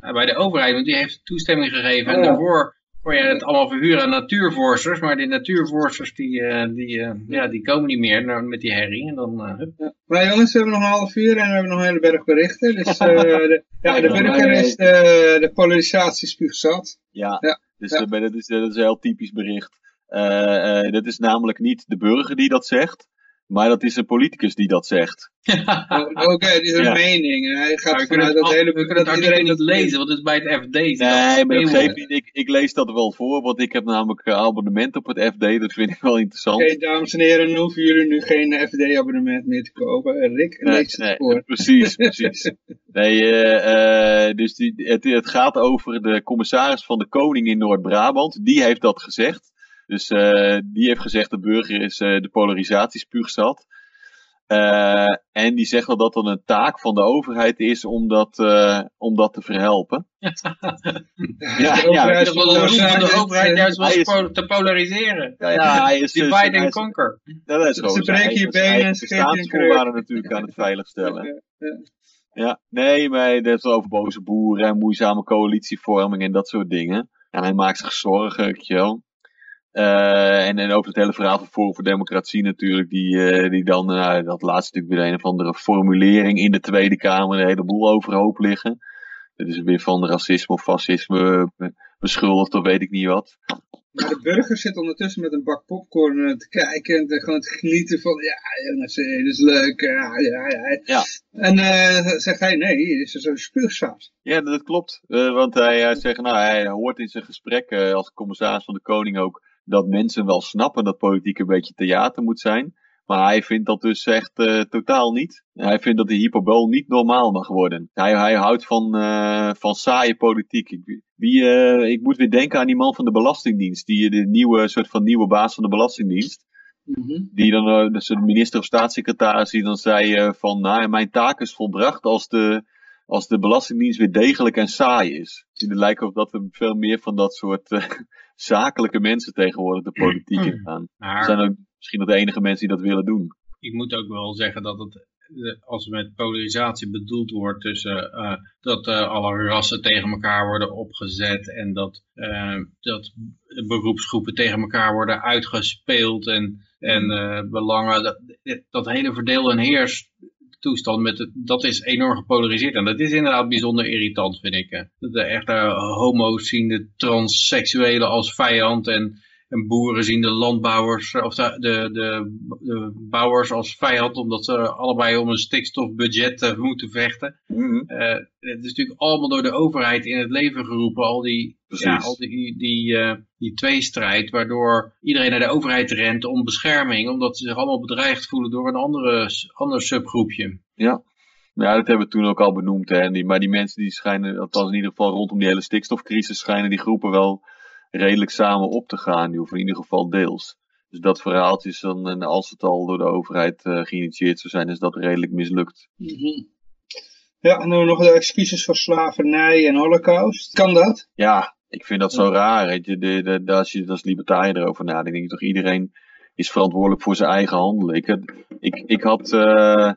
Bij de overheid, want die heeft toestemming gegeven. En Oh daarvoor kon je het allemaal verhuren aan natuurvorsters. Maar die natuurvorsters die, eh, die, eh, ja, die komen niet meer nou, met die herrie. En dan, eh, hup. Maar jongens, we hebben nog een half uur en we hebben nog een hele berg berichten. Dus eh, de, ja, de burger is de, de polarisatie spuugzat. Ja, Ja, dus ja. dat, is, dat is een heel typisch bericht. Eh eh dat is namelijk niet de burger die dat zegt, maar dat is een politicus die dat zegt. Oké, die is een Ja. mening. En hij gaat we kunnen vanuit dat hele we kunnen dat iedereen niet dat lezen, want het is bij het FD. Nee, maar dat Paywall. geeft niet. Ik, ik lees dat wel voor, want ik heb namelijk een abonnement op het FD. Dat vind ik wel interessant. Oké, dames en heren, hoeven jullie nu geen FD-abonnement meer te kopen. Eh, Rick, Nee, lees het nee, voor. precies, precies. Nee, eh, eh, dus die, het, het gaat over de commissaris van de Koning in Noord-Brabant. Die heeft dat gezegd. Dus eh, die heeft gezegd de burger is eh, de polarisatiespuugzat. Eh, en die zegt dat dat dan een taak van de overheid is om dat, eh, om dat te verhelpen. Ja, De ja, overheid Dat van was roep van de overheid juist was is- te polariseren. Ja, ja, hij is, Divide hij and is- conquer. Ja, dat is gewoon Ze breken je benen en bestaansvoorwaarden natuurlijk aan het veiligstellen. Ja, ja. Ja, nee, maar hij heeft het over boze boeren en moeizame coalitievorming en dat soort dingen. En hij maakt zich zorgen, weet je wel. Eh, en, en over het hele verhaal van Forum voor Democratie natuurlijk, die, eh, die dan, eh, dat laatst natuurlijk weer een of andere formulering in de Tweede Kamer een heleboel overhoop liggen. Dat is weer van racisme of fascisme beschuldigd of weet ik niet wat. Maar de burger zit ondertussen met een bak popcorn te kijken en te, gewoon te genieten van, ja jongens, dit is leuk, ja, ja, ja. Ja. En zegt hij, nee, dit is zo'n spuugzat. Ja, dat klopt. Want hij, hij zegt, nou, hij hoort in zijn gesprek als commissaris van de Koning ook dat mensen wel snappen dat politiek een beetje theater moet zijn. Maar hij vindt dat dus echt eh, totaal niet. Hij vindt dat de hyperbool niet normaal mag worden. Hij, hij houdt van, eh, van saaie politiek. Ik, wie, eh, ik moet weer denken aan die man van de Belastingdienst. Die, de nieuwe, soort van nieuwe baas van de Belastingdienst. Mhm. Die dan, dus de minister of staatssecretaris die dan zei van, nou, mijn taak is volbracht als de, als de Belastingdienst weer degelijk en saai is. Het lijkt op dat er veel meer van dat soort zakelijke mensen tegenwoordig de politiek in gaan. Maar zijn ook misschien nog de enige mensen die dat willen doen. ik moet ook wel zeggen dat het, eh, als met polarisatie bedoeld wordt tussen eh, dat eh, alle rassen tegen elkaar worden opgezet en dat, dat beroepsgroepen tegen elkaar worden uitgespeeld en, en eh, belangen, dat, dat hele verdeel en heers toestand met het, dat is enorm gepolariseerd en dat is inderdaad bijzonder irritant vind ik. eh. Dat de echte homo's zien de transseksuelen als vijand en en boeren zien de landbouwers, of de, de, de, de bouwers als vijand, omdat ze allebei om een stikstofbudget eh, moeten vechten. Eh, het is natuurlijk allemaal door de overheid in het leven geroepen, al die, Precies. ja, al die, die, eh, die tweestrijd, waardoor iedereen naar de overheid rent om bescherming, omdat ze zich allemaal bedreigd voelen door een andere, ander subgroepje. Ja. Ja, dat hebben we toen ook al benoemd. Hè. Maar die mensen die schijnen, althans in ieder geval rondom die hele stikstofcrisis, schijnen die groepen wel redelijk samen op te gaan. Die hoeven in ieder geval deels. Dus dat verhaaltje is dan, en als het al door de overheid eh, geïnitieerd zou zijn, is dat redelijk mislukt. Mhm. Ja, en dan nog de excuses voor slavernij en holocaust. Kan dat? Ja, ik vind dat zo raar. Weet je, de, de, de- als je als libertariër erover nadenkt, denk ik toch iedereen is verantwoordelijk voor zijn eigen handelen. Ik, had- ik, ik had eh,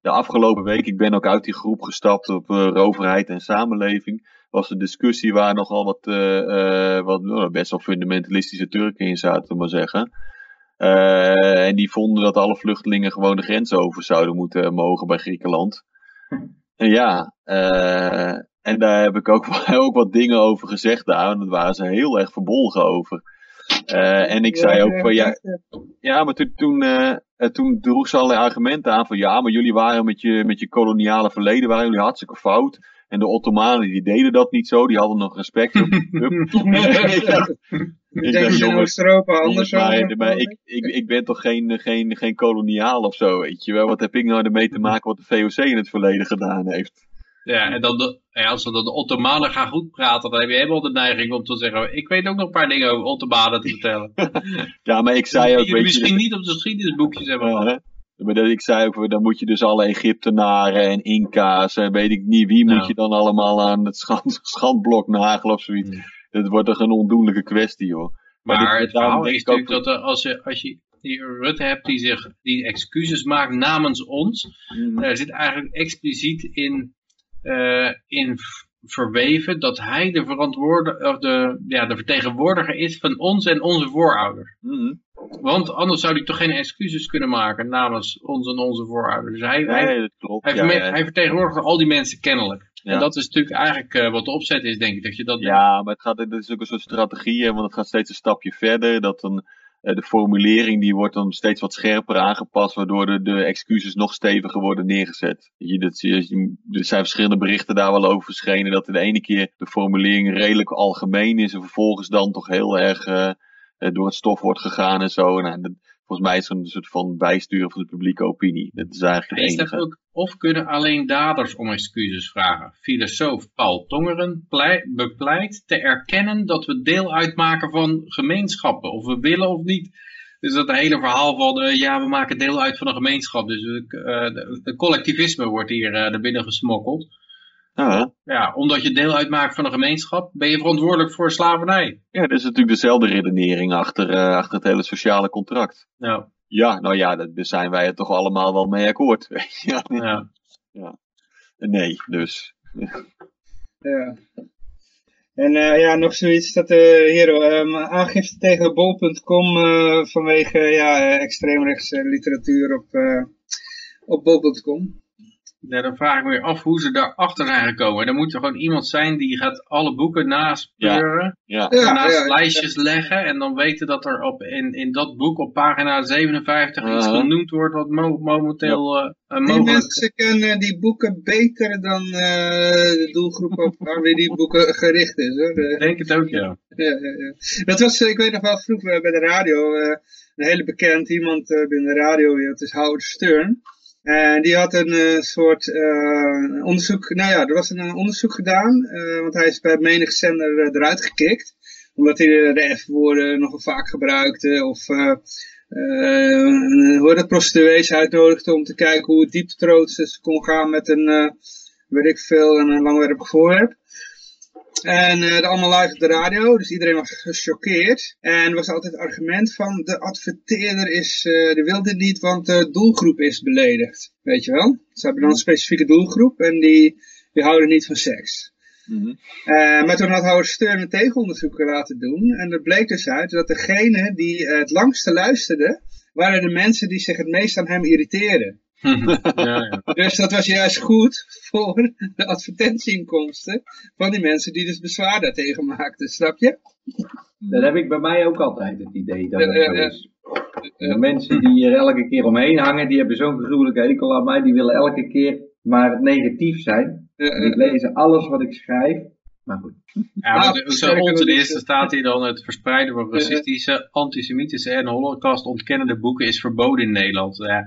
de afgelopen week, ik ben ook uit die groep gestapt op eh, overheid en samenleving. Was een discussie waar nogal wat, eh, eh, wat nou, best wel fundamentalistische Turken in zaten, maar zeggen. Eh, en die vonden dat alle vluchtelingen gewoon de grens over zouden moeten mogen bij Griekenland. En ja, en daar heb ik ook, ook wat dingen over gezegd daar. En daar waren ze heel erg verbolgen over. En ik zei ook van ja, ja, maar toen, toen, toen droeg ze allerlei argumenten aan van ja, maar jullie waren met je, met je koloniale verleden, waren jullie hartstikke fout. En de Ottomanen die deden dat niet zo, die hadden nog respect. Ik dacht, dacht, jongens, anders maar, ik, ik, ik ben toch geen, geen, geen koloniaal of zo, weet je wel. Wat heb ik nou ermee te maken wat de VOC in het verleden gedaan heeft? Ja, en dan de, ja, als we dan de Ottomanen gaan goed praten, dan heb je helemaal de neiging om te zeggen, ik weet ook nog een paar dingen over Ottomanen te vertellen. Ja, maar ik zei ook, die je weet misschien je... niet op de geschiedenisboekjes hebben Ja? Maar dat, ik zei ook, dan moet je dus alle Egyptenaren en Inca's en weet ik niet wie moet Ja. je dan allemaal aan het schand, schandblok nagelen of zoiets. Het wordt toch een ondoenlijke kwestie hoor. Maar Maar dit- het verhaal is ook natuurlijk dat er, als je, als je die Rutte hebt die zich die excuses maakt namens ons, Mhm. er zit eigenlijk expliciet in, eh, in verweven dat hij de, verantwoorde, of de, ja, de vertegenwoordiger is van ons en onze voorouders. Mhm. Want anders zou hij toch geen excuses kunnen maken namens ons en onze voorouders. Dus hij, hij, Nee, dat klopt. hij, ja, verme- ja. hij vertegenwoordigt al die mensen kennelijk. En dat is natuurlijk eigenlijk eh, wat de opzet is, denk ik. Dat je dat Ja, maar het, gaat, het is ook een soort strategie, want het gaat steeds een stapje verder. Dat dan, eh, de formulering die wordt dan steeds wat scherper aangepast, waardoor de, de excuses nog steviger worden neergezet. Je, dat, je, er zijn verschillende berichten daar wel over verschenen, dat de ene keer de formulering redelijk algemeen is en vervolgens dan toch heel erg eh, door het stof wordt gegaan en zo. Nou, dat, volgens mij is het een soort van bijsturen van de publieke opinie. Dat is eigenlijk het enige. ook, of kunnen alleen daders om excuses vragen? Filosoof Paul Tongeren plei- bepleit te erkennen dat we deel uitmaken van gemeenschappen, of we willen of niet. Dus dat hele verhaal van, eh, ja, we maken deel uit van een gemeenschap. Dus eh, de, de collectivisme wordt hier eh naar binnen gesmokkeld. Ja, Ja, omdat je deel uitmaakt van een gemeenschap, ben je verantwoordelijk voor slavernij. ja, dat is natuurlijk dezelfde redenering achter, eh, achter het hele sociale contract. Nou, Ja, nou ja, daar zijn wij het toch allemaal wel mee akkoord. weet je. ja. Nee, dus. Ja. En eh, ja, nog zoiets dat eh Hero, ehm, aangifte tegen bol.com eh, vanwege ja, eh, extreemrechtse literatuur op, eh op bol.com. Ja, dan vraag ik me weer af hoe ze daarachter zijn gekomen. En dan moet er gewoon iemand zijn die gaat alle boeken naspeuren. Ja, Ja, naast ja, ja. lijstjes leggen en dan weten dat er op, in, in dat boek op pagina 57 iets genoemd wordt wat mo- momenteel eh, eh, Die mogelijk mensen kennen die boeken beter dan eh, de doelgroep op waar die boeken gericht is. Hoor. Ik denk het ook, ja. Ja, ja, ja. Dat was, ik weet nog wel, vroeger bij de radio, eh, een hele bekend iemand eh, binnen de radio, dat is Howard Stern. En die had een eh, soort eh, onderzoek, nou ja, er was een eh, onderzoek gedaan, eh, want hij is bij menig zender eh, eruit gekikt. Omdat hij de, de F-woorden nogal vaak gebruikte, of eh, eh hoe prostituees uitnodigde om te kijken hoe diep troost kon gaan met een, eh, weet ik veel, een langwerpig voorwerp. En dat allemaal live op de radio, dus iedereen was gechoqueerd. En er was altijd het argument van de adverteerder is, eh die wil dit niet, want de doelgroep is beledigd. Weet je wel? Ze hebben dan een specifieke doelgroep en die, die houden niet van seks. Mhm. Eh, maar toen had Howard Stern een tegenonderzoek laten doen. En er bleek dus uit dat degene die het langste luisterde, waren de mensen die zich het meest aan hem irriteerden. Ja, ja. Dus dat was juist goed voor de advertentieinkomsten van die mensen die dus bezwaar daartegen maakten, snap je? Dat heb ik bij mij ook altijd het idee dat zo is. De mensen die er elke keer omheen hangen, die hebben zo'n gruwelijke hekel aan mij, die willen elke keer maar negatief zijn. Eh, En ik eh, lees alles wat ik schrijf. Maar goed. Ja, Nou, de- onder nog de niet, eerste eh, staat hier dan het verspreiden van racistische, antisemitische en holocaust ontkennende boeken is verboden in Nederland. Ja,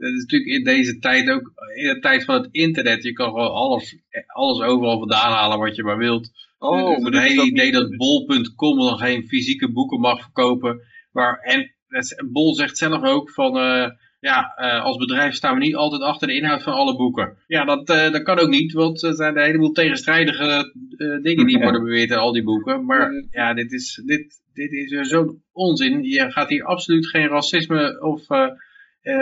dat is natuurlijk in deze tijd ook, in de tijd van het internet, je kan gewoon alles, alles overal vandaan halen wat je maar wilt. Oh, het maar dit is hele idee dat bol.com dan geen fysieke boeken mag verkopen. Waar, en Bol zegt zelf ook van, eh, ja, eh, als bedrijf staan we niet altijd achter de inhoud van alle boeken. Ja, dat, eh, dat kan ook niet, want er zijn een heleboel tegenstrijdige dingen die worden beweerd in al die boeken. Maar ja, dit is, dit, dit is zo'n onzin. Je gaat hier absoluut geen racisme of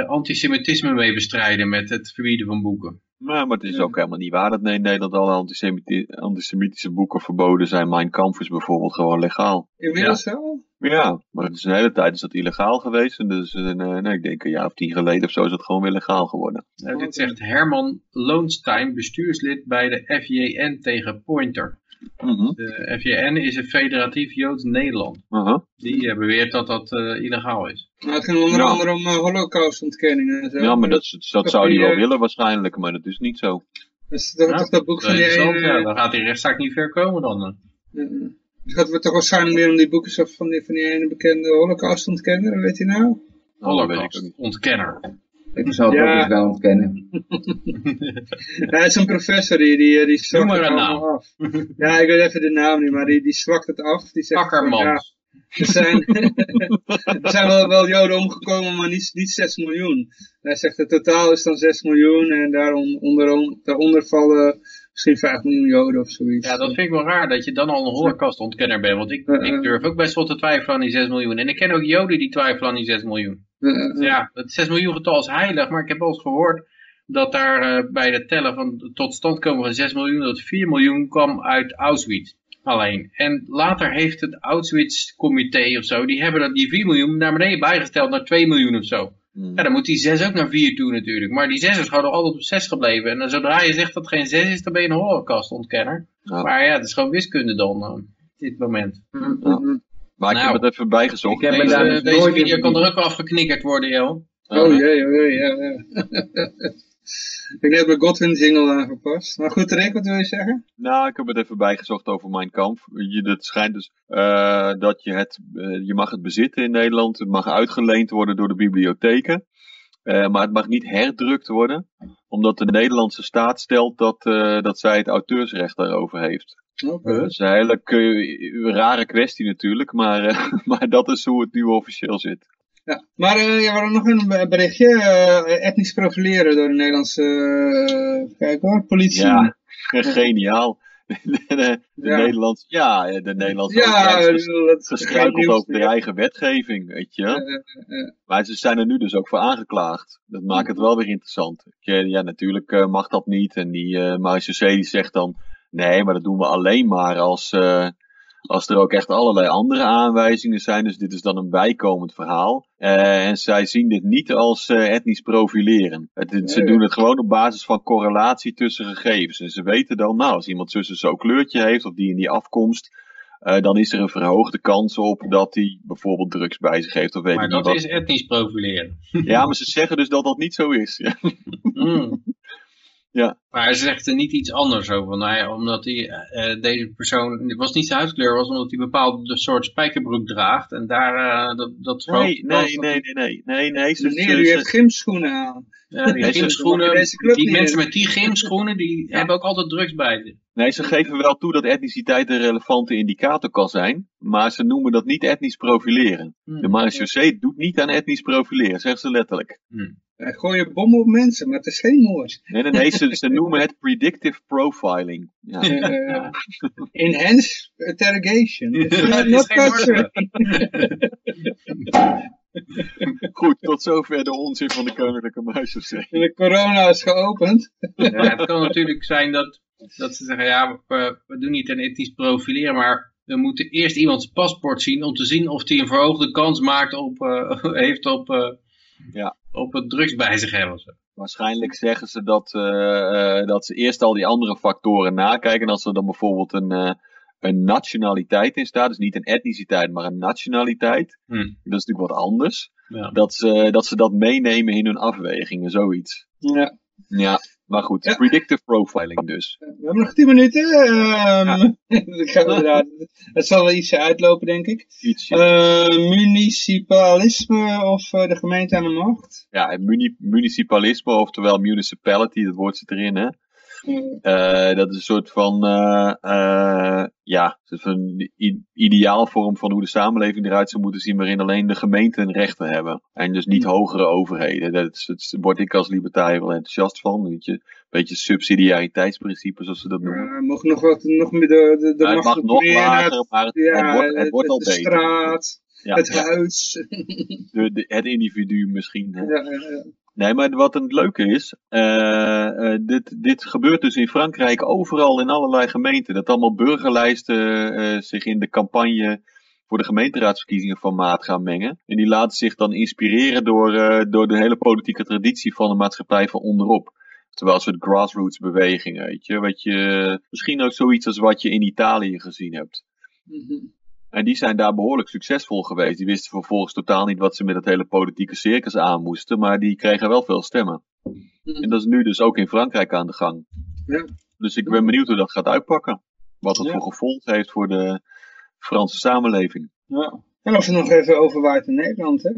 antisemitisme mee bestrijden met het verbieden van boeken. Maar, maar het is ook helemaal niet waar dat in Nederland alle antisemiti- antisemitische boeken verboden zijn. Mijn Kampf is bijvoorbeeld gewoon legaal. Inmiddels wel? Ja, maar het is een hele tijd is dat illegaal geweest. En dus, eh, nee, ik denk een jaar of tien geleden of zo is dat gewoon weer legaal geworden. Nou, dit zegt Herman Loonstein, bestuurslid bij de FJN tegen Pointer. Mhm, De FJN is een federatief Joods Nederland. aha. Die eh, beweert dat dat eh, illegaal is. Nou, het ging onder Ja. andere om uh, holocaustontkenningen en zo. Ja, maar dat, dat dat zou hij die, wel eh, willen waarschijnlijk, maar dat is niet zo. Dat is toch, Ja, toch dat boek van die ja, dan gaat die rechtszaak niet ver komen dan. eh. eh, eh, Het gaat het toch waarschijnlijk meer om die boeken van die, van die ene bekende holocaustontkenner, weet je nou? Dat weet ik zou het Ja. ook eens wel ontkennen. Hij is een professor, die, die, die zwakt maar het af. Ja, ik weet even de naam niet, maar die, die zwakt het af. Die zegt, ja, er zijn, er zijn wel, wel joden omgekomen, maar niet, niet 6 miljoen. Hij zegt, het totaal is dan 6 miljoen en daarom onder, daaronder vallen misschien 5 miljoen joden of zoiets. Ja, dat vind ik wel raar dat je dan al een holocaust-ontkenner bent. Want ik, ik durf ook best wel te twijfelen aan die 6 miljoen. En ik ken ook joden die twijfelen aan die 6 miljoen. Ja, het 6 miljoen getal is heilig, maar ik heb wel eens gehoord dat daar eh, bij het tellen van tot stand komen van 6 miljoen, dat 4 miljoen kwam uit Auschwitz alleen. En later heeft het Auschwitz-comité of zo, die hebben dat die 4 miljoen naar beneden bijgesteld naar 2 miljoen of zo. Mhm. Ja, dan moet die 6 ook naar 4 toe natuurlijk. Maar die 6 is gewoon nog altijd op 6 gebleven. En dan zodra je zegt dat het geen 6 is, dan ben je een holocaust-ontkenner. Ja. Maar ja, het is gewoon wiskunde dan, eh, op dit moment. Maar ik Nou, heb het even bijgezocht. ik heb me Deze, daar dus deze nooit in video kan er ook wel afgeknikkerd worden, joh. Oh jee, oh jee, ja, ja. ik heb mijn Godwin jingle aangepast. Maar goed, Rick, wat wil je zeggen? Nou, ik heb het even bijgezocht over mijn kamp. Je, het schijnt dus eh, dat je het, eh, je mag het bezitten in Nederland. Het mag uitgeleend worden door de bibliotheken. Eh, maar het mag niet herdrukt worden. Omdat de Nederlandse staat stelt dat, dat zij het auteursrecht daarover heeft. Oké. Dat is een hele rare kwestie natuurlijk. Maar, maar dat is hoe het nu officieel zit. Ja. Maar eh ja, we hadden nog een berichtje. eh, etnisch profileren door de Nederlandse eh, kijk hoor, politie. Ja, geniaal. De, de, de Ja. Nederlandse, ja, de Nederlandse Ja, gestruikeld over de eigen wetgeving, weet je. Maar ze zijn er nu dus ook voor aangeklaagd. Dat maakt het wel weer interessant. Ja, natuurlijk mag dat niet. En die uh, die zegt dan... Nee, maar dat doen we alleen maar als, uh, als er ook echt allerlei andere aanwijzingen zijn. Dus dit is dan een bijkomend verhaal. Uh, en zij zien dit niet als uh, etnisch profileren. Het, ze doen het gewoon op basis van correlatie tussen gegevens. En ze weten dan, nou, als iemand tussen zo'n kleurtje heeft of die in die afkomst... Uh, dan is er een verhoogde kans op dat hij bijvoorbeeld drugs bij zich heeft. Of weet maar ik dat is etnisch profileren. Ja, maar ze zeggen dus dat dat niet zo is. Mm. Ja. Maar hij zegt er niet iets anders over. Nou ja, omdat hij, uh, deze persoon, het was niet zijn huidskleur, was omdat hij een bepaald soort spijkerbroek draagt. En daar, uh, dat, dat nee, nee, nee, nee, nee, nee, nee. Ze, Meneer, u heeft gymschoenen aan. Ja, die gymschoenen, die mensen met die gymschoenen, die hebben ook altijd drugs bij zich. Nee, ze geven wel toe dat etniciteit een relevante indicator kan zijn, maar ze noemen dat niet etnisch profileren. Hmm. De marechaussee doet niet aan etnisch profileren, zeggen ze letterlijk. Wij gooien bommen op mensen, maar het is geen moord. Nee, nee, nee ze, ze noemen het predictive profiling. Ja. Enhanced interrogation. Ja, Not. Goed, tot zover de onzin van de Koninklijke. En de corona is geopend. Ja, het kan natuurlijk zijn dat, dat ze zeggen, ja, we, we doen niet aan etnisch profileren, maar we moeten eerst iemands paspoort zien om te zien of hij een verhoogde kans maakt op, eh, heeft op, eh, Ja. op het drugs bij zich hebben. Waarschijnlijk zeggen ze dat, eh, eh, dat ze eerst al die andere factoren nakijken. En als er dan bijvoorbeeld een, eh, een nationaliteit in staat, dus niet een etniciteit, maar een nationaliteit. Hm. Dat is natuurlijk wat anders. Ja. Dat ze, dat ze dat meenemen in hun afwegingen, zoiets. Ja. Ja, maar goed. Ja. Predictive profiling dus. We hebben nog 10 minuten. ehm het zal wel iets uitlopen, denk ik. Ietsje. Eh, municipalisme of eh, de gemeente aan de macht. ja, muni- municipalisme, oftewel municipality, dat woord zit erin, hè. Eh, dat is een soort van, eh, eh, ja, soort van ideaalvorm van hoe de samenleving eruit zou moeten zien, waarin alleen de gemeenten rechten hebben. En dus niet hogere overheden. Dat word ik als libertariër wel enthousiast van. Weet je, een beetje subsidiariteitsprincipe, zoals ze dat noemen. Uh, mogen nog wat, nog meer de, de, de Ja, het mag nog lager, maar het, ja, het wordt, het wordt al de beter. straat, Ja, het ja, huis. de, de- het individu misschien. Hè. ja, ja, ja. Nee, maar wat het leuke is, eh, eh, dit, dit gebeurt dus in Frankrijk overal in allerlei gemeenten. Dat allemaal burgerlijsten eh, zich in de campagne voor de gemeenteraadsverkiezingen van maat gaan mengen. En die laten zich dan inspireren door, door de hele politieke traditie van de maatschappij van onderop. Terwijl een soort grassroots bewegingen, weet je. Wat je misschien ook zoiets als wat je in Italië gezien hebt. Mhm. En die zijn daar behoorlijk succesvol geweest. Die wisten vervolgens totaal niet wat ze met het hele politieke circus aan moesten, maar die kregen wel veel stemmen. Mhm. En dat is nu dus ook in Frankrijk aan de gang. Ja. Dus ik ben benieuwd hoe dat gaat uitpakken. Wat het Ja. voor gevolg heeft voor de Franse samenleving. Ja. En of het nog even overwaait in Nederland, hè.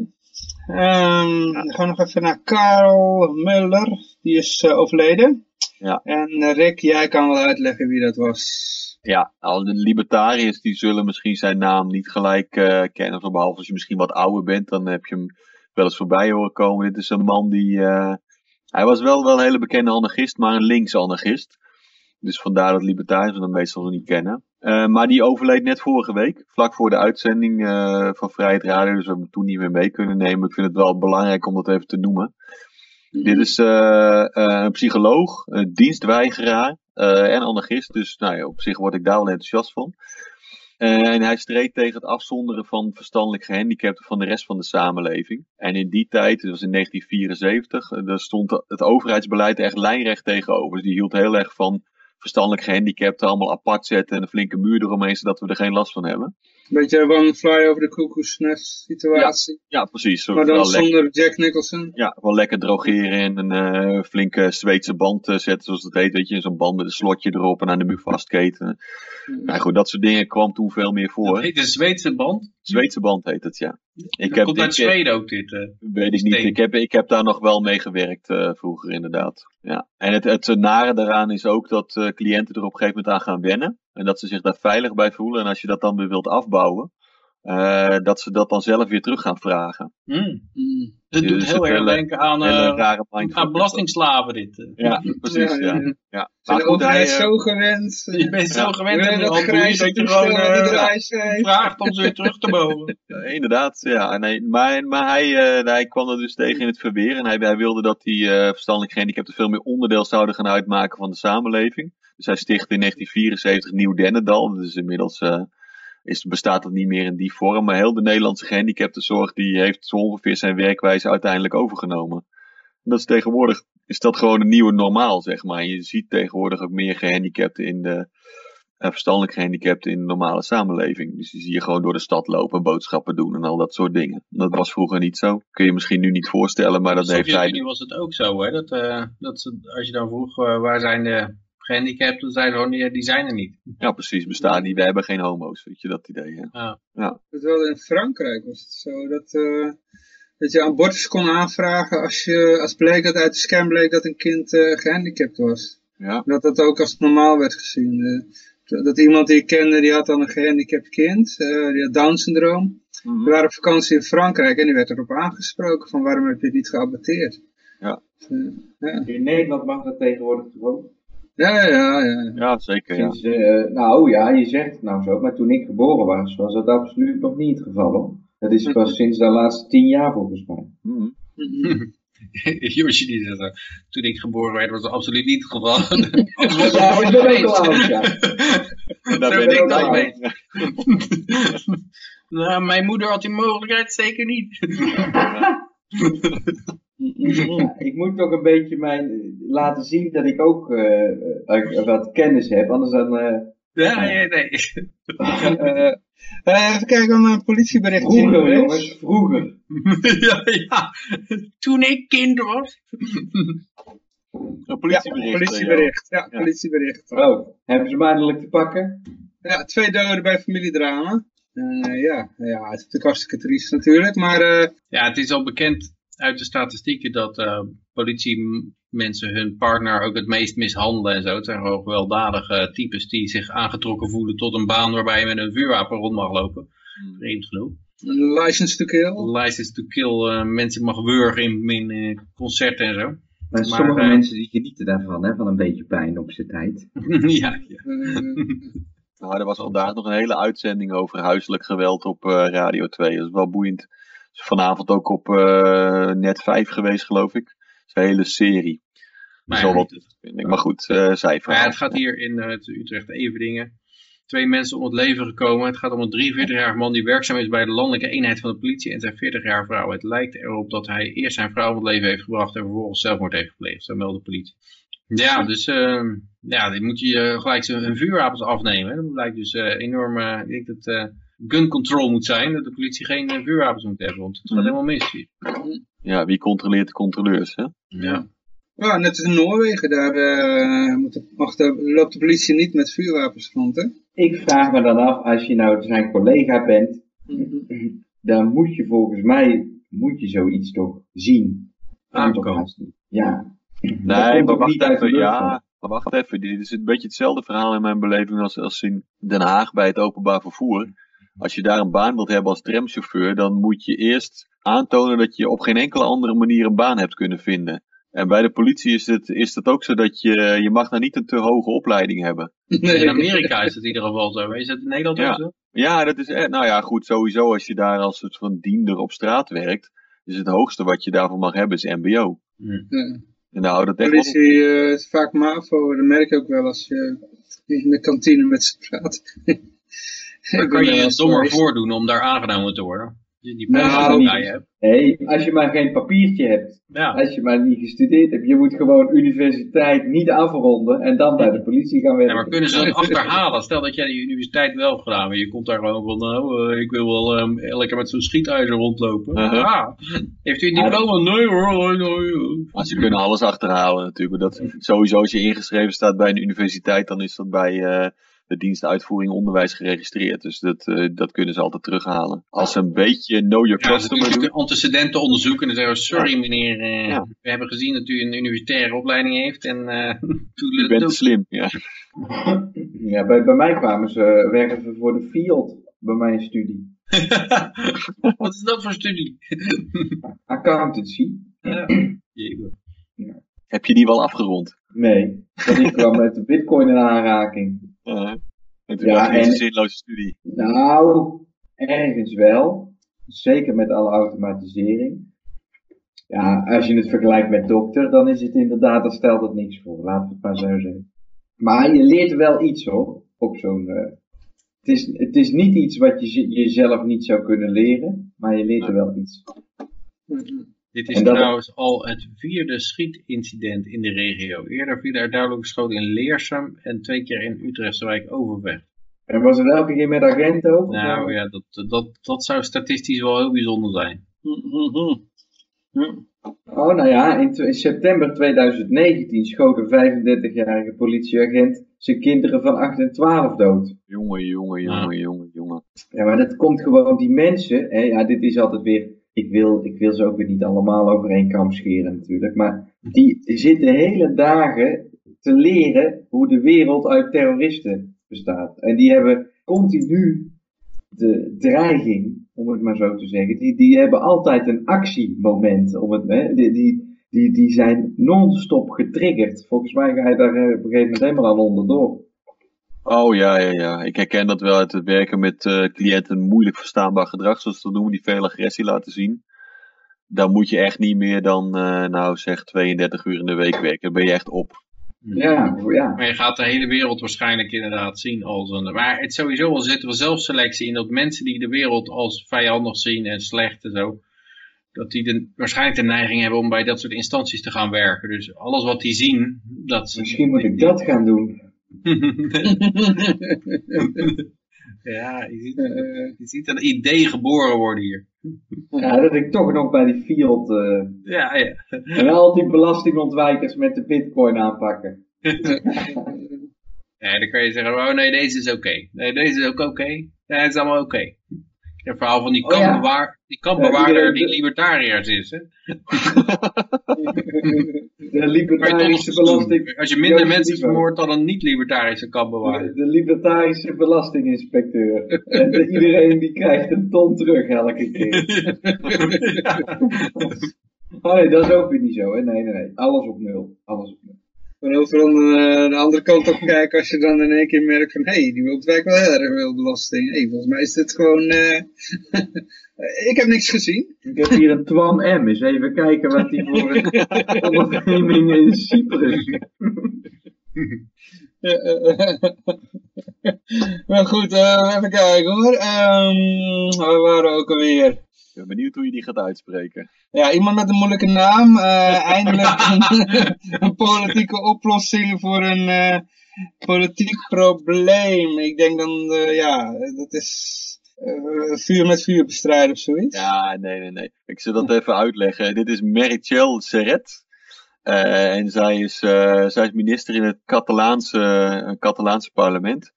Ehm, Dan gaan we nog even naar Karel Muller. Die is eh, overleden. Ja. En eh, Rick, jij kan wel uitleggen wie dat was. Ja, al de libertariërs die zullen misschien zijn naam niet gelijk eh, kennen. Of Behalve als je misschien wat ouder bent, dan heb je hem wel eens voorbij horen komen. Dit is een man die... eh, hij was wel, wel een hele bekende anarchist, maar een linkse anarchist. Dus vandaar dat libertariërs hem meestal nog niet kennen. Eh, maar die overleed net vorige week, vlak voor de uitzending van Vrijheid Radio. Dus we hebben hem toen niet meer mee kunnen nemen. Ik vind het wel belangrijk om dat even te noemen. Dit is een psycholoog, een dienstweigeraar en anarchist. Dus nou ja, op zich word ik daar wel enthousiast van. Eh, en hij streed tegen het afzonderen van verstandelijk gehandicapten van de rest van de samenleving. En in die tijd, dat was in 1974, eh, daar stond het overheidsbeleid echt lijnrecht tegenover. Dus die hield heel erg van verstandelijk gehandicapten allemaal apart zetten en een flinke muur eromheen, zodat we er geen last van hebben. Beetje one fly over de koekoesnest situatie. Ja, precies. Zo maar dan wel lekker- zonder Jack Nicholson. Ja, wel lekker drogeren en een eh, flinke Zweedse band eh, zetten, zoals het heet. Weet je, zo'n band met een slotje erop en aan de muur vastketenen. Nou goed, dat soort dingen kwam toen veel meer Dat voor. heet een Zweedse band. Zweedse band heet het, ja. Ik Dat heb, komt uit Zweden ook dit. eh. weet ik niet. Ik heb, ik heb daar nog wel mee gewerkt eh, vroeger, inderdaad. Ja. En het, het nare daaraan is ook dat eh, cliënten er op een gegeven moment aan gaan wennen. En dat ze zich daar veilig bij voelen. En als je dat dan weer wilt afbouwen, eh, dat ze dat dan zelf weer terug gaan vragen. Hmm. Mm. Het Ja, doet heel erg denken aan, eh, is aan dat. belastingslaven dit. eh. Ja, precies. Ja, Ja, ja, ja. ja. Zijn Maar de goed, hij, eh, zo gewend. Je bent zo Ja. gewend aan dat handboeien grijze dat je gewoon eh, vraagt om ze weer terug te mogen. Ja, inderdaad, ja. Nee, maar maar hij, hij kwam er dus tegen in het verweer. En hij, hij wilde dat die eh verstandelijk gehandicapten veel meer onderdeel zouden gaan uitmaken van de samenleving. Dus hij stichtte in 1974 Nieuw Dennendal. Dus inmiddels eh, is, bestaat dat niet meer in die vorm. Maar heel de Nederlandse gehandicaptenzorg die heeft zo ongeveer zijn werkwijze uiteindelijk overgenomen. En dat is tegenwoordig is dat gewoon een nieuwe normaal, zeg maar. Je ziet tegenwoordig ook meer gehandicapten in de eh, verstandelijk gehandicapten in de normale samenleving. Dus die zie je gewoon door de stad lopen, boodschappen doen en al dat soort dingen. Dat was vroeger niet zo. Kun je misschien nu niet voorstellen, maar dat In heeft hij. Sovjet-Unie was het ook zo, hè? Dat, eh, dat als je dan vroeg eh, waar zijn de gehandicapten, zeiden ze gewoon, die, die zijn er niet. Ja, precies, bestaan niet. We hebben geen homo's, weet je dat idee. Hè? Ja. Terwijl in Frankrijk was het zo dat eh, dat je abortus kon aanvragen als, je, als bleek dat uit de scan bleek dat een kind eh, gehandicapt was. Ja. Dat dat ook als normaal werd gezien. Eh, dat iemand die ik kende, die had dan een gehandicapt kind, eh, die had Down syndroom. Mhm. We waren op vakantie in Frankrijk en die werd erop aangesproken van waarom heb je het niet geaborteerd. Ja. Dus, ja. In Nederland mag dat tegenwoordig gewoon. Ja, ja, ja. Ja, zeker. Sinds, eh, nou ja, je zegt het nou zo, maar toen ik geboren was, was dat absoluut nog niet het geval. Hoor. Dat is pas sinds de laatste tien jaar volgens mij. Mhm. Josje die zegt, eh, toen ik geboren werd was het absoluut niet het geval. Ja, ik ben ook al oud, ja. Daar ben ben ik ik dan mee. nou, mijn moeder had die mogelijkheid zeker niet. Ja, ik moet toch een beetje mijn, laten zien dat ik ook eh, eh, wat kennis heb, anders dan... eh, Ja, nee, nee. Eh, eh, even kijken naar een politiebericht. vroeger jongens, vroeger. ja, ja. Toen ik kind was. Een Ja, politiebericht. politiebericht. Ja, Ja. politiebericht. Oh, hebben ze hem eindelijk te pakken? Ja, twee doden bij familiedrama. Eh, ja, ja, het is natuurlijk hartstikke triest natuurlijk, maar eh, Ja, het is al bekend uit de statistieken dat eh politiemensen hun partner ook het meest mishandelen en zo. Het zijn gewoon gewelddadige types die zich aangetrokken voelen tot een baan waarbij je met een vuurwapen rond mag lopen. Vreemd genoeg. license to kill. License to kill, eh, mensen mag wurgen in, in eh, concerten en zo. Maar, Maar, sommige mensen die genieten daarvan, hè, van een beetje pijn op zijn tijd. ja, ja. Nou, er was vandaag nog een hele uitzending over huiselijk geweld op eh, Radio 2. Dat is wel boeiend. Is vanavond ook op eh, Net 5 geweest, geloof ik. Dat is een hele serie. Maar, ja, wat, ik. Maar goed, eh cijfer. Maar ja, het gaat hier in eh, het Utrecht Everdingen. Twee mensen om het leven gekomen. Het gaat om een 43-jarige man die werkzaam is bij de landelijke eenheid van de politie en zijn 40-jarige vrouw. Het lijkt erop dat hij eerst zijn vrouw om het leven heeft gebracht en vervolgens zelfmoord heeft gepleegd. Zo meldt de politie. Ja, dus eh, ja, die moet je eh, gelijk zijn hun vuurwapens afnemen. Dat blijkt dus eh, enorm, eh, ik denk dat eh, gun control moet zijn. Dat de politie geen eh, vuurwapens moet hebben, want het gaat Mhm. helemaal mis. hier. Ja, wie controleert de controleurs, hè? Ja. ja, net als in Noorwegen, daar eh, moet de, mag de, loopt de politie niet met vuurwapens rond, hè? Ik vraag me dan af, als je nou zijn collega bent, dan moet je volgens mij, moet je zoiets toch zien. Aankomen. Ja. Nee, maar wacht even. Ja, maar wacht even. Dit is een beetje hetzelfde verhaal in mijn beleving als, als in Den Haag bij het openbaar vervoer. Als je daar een baan wilt hebben als tramchauffeur, dan moet je eerst aantonen dat je op geen enkele andere manier een baan hebt kunnen vinden. En bij de politie is het, is het ook zo dat je, je mag nou niet een te hoge opleiding hebben. In Amerika is het in ieder geval zo. Is het in Nederland Ja. ook zo? Ja, dat is, eh, nou ja, goed, sowieso als je daar als soort van diender op straat werkt, is het hoogste wat je daarvoor mag hebben is mbo. Hm. Ja. En daar houdt het echt wel op. politie eh, is vaak MAVO, dat merk je ook wel als je in de kantine met ze praat. Ik kan je je dommer voordoen om daar aangenomen te worden. Die, die Nou, je hebt. Nee, als je maar geen papiertje hebt, Ja. als je maar niet gestudeerd hebt, je moet gewoon universiteit niet afronden en dan bij de politie gaan Ja, werken. maar kunnen ze dat achterhalen? Stel dat jij de universiteit wel hebt gedaan, maar je komt daar gewoon van, nou, eh, ik wil wel ehm, lekker met zo'n schietijzer rondlopen. Ah, heeft u een diploma? Nee hoor, nee, nee. Maar ze kunnen alles achterhalen natuurlijk. Maar dat, sowieso als je ingeschreven staat bij een universiteit, dan is dat bij eh, de dienst uitvoering onderwijs geregistreerd. Dus dat, eh, dat kunnen ze altijd terughalen. Als ze een beetje know your Ja, customer doen. antecedenten onderzoeken en dan zeggen sorry meneer, eh, Ja. we hebben gezien dat u een universitaire opleiding heeft en uh, Je bent slim. Ja. Ja, bij, bij mij kwamen ze werken voor de Field bij mijn studie. Wat is dat voor studie? Accountancy? Ja. Heb je die wel afgerond? Nee, want ik kwam met de bitcoin in aanraking. Uh, Ja, je, dit is en- een zinloze studie. Nou, ergens wel. Zeker met alle automatisering. Ja, als je het vergelijkt met dokter, dan is het inderdaad, dan stelt het niks voor. Laten we het maar zo zeggen. Maar je leert wel iets hoor, op zo'n... eh, het, is, het is niet iets wat je jezelf niet zou kunnen leren, maar je leert er wel iets. Dit is dat- trouwens al het vierde schietincident in de regio. Eerder viel er duidelijk geschoten in Leersum en twee keer in Utrechtse wijk Overvecht. En was het elke keer met agenten ook? Nou ja, dat, dat, dat zou statistisch wel heel bijzonder zijn. Oh, nou ja, in september 2019 schoot een 35-jarige politieagent zijn kinderen van 8 en 12 dood. Jongen, jongen, jongen, jongen, jongen. Ja, maar dat komt gewoon, die mensen, hè, ja, dit is altijd weer ik wil, ik wil ze ook weer niet allemaal over kam scheren natuurlijk. Maar die zitten hele dagen te leren hoe de wereld uit terroristen bestaat. En die hebben continu de dreiging, om het maar zo te zeggen. Die, die hebben altijd een actiemoment. Om het, hè, die, die, die, die zijn non-stop getriggerd. Volgens mij ga je daar eh, op een gegeven moment helemaal aan onderdoor. Oh ja, ja, ja. Ik herken dat wel uit het werken met eh, cliënten moeilijk verstaanbaar gedrag, zoals ze dat noemen, die veel agressie laten zien. Dan moet je echt niet meer dan, eh, nou zeg, 32 uur in de week werken. Dan ben je echt op. Ja, ja. Maar je gaat de hele wereld waarschijnlijk inderdaad zien als een... Maar het sowieso al zitten we zelfselectie in dat mensen die de wereld als vijandig zien en slecht en zo, dat die de, waarschijnlijk de neiging hebben om bij dat soort instanties te gaan werken. Dus alles wat die zien, dat... Misschien moet ik dat gaan doen. ja, je ziet, je ziet een idee geboren worden hier. Ja, dat ik toch nog bij die field eh Ja, ja. en al die belastingontwijkers met de bitcoin aanpakken. Ja, dan kan je zeggen, oh nee, deze is oké. Nee, deze is ook oké. Ja, het is allemaal oké. Het verhaal van die Oh ja. die kampbewaarder die libertariërs is. Hè? De libertarische belasting... Als je minder mensen vermoordt dan een niet-libertarische kampbewaarder. De, de libertarische belastinginspecteur. En de- iedereen die krijgt een ton terug elke keer. Oh nee, dat is ook weer niet zo, hè? Nee, nee, nee. Alles op nul. Alles op nul. Maar overal eh, de andere kant op kijken als je dan in één keer merkt van, hé, hey, die ontwijkt wel heel erg veel belasting. Hé, hey, volgens mij is dit gewoon, eh, ik heb niks gezien. Ik heb hier een Twan M. Eens even kijken wat die voor een onderneming in Cyprus. Eh, maar goed, even kijken hoor. Ehm waar waren we ook alweer? Ben benieuwd hoe je die gaat uitspreken. Ja, iemand met een moeilijke naam. eh, eindelijk een, een politieke oplossing voor een eh, politiek probleem. Ik denk dan, eh, ja, dat is eh, vuur met vuur bestrijden of zoiets. Ja, nee, nee, nee. Ik zal dat even uitleggen. Dit is Meritxell Serret. Eh, en zij is, eh, zij is minister in het Catalaanse, eh, Catalaanse parlement.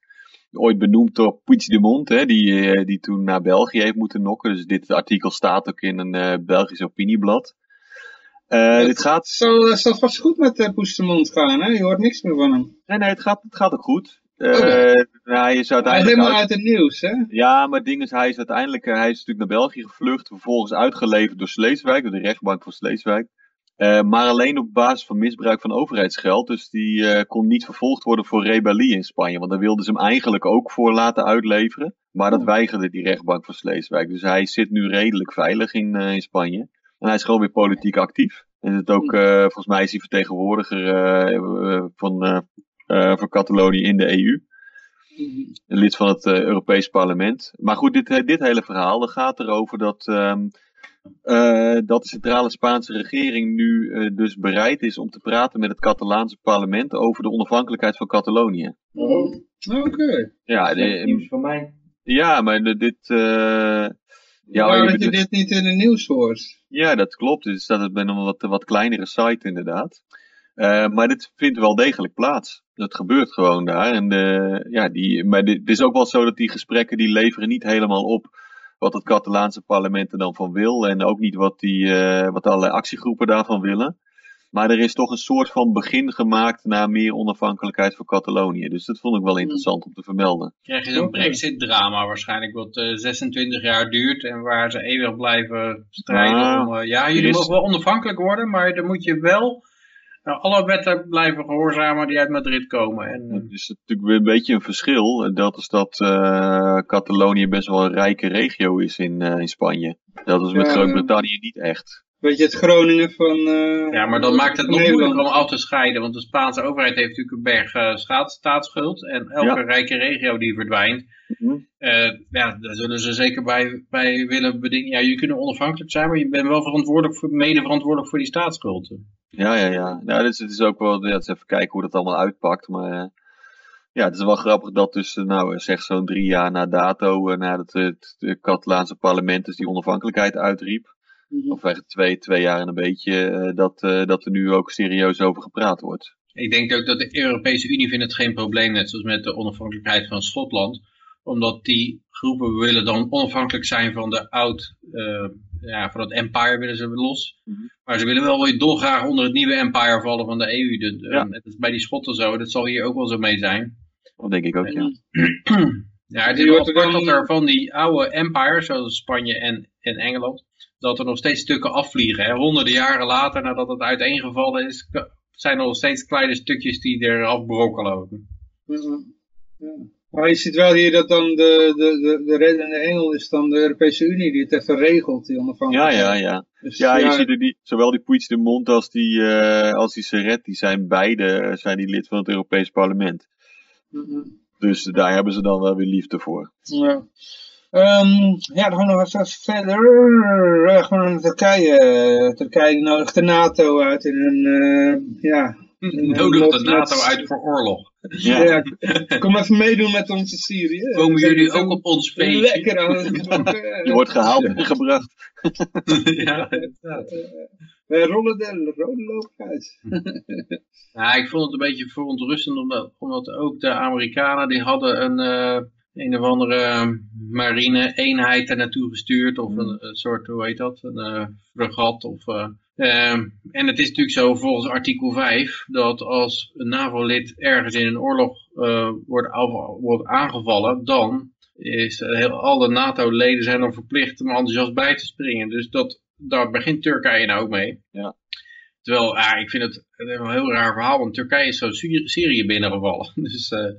Ooit benoemd door Puigdemont, hè, die, eh, die toen naar België heeft moeten nokken. Dus dit artikel staat ook in een eh, Belgisch opinieblad. Eh, dit gaat... Het zal, het zal vast goed met uh, Poestemond gaan, hè? Je hoort niks meer van hem. Nee, nee, het gaat, het gaat ook goed. Eh, Oké. Hij is Hij is uiteindelijk helemaal uit- uit het nieuws, hè? Ja, maar het ding is, hij is uiteindelijk, hij is natuurlijk naar België gevlucht, vervolgens uitgeleverd door Sleeswijk, door de rechtbank van Sleeswijk. Eh, maar alleen op basis van misbruik van overheidsgeld. Dus die eh, kon niet vervolgd worden voor rebellie in Spanje. Want daar wilden ze hem eigenlijk ook voor laten uitleveren. Maar dat weigerde die rechtbank van Sleeswijk. Dus hij zit nu redelijk veilig in, eh, in Spanje. En hij is gewoon weer politiek actief. En het ook, eh, volgens mij is hij vertegenwoordiger van, van Catalonië in de EU een lid van het Europees Parlement. Maar goed, dit, dit hele verhaal dat gaat erover dat, ehm, eh, dat de centrale Spaanse regering nu eh, dus bereid is om te praten met het Catalaanse parlement over de onafhankelijkheid van Catalonië. Oh, Oké. Ja, de- nieuws van mij. ja maar de- dit. eh, ja, Ja, je dat dit niet in het nieuws hoort. ja, dat klopt. Het staat bij een wat, wat kleinere site inderdaad. Eh, maar dit vindt wel degelijk plaats. Dat gebeurt gewoon daar. En de, ja, die, maar dit, het is ook wel zo dat die gesprekken die leveren niet helemaal op wat het Catalaanse parlement er dan van wil. En ook niet wat, die, eh, wat allerlei actiegroepen daarvan willen. Maar er is toch een soort van begin gemaakt naar meer onafhankelijkheid voor Catalonië. Dus dat vond ik wel interessant om te vermelden. krijg je zo'n Oké. brexit-drama waarschijnlijk, wat eh, 26 jaar duurt en waar ze eeuwig blijven strijden Ah, om, eh, ja, jullie is- mogen wel onafhankelijk worden, maar dan moet je wel nou, alle wetten blijven gehoorzamen die uit Madrid komen. En, Het is natuurlijk weer een beetje een verschil. Dat is dat eh, Catalonië best wel een rijke regio is in, eh, in Spanje. Dat is met. Groot-Brittannië niet echt. Weet je, het Groningen van... eh, ja, maar dan maakt het nog moeilijker om af te scheiden, want de Spaanse overheid heeft natuurlijk een berg eh, schaats- staatsschuld en elke Ja. rijke regio die verdwijnt, Mhm. eh, ja, daar zullen ze zeker bij, bij willen bedingen. Ja, jullie kunnen onafhankelijk zijn, maar je bent wel verantwoordelijk voor, mede verantwoordelijk voor die staatsschuld. Ja, ja, ja. Nou, dus het is ook wel, ja, het is even kijken hoe dat allemaal uitpakt. Maar eh, ja, het is wel grappig dat dus, nou, zeg zo'n drie jaar na dato, eh, nadat het, het Catalaanse parlement dus die onafhankelijkheid uitriep. Of echt twee, twee jaar en een beetje, eh, dat, eh, dat er nu ook serieus over gepraat wordt. Ik denk ook dat de Europese Unie vindt het geen probleem, net zoals met de onafhankelijkheid van Schotland, Omdat die groepen willen dan onafhankelijk zijn van de oud, eh, ja, van het empire willen ze los. Mhm. Maar ze willen wel weer dolgraag onder het nieuwe empire vallen van de EU. Is bij die Schotten zo, dat zal hier ook wel zo mee zijn. Dat denk ik ook, ja. Ja, het Die wordt er dat er van die oude empires, zoals Spanje en, en Engeland, dat er nog steeds stukken afvliegen. Hè? Honderden jaren later, nadat het uiteengevallen is, zijn er nog steeds kleine stukjes die er afbrokkelen. Ja. Maar je ziet wel hier dat dan de, de, de, de reddende engel is dan de Europese Unie die het even regelt, die Ja, onafhankelijkheid. ja, ja. Dus, Ja, je ziet er die, zowel die Puigdemont als die, eh als die Serret, die zijn beide eh, zijn die lid van het Europees Parlement. Mhm. Dus daar hebben ze dan wel weer liefde voor. Ja. Ehm, ja, dan gaan we nog even verder. Gewoon naar Turkije. Turkije nodigt de NATO uit in een, eh, ja... in een Nodig de NATO met- uit voor oorlog. Ja. Ja, kom even meedoen met onze Syrië. Komen jullie ook op ons feestje? Lekker aan het Je wordt gehaald en gebracht. ja, inderdaad. Wij rollen de rode loop uit. Ja, ik vond het een beetje verontrustend, omdat, omdat ook de Amerikanen, die hadden een, eh, een of andere eh, marine eenheid er naartoe gestuurd, of een, een soort, hoe heet dat, een eh fregat, of... eh, ehm, en het is natuurlijk zo, volgens artikel 5, dat als een NAVO-lid ergens in een oorlog wordt, wordt aangevallen, dan is heel, alle NATO-leden zijn dan verplicht om enthousiast bij te springen. Dus dat, daar begint Turkije nou ook mee. Ja. Terwijl, ja, ik vind het een heel raar verhaal, want Turkije is zo Syri- Syrië binnengevallen. Dus eh,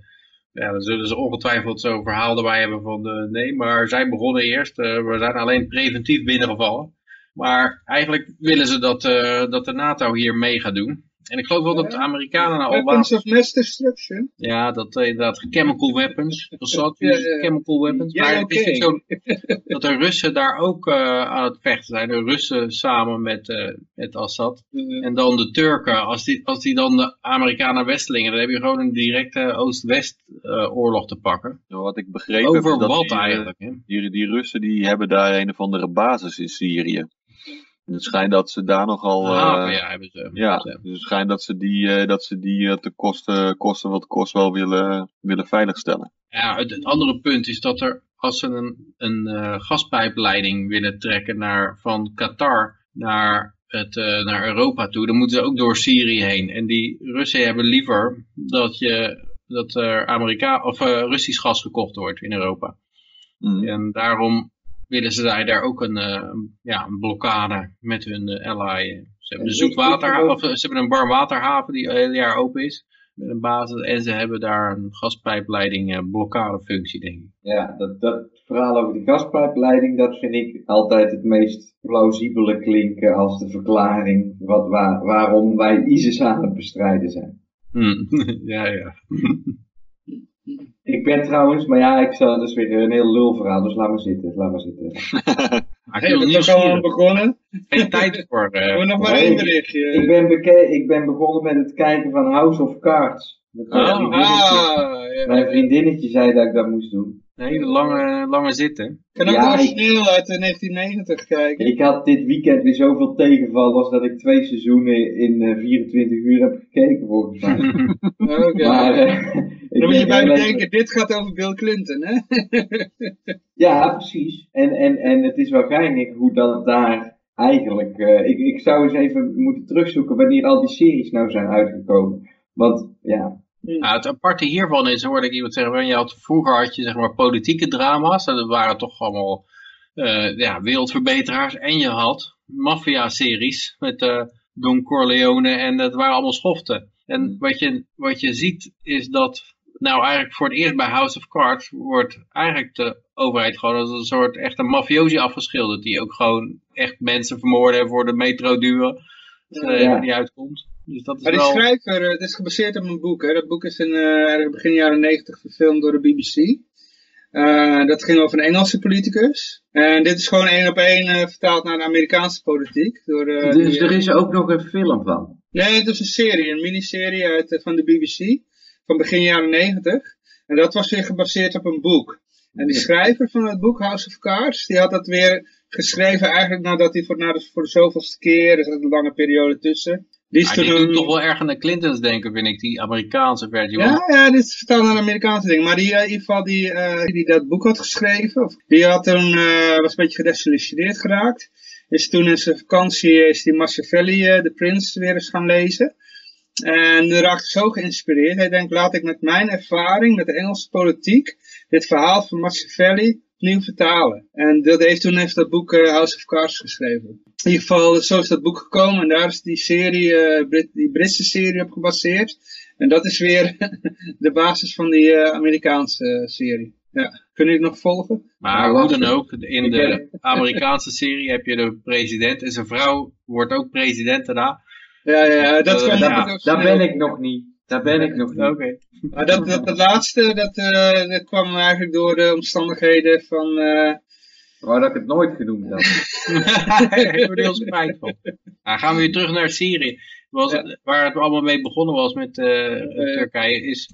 ja, dan zullen ze ongetwijfeld zo'n verhaal erbij hebben van, eh, nee, maar zij begonnen eerst, eh, we zijn alleen preventief binnengevallen. Maar eigenlijk willen ze dat, dat de NATO hier mee gaat doen. En ik geloof wel dat de Amerikanen nou al Weapons of mass destruction. Ja, dat eh, inderdaad, chemical weapons. Assad Ja, ja, uses ja. chemical weapons. Ja, maar het is zo dat de Russen daar ook eh, aan het vechten zijn. De Russen samen met, eh, met Assad. En dan de Turken, als die, als die dan de Amerikanen westelingen, dan heb je gewoon een directe Oost-West eh, oorlog te pakken. Wat ik begrepen heb, Over wat die, eigenlijk? Die, die Russen die hebben daar een of andere basis in Syrië. Het schijnt dat ze daar nogal... eh, Haven, ja, hebben ze. ja, dus het schijnt dat ze die, eh, dat ze die eh, te kosten, kosten wat kost wel willen, willen veiligstellen. Ja, het, het andere punt is dat er, als ze een, een eh, gaspijpleiding willen trekken naar, van Qatar naar, het, eh, naar Europa toe, dan moeten ze ook door Syrië heen. En die Russen hebben liever dat, je, dat er Amerika of, eh, Russisch gas gekocht wordt in Europa. Mhm. En daarom willen ze daar, daar ook een, eh, ja, een blokkade met hun eh, ally. Ze hebben, een ik- zoetwater, ik- of, eh, ze hebben een warmwaterhaven die het hele jaar open is. Met een basis. En ze hebben daar een gaspijpleiding eh, blokkadefunctie, denk ik. Ja, dat, dat verhaal over die gaspijpleiding, dat vind ik altijd het meest plausibele klinken als de verklaring wat, waar, waarom wij ISIS aan het bestrijden zijn. Hm. ja, ja. Ik ben trouwens, maar ja, ik zal dus weer een heel lulverhaal, dus laat maar zitten, laat maar zitten. Hey, we zijn nieuwsgierig. begonnen. Geen tijd voor. We eh, hebben nog maar één berichtje. Ik ben, beke- ik ben begonnen met het kijken van House of Cards. Met mijn, Oh, vriendinnetje. Ah, ja. mijn vriendinnetje zei dat ik dat moest doen. een hele lange, lange zitten. kan ook Ja, nog snel uit de 1990 kijken. Ik had dit weekend weer zoveel tegenvallers dat ik twee seizoenen in eh, 24 uur heb gekeken volgens mij. Oké. Maar eh, ik Dan moet je bij bedenken, dit gaat over Bill Clinton, hè? Ja, precies. En, en, en het is wel geinig hoe dat daar eigenlijk... eh, ik, ik zou eens even moeten terugzoeken wanneer al die series nou zijn uitgekomen. Want ja, Nou, het aparte hiervan is, hoorde ik iemand zeggen, je had, vroeger had je zeg maar politieke drama's, en dat waren toch allemaal eh, ja, wereldverbeteraars, en je had maffia-series met eh, Don Corleone, en dat waren allemaal schoften. En wat je, wat je ziet is dat, nou eigenlijk voor het eerst bij House of Cards, wordt eigenlijk de overheid gewoon als een soort echte mafiosi afgeschilderd, die ook gewoon echt mensen vermoorden en voor de metro duwen, eh, Ja. die uitkomt. Dus dat is Maar die wel... schrijver, eh, het is gebaseerd op een boek. Hè? Dat boek is in eh, ergens begin jaren 90 verfilmd door de BBC. Eh, dat ging over een Engelse politicus. En dit is gewoon één op één eh, vertaald naar de Amerikaanse politiek. Door, eh, Dus die- er is ook nog een film van. Nee, het is een serie, een miniserie uit, van de BBC. Van begin jaren 90. En dat was weer gebaseerd op een boek. En die schrijver van het boek House of Cards, die had dat weer geschreven eigenlijk nadat hij voor, na de, voor de zoveelste keer, er zat een lange periode tussen, Die is toen een- toch wel erg aan de Clintons denken, vind ik, die Amerikaanse versie. Ja, ja, dit is vertaald naar een Amerikaanse ding. Maar die, eh, in ieder geval die, eh, die dat boek had geschreven, of, die had toen, eh, was een beetje gedesillusioneerd geraakt. Is toen in zijn vakantie is die Machiavelli, de prins, weer eens gaan lezen. En hij raakte zo geïnspireerd. Hij denkt, laat ik met mijn ervaring met de Engelse politiek dit verhaal van Machiavelli opnieuw vertalen. En dat heeft toen heeft dat boek eh, House of Cards geschreven. In ieder geval, zo is dat boek gekomen en daar is die serie, eh, Brit- die Britse serie op gebaseerd. En dat is weer de basis van die eh, Amerikaanse serie. Ja. Kunnen jullie het nog volgen? Maar hoe dan ook, in de Amerikaanse serie heb je de president en zijn vrouw wordt ook president daarna. Ja, ja, dat Eh, ook Daar ben ik nog niet. Daar ben ik nog niet. Oké. Maar dat, dat, dat laatste, dat, eh, dat kwam eigenlijk door de omstandigheden van... eh, Waar dat ik het nooit genoemd had. Ik word er heel spijt van. Nou, gaan we weer terug naar Syrië. Was, Waar het allemaal mee begonnen was met eh, Turkije is...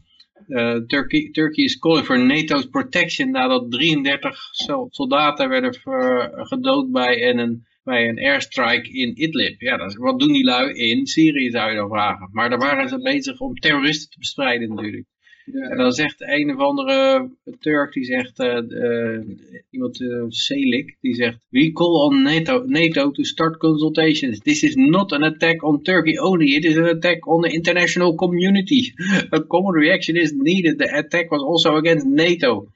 eh Turkey, Turkey is calling for NATO's protection nadat 33 sol- soldaten werden ver- gedood bij een, bij een airstrike in Idlib. Ja, dat is, wat doen die lui in Syrië zou je dan vragen. Maar daar waren ze bezig om terroristen te bestrijden natuurlijk. En dan zegt een of andere Turk, die zegt, eh, eh, iemand, eh Selik, die zegt, we call on NATO, NATO to start consultations. This is not an attack on Turkey only, it is an attack on the international community. A common reaction is needed. The attack was also against NATO.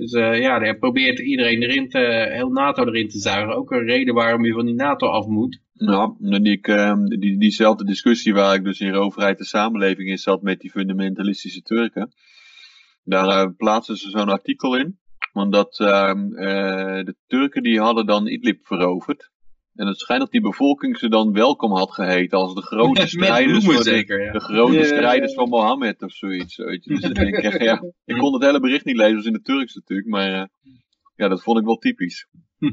Dus eh, ja, hij probeert iedereen erin te, heel NATO erin te zuigen. Ook een reden waarom je van die NATO af moet. Nou, ik, ehm, die, diezelfde discussie waar ik dus in overheid en samenleving in zat met die fundamentalistische Turken. Daar eh, plaatsen ze zo'n artikel in. Want dat ehm, eh, de Turken die hadden dan Idlib veroverd. En het schijnt dat die bevolking ze dan welkom had geheten als de grote strijders, van de, zeker, ja. de grote strijders van Mohammed of zoiets. Weet je. Dus denk ik, ja, ik kon het hele bericht niet lezen, was in het Turks natuurlijk, maar eh, ja, dat vond ik wel typisch.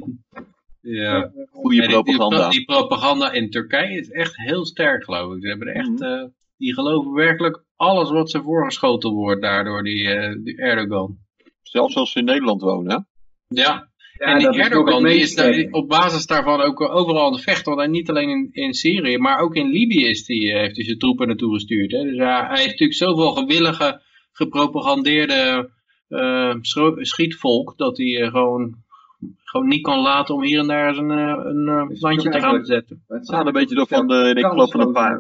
Ja. Goede Ja, die- die, propaganda. Die, propaganda in Turkije is echt heel sterk, geloof ik. Ze hebben er echt, Mhm. eh, die geloven werkelijk alles wat ze voorgeschoten wordt daardoor, die, eh, die Erdogan. Zelfs als ze in Nederland wonen, hè? Ja, Ja, en die is Erdogan die is daar, op basis daarvan ook overal aan het vechten. Want hij niet alleen in, in Syrië, maar ook in Libië is die, eh, heeft hij zijn troepen naartoe gestuurd. Hè. Dus ja, hij heeft natuurlijk zoveel gewillige, gepropagandeerde eh, schietvolk, dat hij eh, gewoon, gewoon niet kan laten om hier en daar eens een, een landje te gaan zetten. Het Ja, dan weet je toch van de, ik geloof van een paar,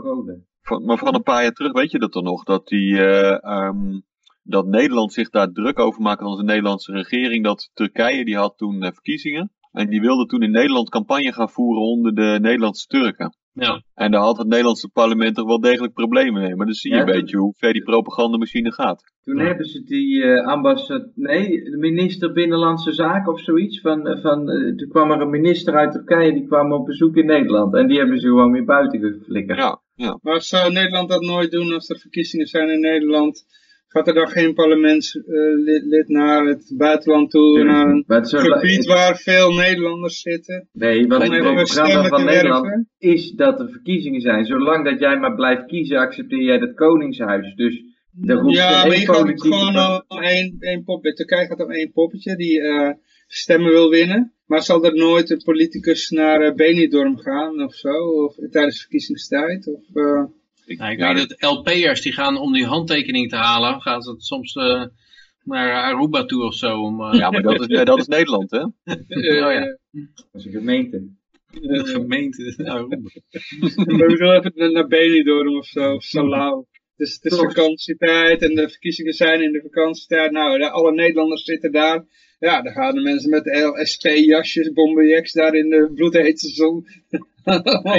van, maar van een paar jaar terug weet je dat dan nog, dat die, eh, ehm, dat Nederland zich daar druk over maakte als de Nederlandse regering, dat Turkije, die had toen eh, verkiezingen, en die wilde toen in Nederland campagne gaan voeren onder de Nederlandse Turken. Ja. En daar had het Nederlandse parlement toch wel degelijk problemen mee, maar dan zie je Ja, een beetje hoe ver die propagandamachine gaat. Toen hebben ze die eh ambassade, nee, de minister Binnenlandse Zaken of zoiets. Van, eh, van, eh, toen kwam er een minister uit Turkije, die kwam op bezoek in Nederland. En die hebben ze gewoon weer buiten geflikkerd. Ja, ja. Maar zou Nederland dat nooit doen als er verkiezingen zijn in Nederland? Gaat er dan geen parlementslid lid naar het buitenland toe, naar een gebied waar veel Nederlanders zitten? Nee, wat het programma van Nederland werven? is dat er verkiezingen zijn. Zolang dat jij maar blijft kiezen, accepteer jij het Koningshuis. Dus de Ja, maar je gaat gewoon om één, één poppetje. Turkije gaat om één poppetje die eh, stemmen wil winnen. Maar zal er nooit een politicus naar eh, Benidorm gaan of zo? Of tijdens verkiezingstijd? Of, eh, Ik, Nou, ik ja, weet dat LP'ers die gaan om die handtekening te halen, gaan ze het soms eh, naar Aruba toe of zo. Om, eh, ja, maar dat is, dat is Nederland, hè? eh, ja. Dat is een gemeente. de gemeente Aruba. Maar ik wil even naar- Benidorm of zo, of Salau. Dus het is vakantietijd en de verkiezingen zijn in de vakantietijd. Nou, alle Nederlanders zitten daar. Ja, dan gaan de mensen met LSP-jasjes, bomberjacks daar in de bloedhete zon.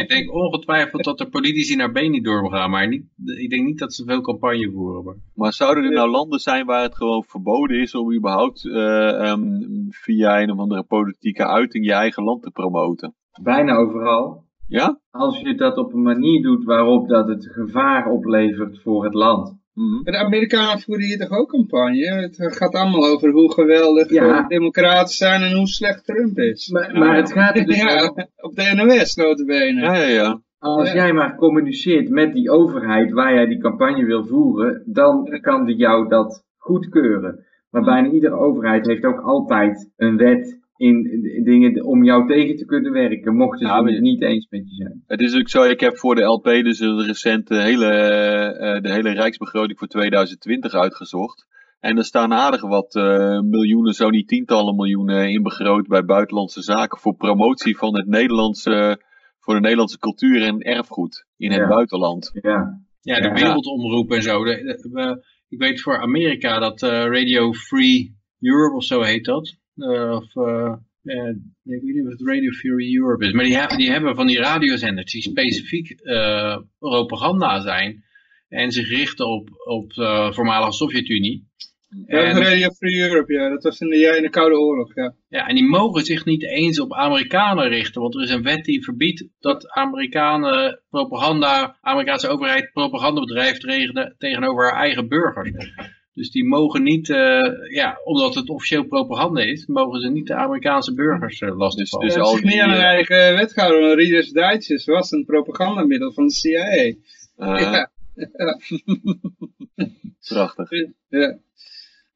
ik denk ongetwijfeld dat er politici naar Benidorm gaan, maar niet, ik denk niet dat ze veel campagne voeren. Maar. Maar zouden er nou landen zijn waar het gewoon verboden is om überhaupt eh, ehm, via een of andere politieke uiting je eigen land te promoten? Bijna overal. Ja? Als je dat op een manier doet waarop dat het gevaar oplevert voor het land. Mhm. De Amerikanen voeren hier toch ook campagne? Het gaat allemaal over hoe geweldig Ja. de democraten zijn en hoe slecht Trump is. Maar, maar het gaat er dus Ja, om, op de NOS notabene. Ja, ja, ja. als Ja. jij maar communiceert met die overheid waar jij die campagne wil voeren, dan kan die jou dat goedkeuren. Maar bijna iedere overheid heeft ook altijd een wet in, in dingen om jou tegen te kunnen werken, mochten ze Ja, maar- het niet eens met je zijn. Het is ook zo, ik heb voor de LP dus de recente hele, eh, de hele Rijksbegroting voor 2020 uitgezocht. En er staan aardig wat eh, miljoenen, zo niet tientallen miljoenen inbegroot bij buitenlandse zaken voor promotie van het Nederlandse, voor de Nederlandse cultuur en erfgoed in het buitenland. Ja. Ja, de Ja. wereldomroep en zo. De- de- ik weet voor Amerika dat eh, Radio Free Europe of zo heet dat. Eh, of, eh, eh, ik weet niet of het Radio Free Europe is. Maar die, hebben die hebben van die radiozenders die specifiek propaganda zijn. En zich richten op, op de voormalige Sovjet-Unie. Ja, En- Radio Free Europe, ja. Dat was in de, ja, in de Koude Oorlog, ja. Ja, en die mogen zich niet eens op Amerikanen richten, want er is een wet die verbiedt dat Amerikanen propaganda, Amerikaanse overheid propaganda bedrijft tegen- tegenover haar eigen burgers. Dus die mogen niet, eh, ja, omdat het officieel propaganda is, mogen ze niet de Amerikaanse burgers uh, lastigvallen. Dus Dat al is niet die, aan hun eh, eigen wethouder. want Reader's Digest was een propagandamiddel van de CIA. Eh, Ja. Prachtig. ja.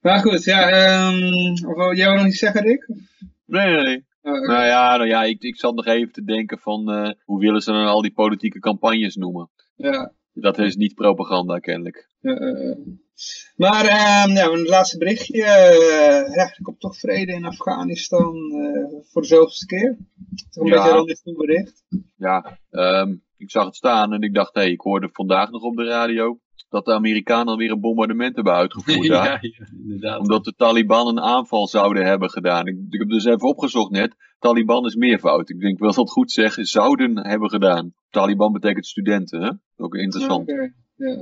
Maar goed, ja, ehm, of, jij wil nog iets zeggen, Rick? Nee, nee, nee. Oh. Nou ja, nou ja ik, ik zat nog even te denken van eh, hoe willen ze dan al die politieke campagnes noemen? ja. Dat is niet propaganda kennelijk. Ja, eh, eh. Maar ehm ja, een laatste berichtje. ja, er komt toch vrede in Afghanistan eh, voor de zoveelste keer. Toch een Ja. beetje een rendezvous bericht. Ja, ehm, ik zag het staan en ik dacht, hé, hey, ik hoorde vandaag nog op de radio dat de Amerikanen alweer een bombardement hebben uitgevoerd daar. ja, ja, inderdaad. Omdat de Taliban een aanval zouden hebben gedaan. Ik, ik heb dus even opgezocht net. Taliban is meervoud. Ik denk wel dat het goed zeggen. Zouden hebben gedaan. Taliban betekent studenten, hè? Ook interessant. Ja, ja.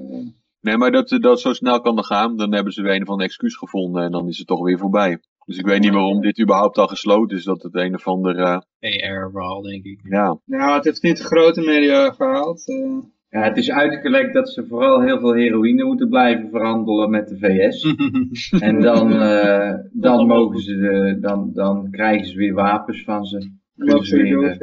Nee, maar dat, dat zo snel kan er gaan. Dan hebben ze weer een of ander excuus gevonden. En dan is het toch weer voorbij. Dus ik weet niet waarom dit überhaupt al gesloten is. Dat het een of ander, eh, PR-verhaal, denk ik. ja. Nou, het heeft niet de grote media gehaald. eh. ja, het is uitgelekt dat ze vooral heel veel heroïne moeten blijven verhandelen met de VS. en dan, eh, dan mogen ze, dan, dan krijgen ze weer wapens van ze. dan weer,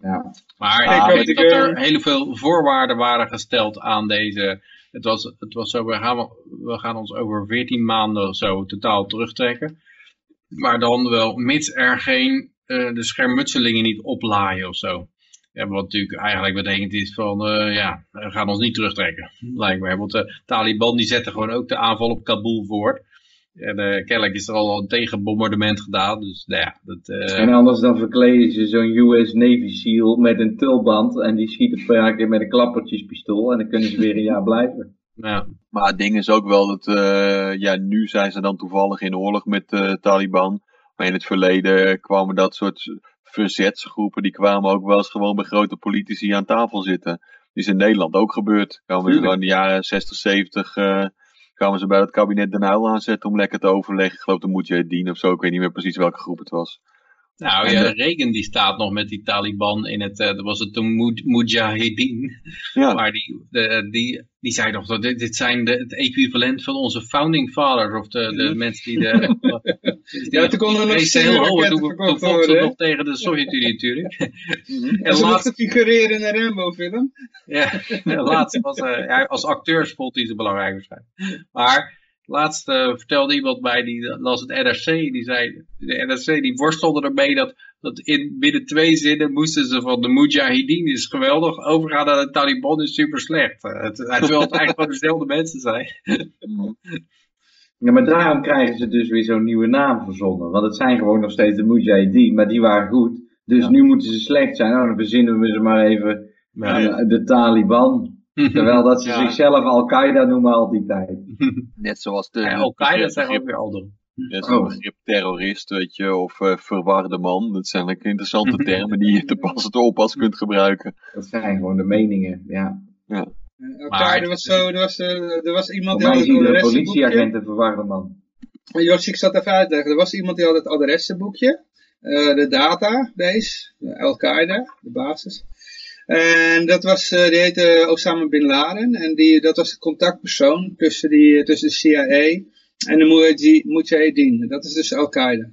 ja. Maar ik ook weet die dat er heel veel voorwaarden waren gesteld aan deze. Het was, het was zo, we gaan, we gaan ons over 14 maanden zo totaal terugtrekken. Maar dan wel, mits er geen, eh, de schermutselingen niet oplaaien of zo. Ja, wat natuurlijk eigenlijk betekent is van, eh, ja, we gaan ons niet terugtrekken, lijkt. Want de Taliban die zetten gewoon ook de aanval op Kabul voort. En eh, kennelijk is er al een tegenbombardement gedaan, dus nou ja, dat... eh, En anders dan verkleden ze zo'n US Navy SEAL met een tulband en die schiet een paar keer met een klappertjespistool en dan kunnen ze weer een jaar blijven. ja. Maar het ding is ook wel dat, eh, ja, nu zijn ze dan toevallig in oorlog met de Taliban. Maar in het verleden kwamen dat soort verzetsgroepen, die kwamen ook wel eens gewoon bij grote politici aan tafel zitten. Dat is in Nederland ook gebeurd. Kwamen gewoon in de jaren 60, 70, kwamen ze bij het kabinet Den Uyl aanzetten om lekker te overleggen. Ik geloof de Mujahideen of zo, ik weet niet meer precies welke groep het was. Nou ja, de- Reagan die staat nog met die Taliban in het, eh, dat was het toen Mujahideen. Ja, Maar die, de, die, die zei nog dat dit, dit zijn de, het equivalent van onze founding fathers. Of de, de mensen die de... die Ja, toen konden er nog heel hoog, Toen, toen vochten nog tegen de Sovjet-Unie natuurlijk. En en ze laatst, figureren in een Rambo-film. ja, laatst was, eh, ja, als acteur vond hij ze belangrijk waarschijnlijk. Maar laatst eh, vertelde iemand mij, die las het NRC, die zei, de NRC die worstelde ermee dat, dat in binnen twee zinnen moesten ze van de Mujahideen is geweldig, overgaan naar de Taliban is super slecht. Eh, het, terwijl het eigenlijk gewoon dezelfde mensen zijn. Ja, maar daarom krijgen ze dus weer zo'n nieuwe naam verzonnen. Want het zijn gewoon nog steeds de Mujahideen, maar die waren goed. Dus nu moeten ze slecht zijn. Nou, dan verzinnen we ze maar even Ja. de Taliban. Terwijl dat ze zichzelf Al-Qaeda noemen al die tijd. net zoals de... Ja, Al-Qaeda zijn ook weer andere. Net zo'n Oh. begrip terrorist, weet je, of eh, verwarde man. Dat zijn eigenlijk interessante termen die je te pas en te oppas kunt gebruiken. Dat zijn gewoon de meningen, ja. Elkaar, er was zo, er was, eh, er was iemand Voor die mij had is het adressenboekje. politieagent een verwarde man. Jos, ik zat even uitleggen. Er was iemand die had het adressenboekje. eh, de database, uh, Al-Qaeda, de basis. En dat was, eh, die heette Osama Bin Laden. En die, dat was de contactpersoon tussen, die, tussen de CIA en de Mujahideen-. Dat is dus Al-Qaeda.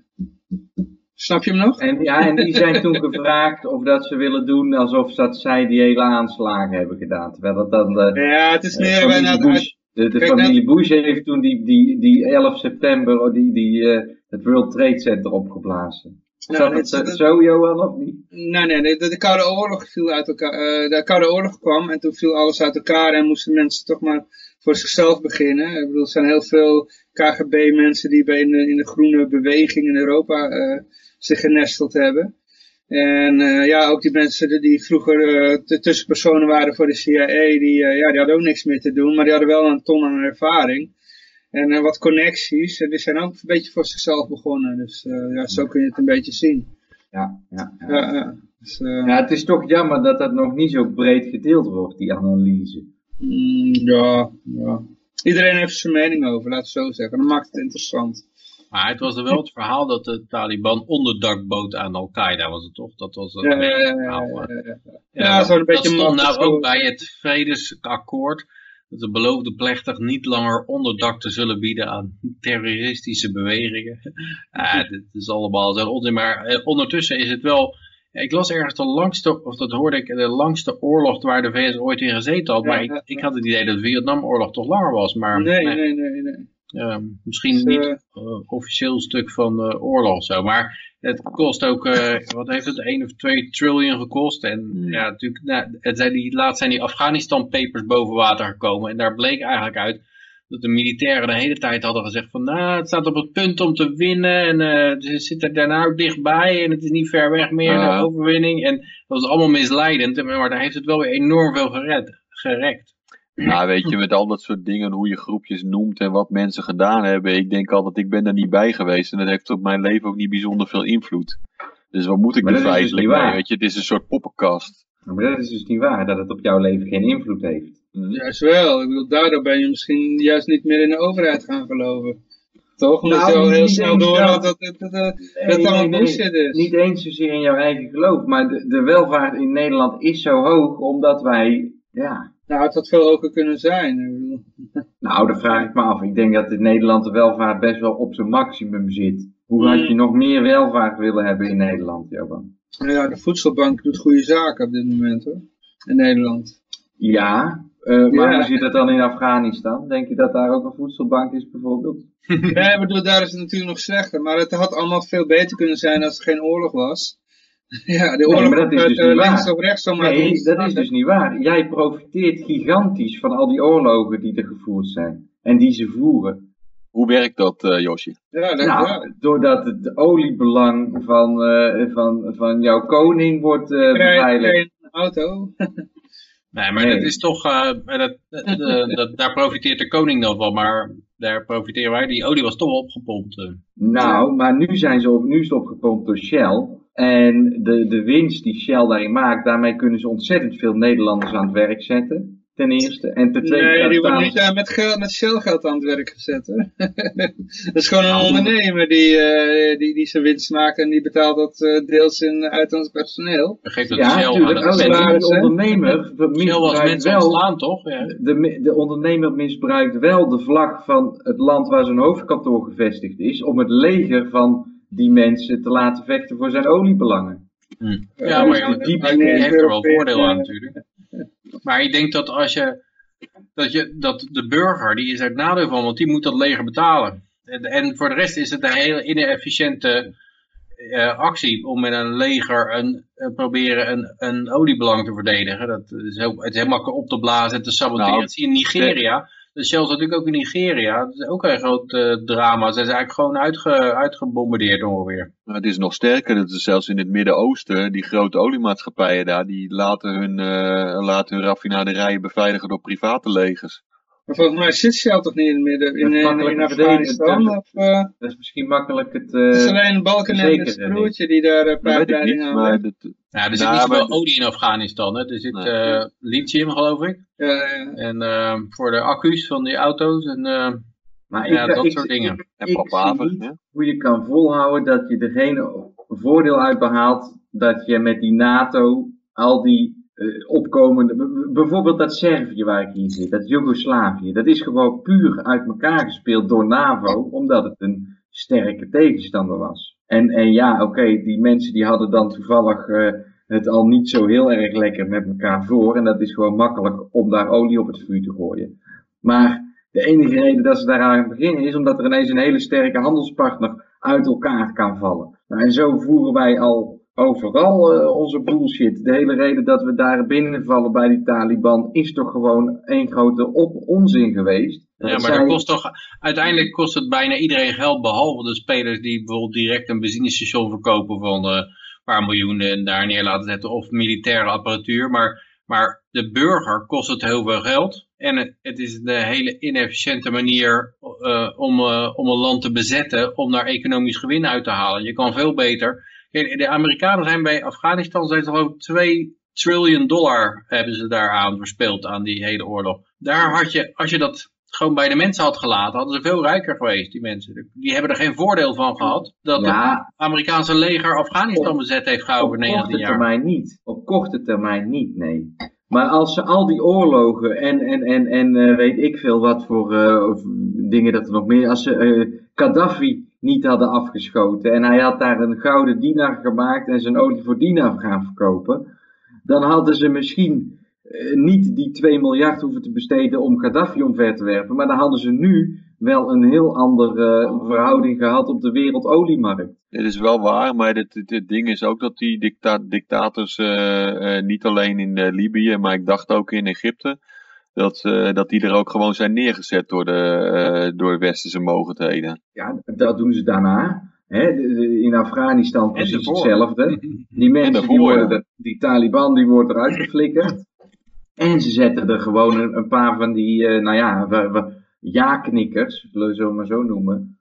Snap je hem nog? En, ja, en die zijn toen gevraagd of dat ze willen doen alsof dat zij die hele aanslagen hebben gedaan. Terwijl dat dan de, Ja, het is eh, meer bijna Bush, de, de Kijk, familie Bush heeft toen die, die, die 11 september oh, die, die, eh, het World Trade Center opgeblazen. Zat dit- het dat- zo, Johan, of niet? Nee, nee, de, de Koude Oorlog viel uit elkaar. eh, de Koude Oorlog kwam en toen viel alles uit elkaar en moesten mensen toch maar voor zichzelf beginnen. Ik bedoel, er zijn heel veel KGB-mensen die bij in de, in de groene beweging in Europa eh, zich genesteld hebben. En eh, ja, ook die mensen die- vroeger de tussenpersonen waren voor de CIA, die, ja, die hadden ook niks meer te doen, maar die hadden wel een ton aan ervaring. En eh, wat connecties, en die zijn ook een beetje voor zichzelf begonnen. Dus eh, ja, zo kun je het een beetje zien. Ja, ja, ja. Ja, ja. Dus, eh, Ja, het is toch jammer dat dat nog niet zo breed gedeeld wordt, die analyse. Mm, ja, ja. Iedereen heeft zijn mening over, laat het zo zeggen. Dat maakt het interessant. Maar het was er wel het verhaal dat de Taliban onderdak bood aan Al-Qaeda, was het toch? Dat was het Ja, ja, ja, ja, verhaal. ja, ja, ja. Ja, Ja, dat stond nou ook bij het vredesakkoord. Dat ze beloofden plechtig niet langer onderdak te zullen bieden aan terroristische bewegingen. Ja, dit is allemaal zo onzin. Maar eh, ondertussen is het wel... Ik las ergens de langste, of dat hoorde ik, de langste oorlog waar de VS ooit in gezeten had. Ja, Maar ja, ik, ik had het idee dat de Vietnamoorlog toch langer was. Maar Nee, nee, nee, nee, nee. Eh, misschien Dus, niet eh, eh, officieel stuk van de oorlog of zo. Maar het kost ook, eh, wat heeft het, 1 of 2 triljoen gekost. En Hmm. ja, natuurlijk, nou, het zijn die, laatst zijn die Afghanistan papers boven water gekomen. En daar bleek eigenlijk uit dat de militairen de hele tijd hadden gezegd van, nou, het staat op het punt om te winnen. En eh, ze zitten daarna ook dichtbij en het is niet ver weg meer, Ja. de overwinning. En dat was allemaal misleidend. Maar daar heeft het wel weer enorm veel gered, gerekt. Nou, weet je, met al dat soort dingen, hoe je groepjes noemt en wat mensen gedaan hebben. Ik denk altijd, ik ben daar niet bij geweest en dat heeft op mijn leven ook niet bijzonder veel invloed. Dus wat moet ik Maar er dat is dus feitelijk niet mee? waar. Weet je, het is een soort poppenkast. Maar dat is dus niet waar, dat het op jouw leven geen invloed heeft. Juist wel. Ik bedoel, daardoor ben je misschien juist niet meer in de overheid gaan geloven. Toch? Omdat Nou, je al heel snel door dat. dat dat, dat, dat, Nee, dat allemaal nee, is. Niet eens zozeer in jouw eigen geloof, maar de, de welvaart in Nederland is zo hoog omdat wij, ja, Nou, het had veel hoger kunnen zijn. Nou dat vraag ik me af. Ik denk dat in Nederland de welvaart best wel op zijn maximum zit. Hoe had je Mm. nog meer welvaart willen hebben in Nederland, Johan? nou ja, de voedselbank doet goede zaken op dit moment hoor. In Nederland. Ja, eh, maar Ja. hoe zit het dan in Afghanistan? Denk je dat daar ook een voedselbank is bijvoorbeeld? Ja, ik bedoel, daar is het natuurlijk nog slechter. Maar het had allemaal veel beter kunnen zijn als er geen oorlog was. Ja, de Nee, oorlog maar dat is uit, dus eh, niet links waar. of rechts zomaar Nee, dat is dus niet waar. Jij profiteert gigantisch van al die oorlogen die er gevoerd zijn. En die ze voeren. Hoe werkt dat, eh Josje? Ja, dat, Nou, doordat het oliebelang van, eh, van, van jouw koning wordt eh Krijg beveiligd. een auto. Nee, maar Nee. dat is toch, eh, dat, dat, daar profiteert de koning dan van, maar daar profiteren wij. Die olie was toch opgepompt. eh. Nou, maar nu, zijn ze op, nu is het opgepompt door Shell. En de, de winst die Shell daarin maakt, daarmee kunnen ze ontzettend veel Nederlanders aan het werk zetten. Ten eerste. En ten tweede. Nee, die wordt niet met, geld, met Shell-geld aan het werk gezet. Hè? dat is gewoon een ondernemer die, eh, die, die zijn winst maakt en die betaalt dat eh, deels in, uit ons personeel. Dan geeft het Ja, Shell aan natuurlijk. die hè? ondernemer Shell misbruikt mensen wel ontslaan, toch? Ja. de, de ondernemer misbruikt wel de vlag van het land waar zijn hoofdkantoor gevestigd is, om het leger van die mensen te laten vechten voor zijn oliebelangen. Hm. Ja, maar dus ja, die, diepte die heeft er wel voordeel aan natuurlijk. Maar ik denk dat als je, dat je, dat de burger, die is er het nadeel van, want die moet dat leger betalen. En, en voor de rest is het een hele inefficiënte eh, actie om met een leger een, eh, proberen een, een oliebelang te verdedigen. Dat is heel, het is heel makkelijk op te blazen en te saboteren. Nou, dat zie je in Nigeria. De Shell is natuurlijk ook in Nigeria. Dat is ook een groot eh, drama. Ze zijn eigenlijk gewoon uitge, uitgebombardeerd ongeveer. Nou, het is nog sterker, dat is zelfs in het Midden-Oosten, die grote oliemaatschappijen daar, die laten hun, eh, laten hun raffinaderijen beveiligen door private legers. Maar volgens mij zit Shell toch niet in, het midden, in, is in, Afghanistan? het- Of, eh, Dat is misschien makkelijk het... het is eh alleen Balken en het zeker, broertje die daar uh, weet ik pijpleiding aan dat, Ja, er zit Nou, niet zoveel maar- olie in Afghanistan. Hè. Er zit Nee. eh, lithium, geloof ik. Ja, ja. En eh, voor de accu's van die auto's en eh, maar ja, ik- dat ik- soort dingen. ik- en ik papaver, zie niet ja. hoe je kan volhouden dat je er geen voordeel uit behaalt dat je met die NATO al die eh, opkomende, bijvoorbeeld dat Servië waar ik hier zit, dat Joegoslavië, dat is gewoon puur uit elkaar gespeeld door NAVO, omdat het een sterke tegenstander was. En, en ja, oké, die mensen die hadden dan toevallig eh, het al niet zo heel erg lekker met elkaar voor, en dat is gewoon makkelijk om daar olie op het vuur te gooien. Maar De enige reden dat ze daaraan beginnen is omdat er ineens een hele sterke handelspartner uit elkaar kan vallen. Nou, en zo voeren wij al overal eh, onze bullshit. De hele reden dat we daar binnenvallen bij die Taliban is toch gewoon één grote op onzin geweest. Ja, maar dat kost toch, uiteindelijk kost het bijna iedereen geld, behalve de spelers die bijvoorbeeld direct een benzinestation verkopen van eh, een paar miljoen en daar neer laten zetten, of militaire apparatuur. Maar, maar de burger kost het heel veel geld. En het, het is een hele inefficiënte manier eh, om, om een land te bezetten, om daar economisch gewin uit te halen. Je kan veel beter. De Amerikanen zijn bij Afghanistan, zijn ook 2 trillion dollar hebben ze daaraan verspeeld aan die hele oorlog. Daar had je, als je dat gewoon bij de mensen had gelaten, hadden ze veel rijker geweest, die mensen. Die hebben er geen voordeel van gehad dat het Amerikaanse gever Afghanistan bezet heeft gehouden op voor 19 korte jaar. termijn niet. Op korte termijn niet, nee. Maar als ze al die oorlogen en, en, en, en eh, weet ik veel wat voor eh, dingen dat er nog meer, als ze eh, Gaddafi niet hadden afgeschoten en hij had daar een gouden dinar gemaakt en zijn olie voor dinar gaan verkopen, dan hadden ze misschien niet die 2 miljard hoeven te besteden om Gaddafi omver te werpen, maar dan hadden ze nu wel een heel andere verhouding gehad op de wereldoliemarkt. Het is wel waar, maar het, het, het ding is ook dat die dicta dictators, eh, eh, niet alleen in eh, Libië, maar ik dacht ook in Egypte, dat, eh, dat die er ook gewoon zijn neergezet door de, eh, door westerse mogendheden. Ja, dat doen ze daarna. Hè, de- de- in Afghanistan precies hetzelfde. Die mensen, daarvoor, die, worden ja. er- die Taliban, die wordt eruit geflikkerd. En ze zetten er gewoon een, een paar van die, eh, nou ja, ja-knikkers, zullen we zo maar zo noemen.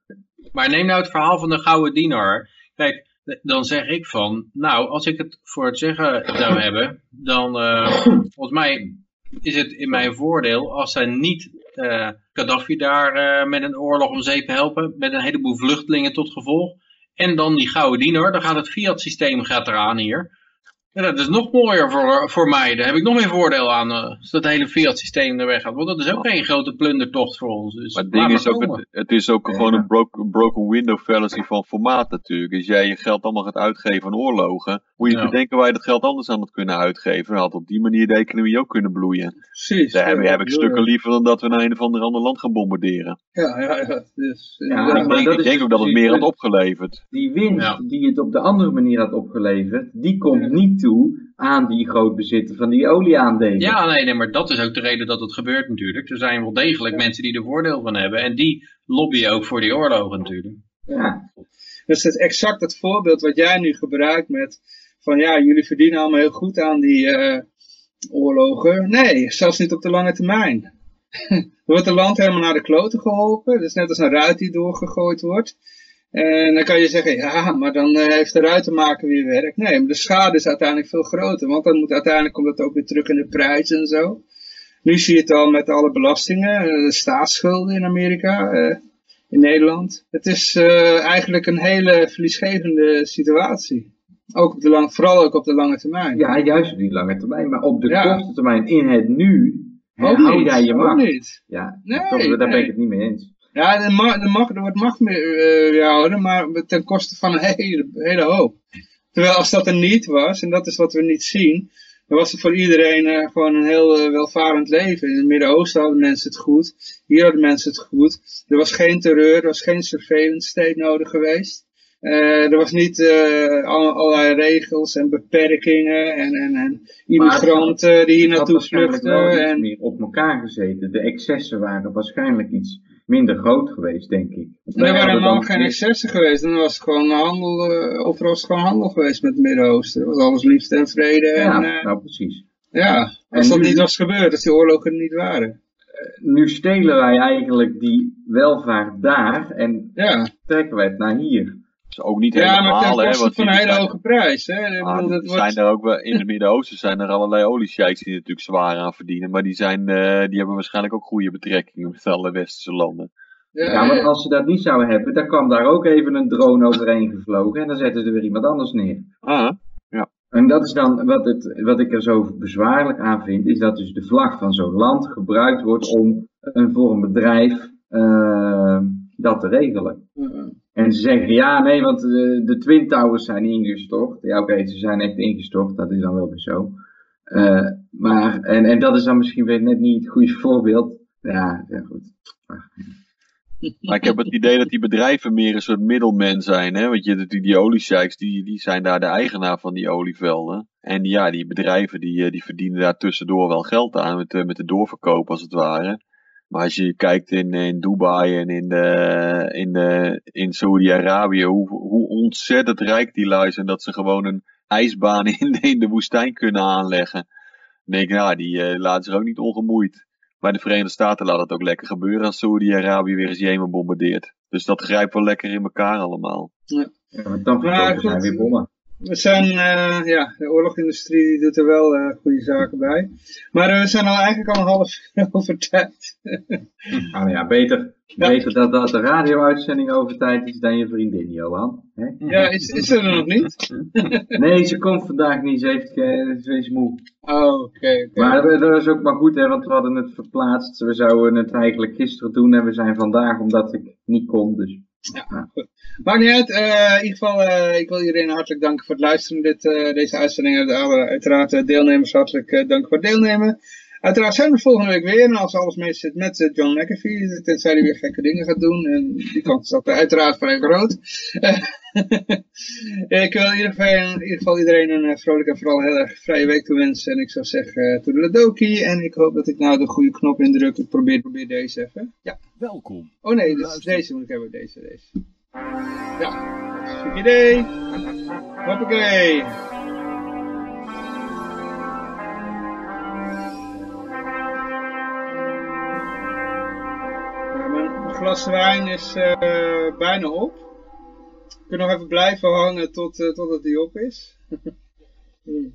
Maar neem nou het verhaal van de gouden dinar. Kijk, dan zeg ik van, nou, als ik het voor het zeggen zou hebben, dan eh, volgens mij is het in mijn voordeel als zij niet eh Gaddafi daar met een oorlog om zeep helpen, met een heleboel vluchtelingen tot gevolg. En dan die gouden dinar, dan gaat het fiat-systeem gaat eraan hier. Ja, dat is nog mooier voor, voor mij. Daar heb ik nog meer voordeel aan eh, als dat hele fiat-systeem er weg gaat. Want dat is ook geen grote plundertocht voor ons. Dus Maar het ding is ook, het, het is ook gewoon een broken, broken window fallacy van formaat natuurlijk. Als jij je geld allemaal gaat uitgeven aan oorlogen, moet je Ja. bedenken waar je dat geld anders aan had kunnen uitgeven. Had op die manier de economie ook kunnen bloeien. Precies. Daar heb, ik stukken liever dan dat we naar een of ander ander land gaan bombarderen. Ja, ja, ja. Dus, Ja, ja, ik denk, dat ik is denk ook dat het meer had opgeleverd. Die winst Ja. die het op de andere manier had opgeleverd, die komt niet toe aan die grootbezitter van die olieaandelen. Ja, nee, nee, maar dat is ook de reden dat het gebeurt natuurlijk. Er zijn wel degelijk mensen die er voordeel van hebben. En die lobbyen ook voor die oorlogen natuurlijk. Ja. Dus het is exact het voorbeeld wat jij nu gebruikt met van ja, jullie verdienen allemaal heel goed aan die eh, oorlogen. Nee, zelfs niet op de lange termijn. er wordt een land helemaal naar de kloten geholpen. Dat is net als een ruit die doorgegooid wordt. En dan kan je zeggen, ja, maar dan eh, heeft de ruitenmaker weer werk. Nee, maar de schade is uiteindelijk veel groter. Want dan moet uiteindelijk komt dat ook weer terug in de prijs en zo. Nu zie je het al met alle belastingen, eh, de staatsschulden in Amerika, eh, in Nederland. Het is eigenlijk een hele verliesgevende situatie. Ook op de lang, vooral ook op de lange termijn. ja, juist op die lange termijn. Maar op de Ja. korte termijn, in het nu, hou jij je macht. Ja, Nee, daar ben ik het niet mee eens. Ja, er, mag, er, mag, er wordt macht meer eh, ja, houden, maar ten koste van een hele, hele hoop. Terwijl als dat er niet was, en dat is wat we niet zien, dan was het voor iedereen eh, gewoon een heel eh, welvarend leven. In het Midden-Oosten hadden mensen het goed, hier hadden mensen het goed. Er was geen terreur, er was geen surveillance state nodig geweest. Eh, er was niet eh, al, allerlei regels en beperkingen en, en, en immigranten die hier naartoe vluchten. En, meer op elkaar gezeten. De excessen waren waarschijnlijk iets minder groot geweest, denk ik. Er wij waren helemaal dan geen excessen geweest. En er was gewoon handel, eh, overal was gewoon handel geweest met het Midden-Oosten. Er was alles liefde en vrede. En, Ja, eh, nou precies. ja, als En dat nu- niet was gebeurd, als die oorlogen er niet waren. Nu stelen wij eigenlijk die welvaart daar en Ja, trekken wij het naar hier. Is ook niet ja maar helemaal, ten koste van een hele zijn, hoge prijs. Hè. Ik ah, bedoel, dat die wordt- zijn er ook wel, in het Midden-Oosten zijn er allerlei oliesheiks die natuurlijk zwaar aan verdienen. Maar die, zijn, eh, die hebben waarschijnlijk ook goede betrekkingen met alle westerse landen. ja, Ja, maar als ze dat niet zouden hebben, dan kwam daar ook even een drone overheen gevlogen en dan zetten ze er weer iemand anders neer. Ah, En dat is dan wat, het, wat ik er zo bezwaarlijk aan vind, is dat dus de vlag van zo'n land gebruikt wordt om een, voor een bedrijf eh, dat te regelen. En ze zeggen, ja, nee, want de, de Twin Towers zijn ingestort. Ja, oké, ze zijn echt ingestort, dat is dan wel weer zo. Eh, maar, en, en dat is dan misschien weer net niet het goede voorbeeld. Ja, ja goed. Maar ik heb het idee dat die bedrijven meer een soort middelman zijn. Hè? Want je, die, die oliesheiks, die, die zijn daar de eigenaar van die olievelden. En ja, die bedrijven die, eh, die verdienen daar tussendoor wel geld aan met, de- met de doorverkoop als het ware. Maar als je kijkt in, in Dubai en in, de, in, de, in Saudi-Arabië, hoe, hoe ontzettend rijk die lui zijn dat ze gewoon een ijsbaan in, de- in de woestijn kunnen aanleggen. Dan denk ik, nou, die eh, laten zich ook niet ongemoeid. Maar de Verenigde Staten laat het ook lekker gebeuren als Saudi-Arabië weer eens Jemen bombardeert. Dus dat grijpt wel lekker in elkaar allemaal. Ja, dan Maar verkopen zij goed. weer bommen. We zijn, eh, ja, de oorlogindustrie die doet er wel eh, goede zaken bij. Maar eh, we zijn al eigenlijk al een half uur over tijd. Nou ja, beter, Ja. beter dat dat de radio-uitzending over tijd is dan je vriendin, Johan. Ja, is, is er nog niet? Nee, ze komt vandaag niet, ze, heeft, ze is moe. Oh, oké. Maar dat dat is ook maar goed, hè, want we hadden het verplaatst. We zouden het eigenlijk gisteren doen en we zijn vandaag omdat ik niet kon. Dus. Maakt niet uit. eh, in ieder geval, eh, ik wil iedereen hartelijk danken voor het luisteren naar eh, deze uitzending. Uiteraard de deelnemers hartelijk dank voor het deelnemen. Uiteraard zijn we volgende week weer. En als alles mee zit met eh, John McAfee. Tenzij hij weer gekke dingen gaat doen. En die kans is ook uiteraard vrij groot. ik wil in ieder, geval, in ieder geval iedereen een eh, vrolijke en vooral heel erg vrije week toewensen. En ik zou zeggen, toedeledokie. En ik hoop dat ik nou de goede knop indruk. Ik probeer, probeer deze even. Ja. Welkom. Oh nee, dus deze moet ik hebben. Deze, deze. Ja, goed idee. Hoppakee. Glas wijn is eh, bijna op. Ik kan nog even blijven hangen tot, eh, totdat die op is.